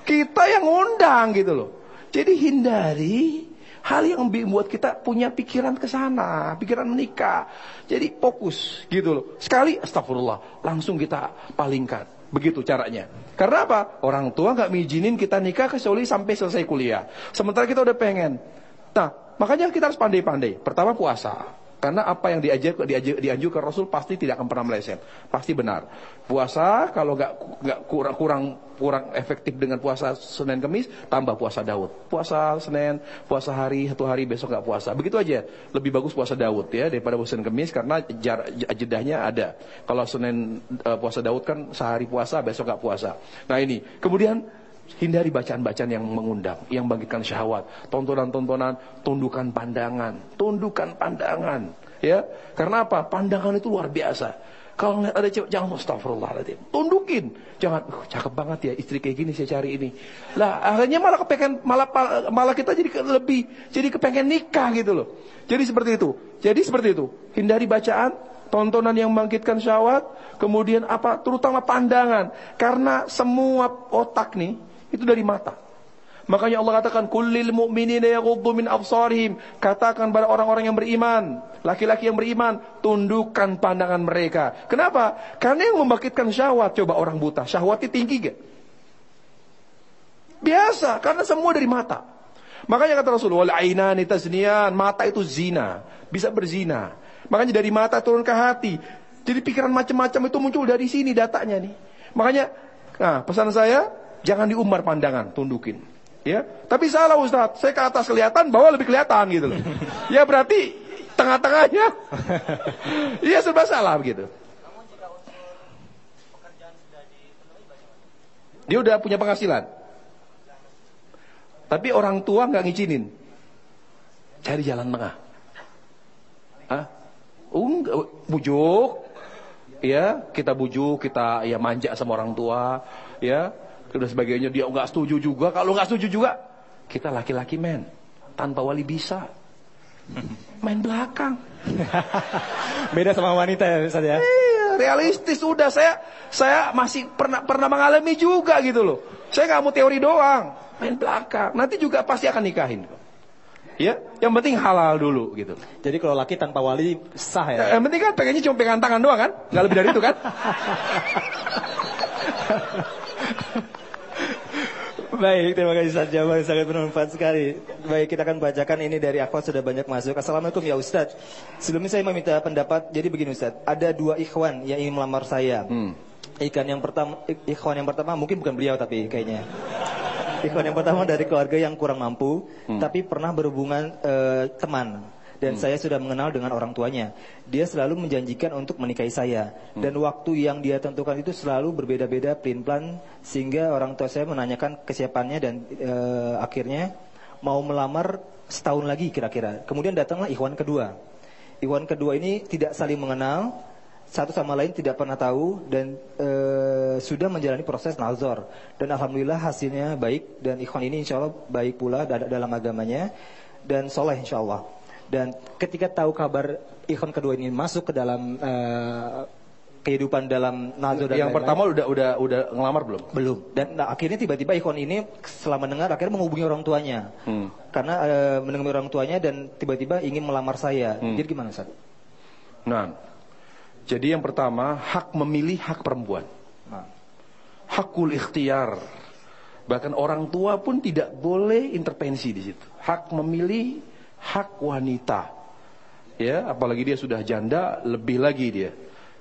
Kita yang undang gitu loh. Jadi hindari hal yang membuat kita punya pikiran ke sana, pikiran menikah. Jadi fokus gitu loh. Sekali astagfirullah, langsung kita palingkan. Begitu caranya. Karena apa? Orang tua nggak mizinin kita nikah kecuali sampai selesai kuliah. Sementara kita udah pengen. Nah, makanya kita harus pandai-pandai. Pertama puasa. Karena apa yang diajar, diajar, dianjurkan Rasul pasti tidak akan pernah meleset, pasti benar. Puasa kalau nggak nggak kurang kurang kurang efektif dengan puasa Senin Kemis, tambah puasa Daud. Puasa Senin, puasa hari satu hari besok nggak puasa. Begitu aja. Lebih bagus puasa Daud ya daripada puasa Senin Kemis karena jar, jedahnya ada. Kalau Senin uh, puasa Daud kan sehari puasa, besok nggak puasa. Nah ini kemudian Hindari bacaan-bacaan yang mengundang, yang bangkitkan syahwat, tontonan-tontonan, tundukan pandangan, tundukan pandangan, ya. Karena apa? Pandangan itu luar biasa. Kalau ngeliat ada cewek, jangan astagfirullahaladzim. Tundukin. Jangan, uh, cakep banget ya istri kayak gini saya cari ini. Lah, akhirnya malah kepengen, malah, malah kita jadi lebih, jadi kepengen nikah gitu loh. Jadi seperti itu. Jadi seperti itu. Hindari bacaan, tontonan yang membangkitkan syahwat, kemudian apa? Terutama pandangan. Karena semua otak nih, itu dari mata. Makanya Allah katakan kullil mu'minina yaghuddu min absarihim. Katakan pada orang-orang yang beriman, laki-laki yang beriman, tundukkan pandangan mereka. Kenapa? Karena yang membangkitkan syahwat, coba orang buta, syahwatnya tinggi gak? Biasa, karena semua dari mata. Makanya kata Rasulullah, ainani tazniyan, mata itu zina, bisa berzina. Makanya dari mata turun ke hati. Jadi pikiran macam-macam itu muncul dari sini datanya nih. Makanya, nah pesan saya, Jangan diumbar pandangan, tundukin. Ya, tapi salah Ustaz. Saya ke atas kelihatan, bawah lebih kelihatan gitu loh. Ya berarti tengah-tengahnya. Iya serba salah begitu. Dia udah punya penghasilan. Tapi orang tua nggak ngizinin. Cari jalan tengah. Hah? Uh, bujuk. Ya, kita bujuk, kita ya manja sama orang tua, ya dan sebagainya. Dia nggak setuju juga. Kalau nggak setuju juga kita laki-laki men tanpa wali bisa. Main belakang. Beda sama wanita ya misalnya iya realistis. Udah saya saya masih pernah pernah mengalami juga gitu loh. Saya nggak mau teori doang. Main belakang. Nanti juga pasti akan nikahin Ya, yang penting halal dulu gitu. Jadi kalau laki tanpa wali sah ya. Yang penting kan pengennya cuma pegang tangan doang kan? Gak lebih dari itu kan? Baik, terima kasih Ustaz jawaban sangat bermanfaat sekali. Baik, kita akan bacakan ini dari akhwat sudah banyak masuk. Assalamualaikum ya Ustaz. Sebelumnya saya meminta pendapat. Jadi begini Ustaz, ada dua ikhwan yang ingin melamar saya. Hmm. Ikan yang pertama, ikhwan yang pertama mungkin bukan beliau tapi kayaknya. Ikhwan yang pertama dari keluarga yang kurang mampu, hmm. tapi pernah berhubungan uh, teman dan hmm. saya sudah mengenal dengan orang tuanya. Dia selalu menjanjikan untuk menikahi saya hmm. dan waktu yang dia tentukan itu selalu berbeda-beda plan-plan sehingga orang tua saya menanyakan kesiapannya dan e, akhirnya mau melamar setahun lagi kira-kira. Kemudian datanglah ikhwan kedua. Ikhwan kedua ini tidak saling mengenal, satu sama lain tidak pernah tahu dan e, sudah menjalani proses nazar dan alhamdulillah hasilnya baik dan ikhwan ini insya Allah baik pula dalam agamanya dan soleh insya Allah dan ketika tahu kabar ikhwan kedua ini masuk ke dalam e, kehidupan dalam nazar dan yang lain pertama udah udah udah ngelamar belum belum dan nah, akhirnya tiba-tiba ikhwan ini setelah mendengar akhirnya menghubungi orang tuanya hmm. karena e, mendengar orang tuanya dan tiba-tiba ingin melamar saya hmm. jadi gimana Ustaz? Nah jadi yang pertama, hak memilih hak perempuan. Nah. Hakul ikhtiar. Bahkan orang tua pun tidak boleh intervensi di situ. Hak memilih hak wanita. Ya, apalagi dia sudah janda, lebih lagi dia.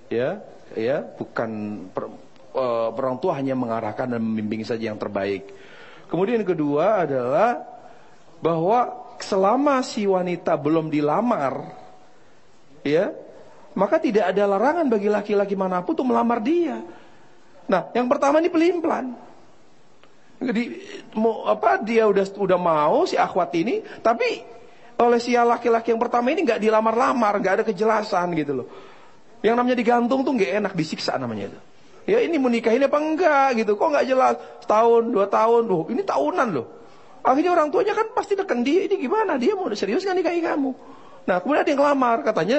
Ya, ya, bukan per, uh, orang tua hanya mengarahkan dan membimbing saja yang terbaik. Kemudian yang kedua adalah bahwa selama si wanita belum dilamar, ya, maka tidak ada larangan bagi laki-laki mana pun untuk melamar dia. Nah, yang pertama ini pelin-pelan. Jadi mau apa dia udah udah mau si akhwat ini, tapi oleh si laki-laki yang pertama ini nggak dilamar-lamar, nggak ada kejelasan gitu loh. Yang namanya digantung tuh nggak enak, disiksa namanya itu. Ya ini mau nikah ini apa enggak gitu, kok nggak jelas setahun dua tahun, loh ini tahunan loh. Akhirnya orang tuanya kan pasti tekan dia, ini gimana dia mau serius nggak nikahi kamu? Nah kemudian ada yang ngelamar, katanya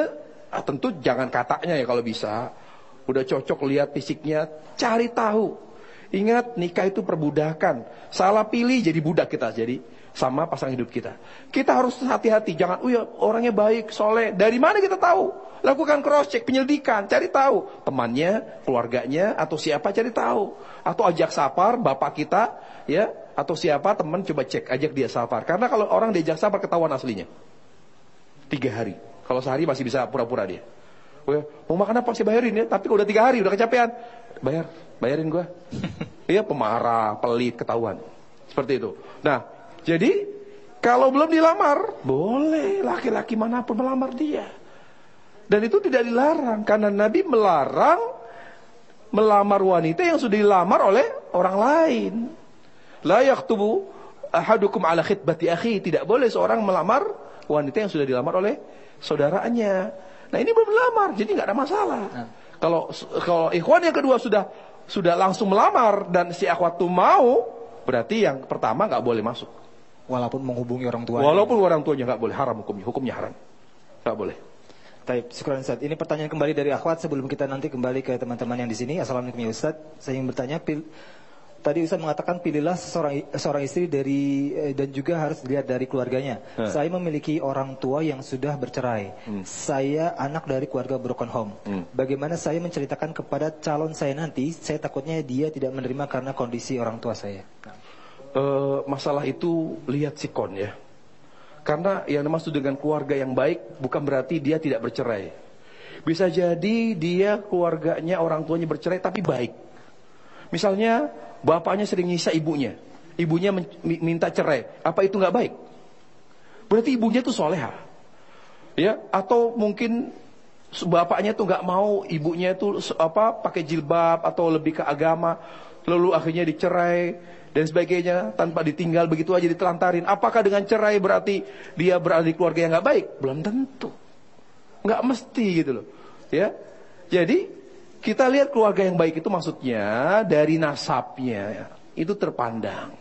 ah, tentu jangan katanya ya kalau bisa. Udah cocok lihat fisiknya, cari tahu. Ingat nikah itu perbudakan. Salah pilih jadi budak kita jadi sama pasangan hidup kita. Kita harus hati-hati, jangan oh ya orangnya baik, soleh. Dari mana kita tahu? Lakukan cross check, penyelidikan, cari tahu temannya, keluarganya atau siapa cari tahu. Atau ajak sapar bapak kita, ya, atau siapa teman coba cek, ajak dia sapar. Karena kalau orang diajak sapar ketahuan aslinya. Tiga hari. Kalau sehari masih bisa pura-pura dia. Oh ya, mau makan apa sih bayarin ya. Tapi udah tiga hari udah kecapean, bayar, bayarin gue. Iya pemarah, pelit, ketahuan. Seperti itu. Nah, jadi kalau belum dilamar, boleh laki-laki mana pun melamar dia. Dan itu tidak dilarang karena Nabi melarang melamar wanita yang sudah dilamar oleh orang lain. La yaktubu ahadukum ala khitbati akhi. Tidak boleh seorang melamar wanita yang sudah dilamar oleh saudaranya. Nah ini belum melamar, jadi nggak ada masalah. Nah. Kalau kalau ikhwan yang kedua sudah sudah langsung melamar dan si akhwat itu mau, berarti yang pertama nggak boleh masuk. Walaupun menghubungi orang tua. Walaupun orang tuanya nggak boleh, haram hukumnya, hukumnya haram, nggak boleh. Taib, syukuran Ustaz. Ini pertanyaan kembali dari akhwat sebelum kita nanti kembali ke teman-teman yang di sini. Assalamualaikum ya Ustaz. Saya ingin bertanya, pil Tadi Ustaz mengatakan pilihlah seorang seorang istri dari eh, dan juga harus dilihat dari keluarganya. Hmm. Saya memiliki orang tua yang sudah bercerai. Hmm. Saya anak dari keluarga broken home. Hmm. Bagaimana saya menceritakan kepada calon saya nanti? Saya takutnya dia tidak menerima karena kondisi orang tua saya. Uh, masalah itu lihat sikon ya. Karena yang dimaksud dengan keluarga yang baik bukan berarti dia tidak bercerai. Bisa jadi dia keluarganya orang tuanya bercerai tapi baik. Misalnya Bapaknya sering nyisa ibunya. Ibunya minta cerai. Apa itu nggak baik? Berarti ibunya tuh soleha. Ya, atau mungkin bapaknya tuh nggak mau ibunya itu apa pakai jilbab atau lebih ke agama, lalu akhirnya dicerai dan sebagainya tanpa ditinggal begitu aja ditelantarin. Apakah dengan cerai berarti dia berada di keluarga yang nggak baik? Belum tentu. Nggak mesti gitu loh. Ya. Jadi kita lihat keluarga yang baik itu maksudnya dari nasabnya itu terpandang.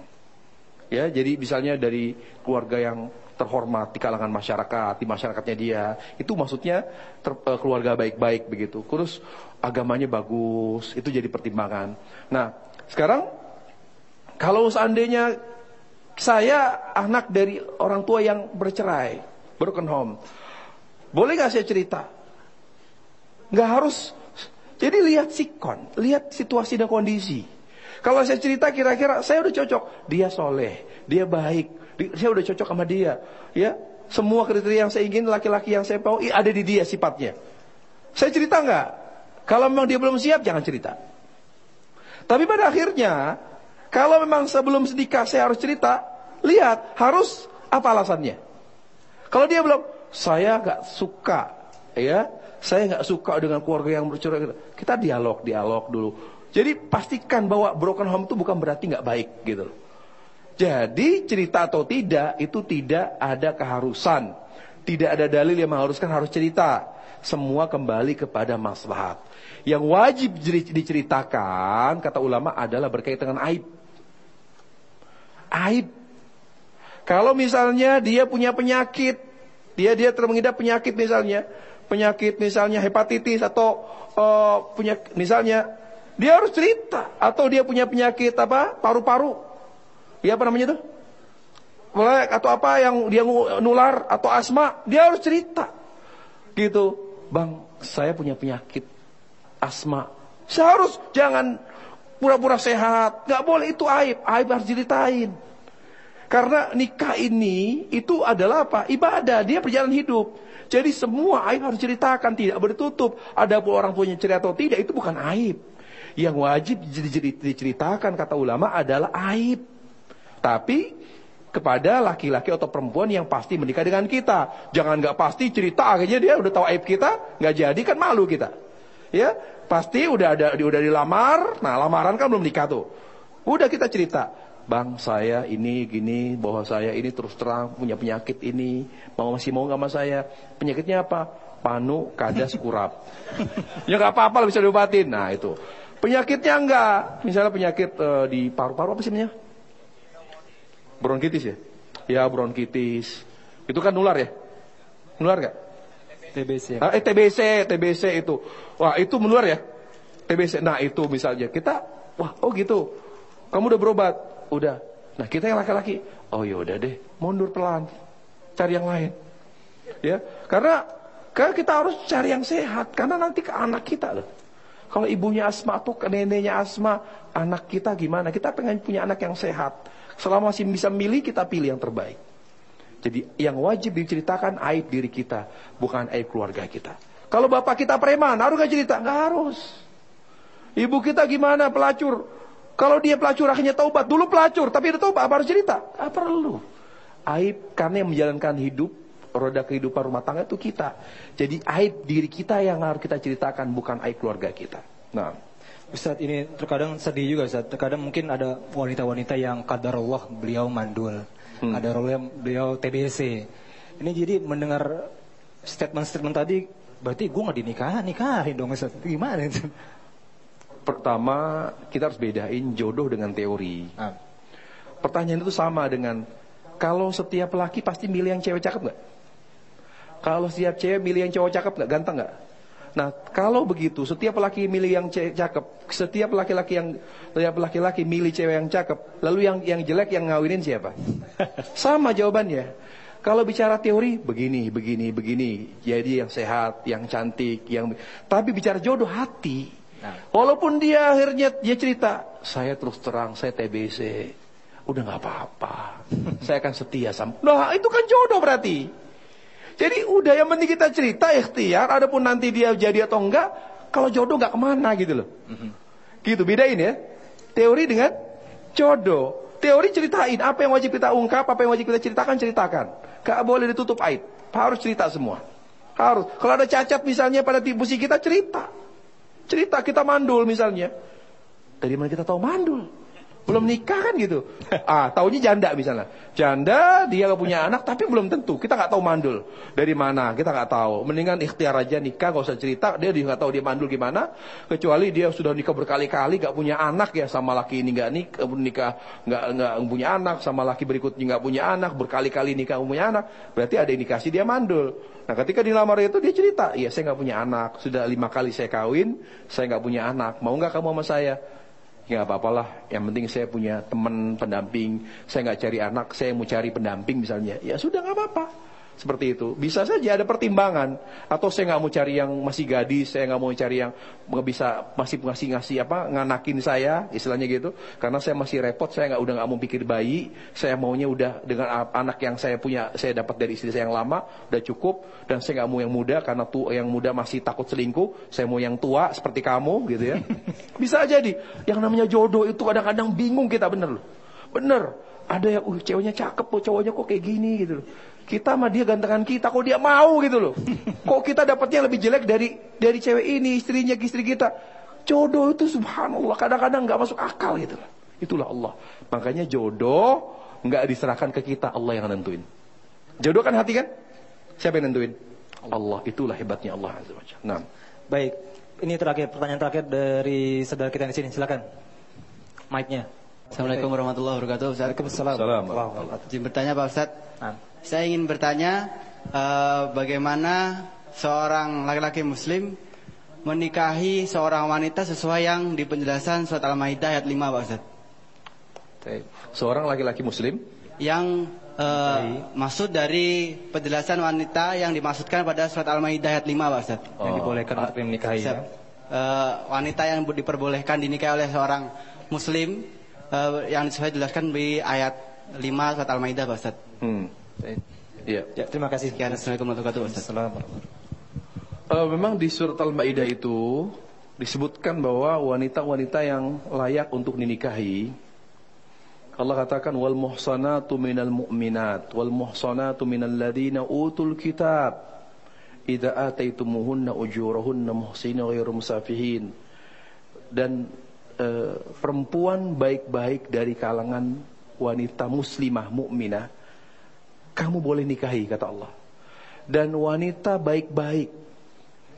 Ya, jadi misalnya dari keluarga yang terhormat di kalangan masyarakat, di masyarakatnya dia, itu maksudnya ter, uh, keluarga baik-baik begitu. Terus agamanya bagus, itu jadi pertimbangan. Nah, sekarang kalau seandainya saya anak dari orang tua yang bercerai, broken home, boleh gak saya cerita? Gak harus jadi lihat sikon, lihat situasi dan kondisi. Kalau saya cerita kira-kira saya udah cocok, dia soleh, dia baik, saya udah cocok sama dia, ya. Semua kriteria yang saya ingin laki-laki yang saya mau ada di dia sifatnya. Saya cerita nggak? Kalau memang dia belum siap jangan cerita. Tapi pada akhirnya kalau memang sebelum sedikah saya harus cerita, lihat harus apa alasannya. Kalau dia belum, saya nggak suka, ya saya nggak suka dengan keluarga yang bercerai. Kita dialog, dialog dulu. Jadi pastikan bahwa broken home itu bukan berarti nggak baik gitu loh. Jadi cerita atau tidak itu tidak ada keharusan. Tidak ada dalil yang mengharuskan harus cerita. Semua kembali kepada maslahat. Yang wajib diceritakan kata ulama adalah berkaitan dengan aib. Aib. Kalau misalnya dia punya penyakit, dia dia termengidap penyakit misalnya, penyakit misalnya hepatitis atau uh, punya misalnya dia harus cerita. Atau dia punya penyakit apa paru-paru. Ya apa namanya itu melek atau apa yang dia nular atau asma dia harus cerita. Gitu. Bang saya punya penyakit asma. Saya harus jangan pura-pura sehat. Nggak boleh itu aib. Aib harus ceritain karena nikah ini itu adalah apa? Ibadah. Dia perjalanan hidup. Jadi semua aib harus ceritakan tidak bertutup ada pun orang punya cerita atau tidak itu bukan aib. Yang wajib diceritakan kata ulama adalah aib. Tapi kepada laki-laki atau perempuan yang pasti menikah dengan kita. Jangan nggak pasti cerita akhirnya dia udah tahu aib kita, nggak jadi kan malu kita. Ya, pasti udah ada udah dilamar, nah lamaran kan belum nikah tuh. Udah kita cerita, Bang saya ini gini, bahwa saya ini terus terang punya penyakit ini, mau masih mau nggak sama saya? Penyakitnya apa? Panu, kadas, kurap. ya nggak apa-apa bisa diobatin. Nah itu. Penyakitnya enggak. Misalnya penyakit uh, di paru-paru apa sih namanya? Bronkitis ya? Ya bronkitis. Itu kan nular ya? Nular enggak? TBC. Ah, eh TBC, TBC itu. Wah, itu menular ya? TBC. Nah, itu misalnya kita wah, oh gitu. Kamu udah berobat? Udah. Nah, kita yang laki-laki, oh ya udah deh, mundur pelan. Cari yang lain. Ya, karena karena kita harus cari yang sehat karena nanti ke anak kita loh. Kalau ibunya asma atau neneknya asma, anak kita gimana? Kita pengen punya anak yang sehat. Selama masih bisa milih, kita pilih yang terbaik. Jadi yang wajib diceritakan aib diri kita, bukan aib keluarga kita. Kalau bapak kita preman, harus gak cerita? Gak harus. Ibu kita gimana pelacur? Kalau dia pelacur akhirnya taubat, dulu pelacur, tapi dia taubat, apa harus cerita? Gak perlu. Aib karena yang menjalankan hidup roda kehidupan rumah tangga itu kita. Jadi aib diri kita yang harus kita ceritakan bukan aib keluarga kita. Nah, Ustadz ini terkadang sedih juga Ustadz. Terkadang mungkin ada wanita-wanita yang kadar Allah beliau mandul. Hmm. Kadar Allah beliau TBC. Ini jadi mendengar statement-statement tadi berarti gue gak dinikahin, nikahin dong Ustadz. Gimana itu? Pertama kita harus bedain jodoh dengan teori. Ah. Pertanyaan itu sama dengan kalau setiap laki pasti milih yang cewek cakep gak? Kalau setiap cewek milih yang cowok cakep nggak ganteng nggak? Nah, kalau begitu, setiap laki milih yang cakep, setiap laki-laki yang setiap laki-laki milih cewek yang cakep, lalu yang yang jelek yang ngawinin siapa? Sama jawabannya. Kalau bicara teori begini, begini, begini, jadi yang sehat, yang cantik, yang tapi bicara jodoh hati. Nah. Walaupun dia akhirnya dia cerita, saya terus terang, saya TBC, udah nggak apa-apa, saya akan setia sama. Nah, itu kan jodoh berarti. Jadi udah yang penting kita cerita ikhtiar, adapun nanti dia jadi atau enggak, kalau jodoh enggak ke mana gitu loh. Mm-hmm. Gitu bedain ya. Teori dengan jodoh. Teori ceritain apa yang wajib kita ungkap, apa yang wajib kita ceritakan, ceritakan. Gak boleh ditutup aib. Harus cerita semua. Harus. Kalau ada cacat misalnya pada tibusi kita cerita. Cerita kita mandul misalnya. Dari mana kita tahu mandul? Belum nikah kan gitu. Ah, tahunya janda misalnya. Janda dia gak punya anak tapi belum tentu. Kita nggak tahu mandul dari mana, kita nggak tahu. Mendingan ikhtiar aja nikah, gak usah cerita. Dia nggak tahu dia mandul gimana. Kecuali dia sudah nikah berkali-kali, gak punya anak ya sama laki ini nggak nikah, nikah nggak nggak punya anak, sama laki berikutnya nggak punya anak, berkali-kali nikah punya anak. Berarti ada indikasi dia mandul. Nah ketika dilamar itu dia cerita, iya saya nggak punya anak, sudah lima kali saya kawin, saya nggak punya anak, mau nggak kamu sama saya? Ya apa-apalah, yang penting saya punya teman pendamping, saya nggak cari anak, saya mau cari pendamping misalnya. Ya sudah nggak apa-apa. Seperti itu. Bisa saja ada pertimbangan. Atau saya nggak mau cari yang masih gadis, saya nggak mau cari yang bisa masih ngasih ngasih apa nganakin saya, istilahnya gitu. Karena saya masih repot, saya nggak udah nggak mau pikir bayi. Saya maunya udah dengan anak yang saya punya, saya dapat dari istri saya yang lama, udah cukup. Dan saya nggak mau yang muda karena tuh yang muda masih takut selingkuh. Saya mau yang tua seperti kamu, gitu ya. Bisa jadi. Yang namanya jodoh itu kadang-kadang bingung kita bener loh. Bener. Ada yang, uh, ceweknya cakep, oh, cowoknya kok kayak gini gitu loh. Kita sama dia gantengan kita, kok dia mau gitu loh. Kok kita dapatnya lebih jelek dari dari cewek ini, istrinya, istri kita. Jodoh itu subhanallah kadang-kadang nggak masuk akal gitu loh. Itulah Allah. Makanya jodoh nggak diserahkan ke kita, Allah yang nentuin. Jodoh kan hati kan? Siapa yang nentuin? Allah. Itulah hebatnya Allah Azza wajalla. Nah. Baik. Ini terakhir pertanyaan terakhir dari saudara kita di sini. Silakan. Mic-nya. Assalamualaikum warahmatullahi wabarakatuh. Ustaz. Waalaikumsalam. Izin bertanya Pak Ustaz. Nah. Saya ingin bertanya uh, bagaimana seorang laki-laki muslim menikahi seorang wanita sesuai yang di penjelasan surat Al-Maidah ayat 5 Pak Ustaz. Seorang laki-laki muslim yang uh, maksud dari penjelasan wanita yang dimaksudkan pada surat Al-Maidah ayat 5 Pak Ustaz. Oh, yang dibolehkan untuk dinikahi ya. Uh, wanita yang diperbolehkan dinikahi oleh seorang muslim uh, yang saya jelaskan di ayat 5 surat Al-Maidah Pak Ustaz. Hmm. Ya. ya, terima kasih. Sekian Assalamualaikum warahmatullahi wabarakatuh. Uh, memang di surat Al-Maidah itu disebutkan bahwa wanita-wanita yang layak untuk dinikahi Allah katakan wal muhsanatu minal mu'minat wal muhsanatu minal ladina utul kitab idza ataitumuhunna ujurahunna muhsina ghairu musafihin dan uh, perempuan baik-baik dari kalangan wanita muslimah mukminah kamu boleh nikahi kata Allah dan wanita baik-baik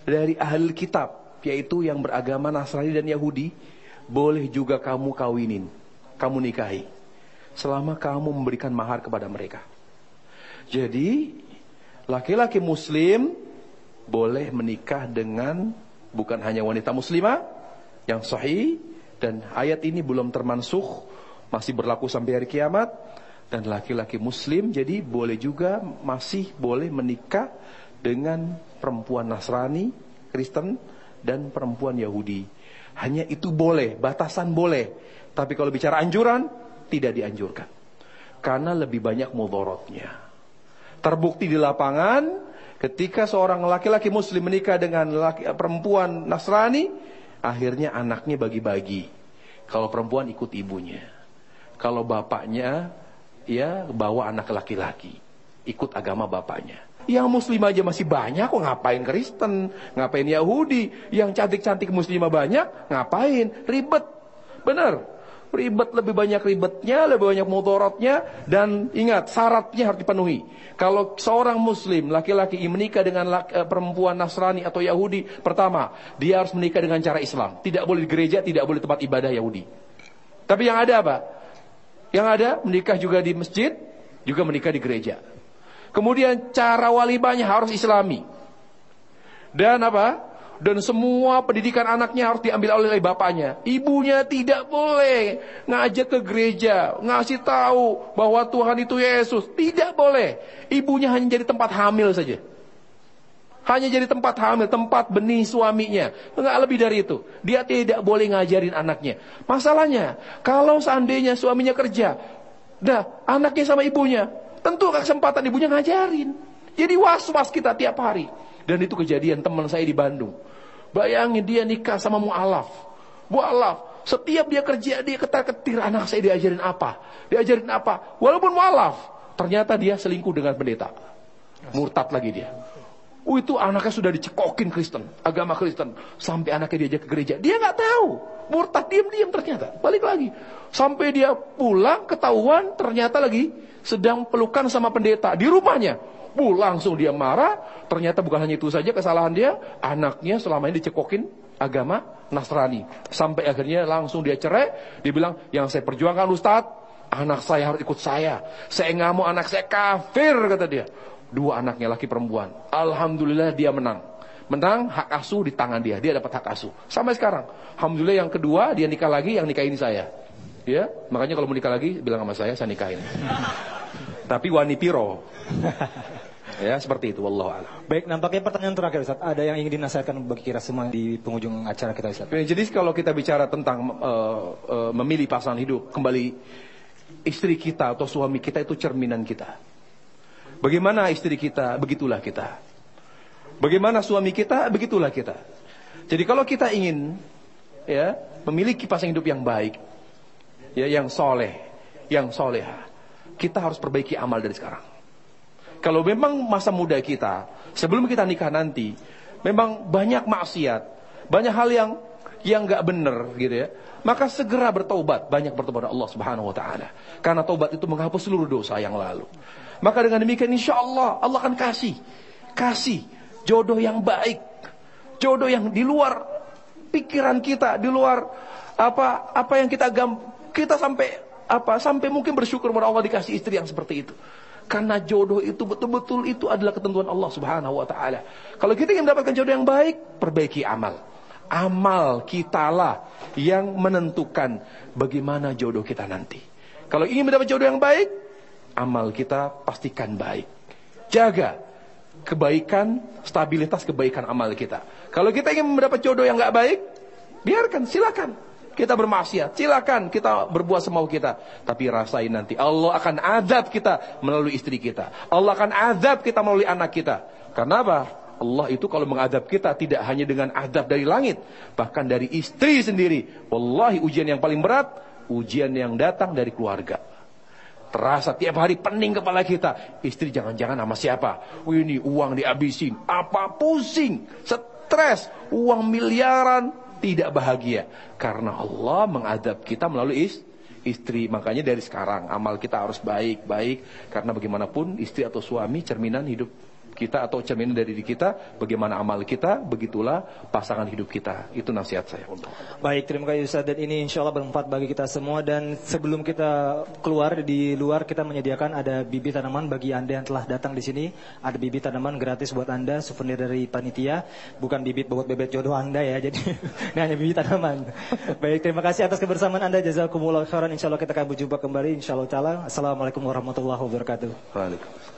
dari ahli kitab yaitu yang beragama Nasrani dan Yahudi boleh juga kamu kawinin kamu nikahi selama kamu memberikan mahar kepada mereka. Jadi, laki-laki muslim boleh menikah dengan bukan hanya wanita muslimah yang sahih dan ayat ini belum termansuh, masih berlaku sampai hari kiamat dan laki-laki muslim jadi boleh juga masih boleh menikah dengan perempuan Nasrani, Kristen dan perempuan Yahudi. Hanya itu boleh, batasan boleh. Tapi kalau bicara anjuran, tidak dianjurkan. Karena lebih banyak mudorotnya. Terbukti di lapangan ketika seorang laki-laki muslim menikah dengan laki, perempuan Nasrani, akhirnya anaknya bagi-bagi. Kalau perempuan ikut ibunya. Kalau bapaknya ya bawa anak laki-laki, ikut agama bapaknya. Yang muslim aja masih banyak kok ngapain Kristen, ngapain Yahudi, yang cantik-cantik muslimah banyak, ngapain? Ribet. Benar. Ribet lebih banyak ribetnya, lebih banyak motorotnya dan ingat syaratnya harus dipenuhi. Kalau seorang muslim laki-laki menikah dengan laki, eh, perempuan Nasrani atau Yahudi, pertama, dia harus menikah dengan cara Islam. Tidak boleh di gereja, tidak boleh tempat ibadah Yahudi. Tapi yang ada apa? Yang ada menikah juga di masjid, juga menikah di gereja. Kemudian cara walibahnya harus islami. Dan apa? dan semua pendidikan anaknya harus diambil oleh bapaknya. Ibunya tidak boleh ngajak ke gereja, ngasih tahu bahwa Tuhan itu Yesus. Tidak boleh. Ibunya hanya jadi tempat hamil saja. Hanya jadi tempat hamil, tempat benih suaminya. Enggak lebih dari itu. Dia tidak boleh ngajarin anaknya. Masalahnya, kalau seandainya suaminya kerja, dah anaknya sama ibunya, tentu kesempatan ibunya ngajarin. Jadi was-was kita tiap hari. Dan itu kejadian teman saya di Bandung. Bayangin dia nikah sama mu'alaf. Mu'alaf. Setiap dia kerja dia ketar-ketir anak saya diajarin apa. Diajarin apa. Walaupun mu'alaf. Ternyata dia selingkuh dengan pendeta. Murtad lagi dia. Oh itu anaknya sudah dicekokin Kristen. Agama Kristen. Sampai anaknya diajak ke gereja. Dia nggak tahu. Murtad diam-diam ternyata. Balik lagi. Sampai dia pulang ketahuan ternyata lagi sedang pelukan sama pendeta di rumahnya. Bu, langsung dia marah. Ternyata bukan hanya itu saja kesalahan dia. Anaknya selama ini dicekokin agama Nasrani. Sampai akhirnya langsung dia cerai. Dia bilang, yang saya perjuangkan Ustadz, anak saya harus ikut saya. Saya nggak mau anak saya kafir, kata dia. Dua anaknya laki perempuan. Alhamdulillah dia menang. Menang hak asuh di tangan dia. Dia dapat hak asuh. Sampai sekarang. Alhamdulillah yang kedua dia nikah lagi, yang nikahin saya. Ya, makanya kalau mau nikah lagi bilang sama saya, saya nikahin. Tapi wani piro. Ya, seperti itu wallahu a'lam. Baik, nampaknya pertanyaan terakhir Ustaz. Ada yang ingin dinasihatkan bagi kita semua di penghujung acara kita Ustaz. Jadi kalau kita bicara tentang uh, uh, memilih pasangan hidup, kembali istri kita atau suami kita itu cerminan kita. Bagaimana istri kita, begitulah kita. Bagaimana suami kita, begitulah kita. Jadi kalau kita ingin ya memiliki pasangan hidup yang baik, ya yang soleh, yang soleha, kita harus perbaiki amal dari sekarang. Kalau memang masa muda kita, sebelum kita nikah nanti, memang banyak maksiat, banyak hal yang yang nggak benar gitu ya, maka segera bertobat, banyak bertobat Allah Subhanahu wa taala. Karena tobat itu menghapus seluruh dosa yang lalu. Maka dengan demikian insya Allah Allah akan kasih kasih jodoh yang baik, jodoh yang di luar pikiran kita, di luar apa apa yang kita gam kita sampai apa sampai mungkin bersyukur kepada Allah dikasih istri yang seperti itu. Karena jodoh itu betul-betul itu adalah ketentuan Allah Subhanahu wa taala. Kalau kita ingin mendapatkan jodoh yang baik, perbaiki amal. Amal kitalah yang menentukan bagaimana jodoh kita nanti. Kalau ingin mendapat jodoh yang baik, amal kita pastikan baik. Jaga kebaikan, stabilitas kebaikan amal kita. Kalau kita ingin mendapat jodoh yang nggak baik, biarkan, silakan. Kita bermaksiat, silakan kita berbuat semau kita. Tapi rasain nanti Allah akan adab kita melalui istri kita. Allah akan adab kita melalui anak kita. Karena apa? Allah itu kalau mengadab kita tidak hanya dengan adab dari langit, bahkan dari istri sendiri. Wallahi ujian yang paling berat, ujian yang datang dari keluarga. Terasa tiap hari pening kepala kita. Istri jangan-jangan sama siapa? Oh, ini uang dihabisin. Apa pusing, stres, uang miliaran, tidak bahagia karena Allah mengadab kita melalui istri. Makanya dari sekarang amal kita harus baik-baik karena bagaimanapun istri atau suami cerminan hidup kita atau cerminan dari diri kita, bagaimana amal kita, begitulah pasangan hidup kita. Itu nasihat saya. Baik, terima kasih Ustaz dan ini insya Allah bermanfaat bagi kita semua dan sebelum kita keluar di luar kita menyediakan ada bibit tanaman bagi Anda yang telah datang di sini, ada bibit tanaman gratis buat Anda, souvenir dari panitia, bukan bibit buat bebet jodoh Anda ya. Jadi ini hanya bibit tanaman. Baik, terima kasih atas kebersamaan Anda. Jazakumullah khairan. Insya Allah kita akan berjumpa kembali insya Allah taala. Assalamualaikum warahmatullahi wabarakatuh. Waalaikumsalam.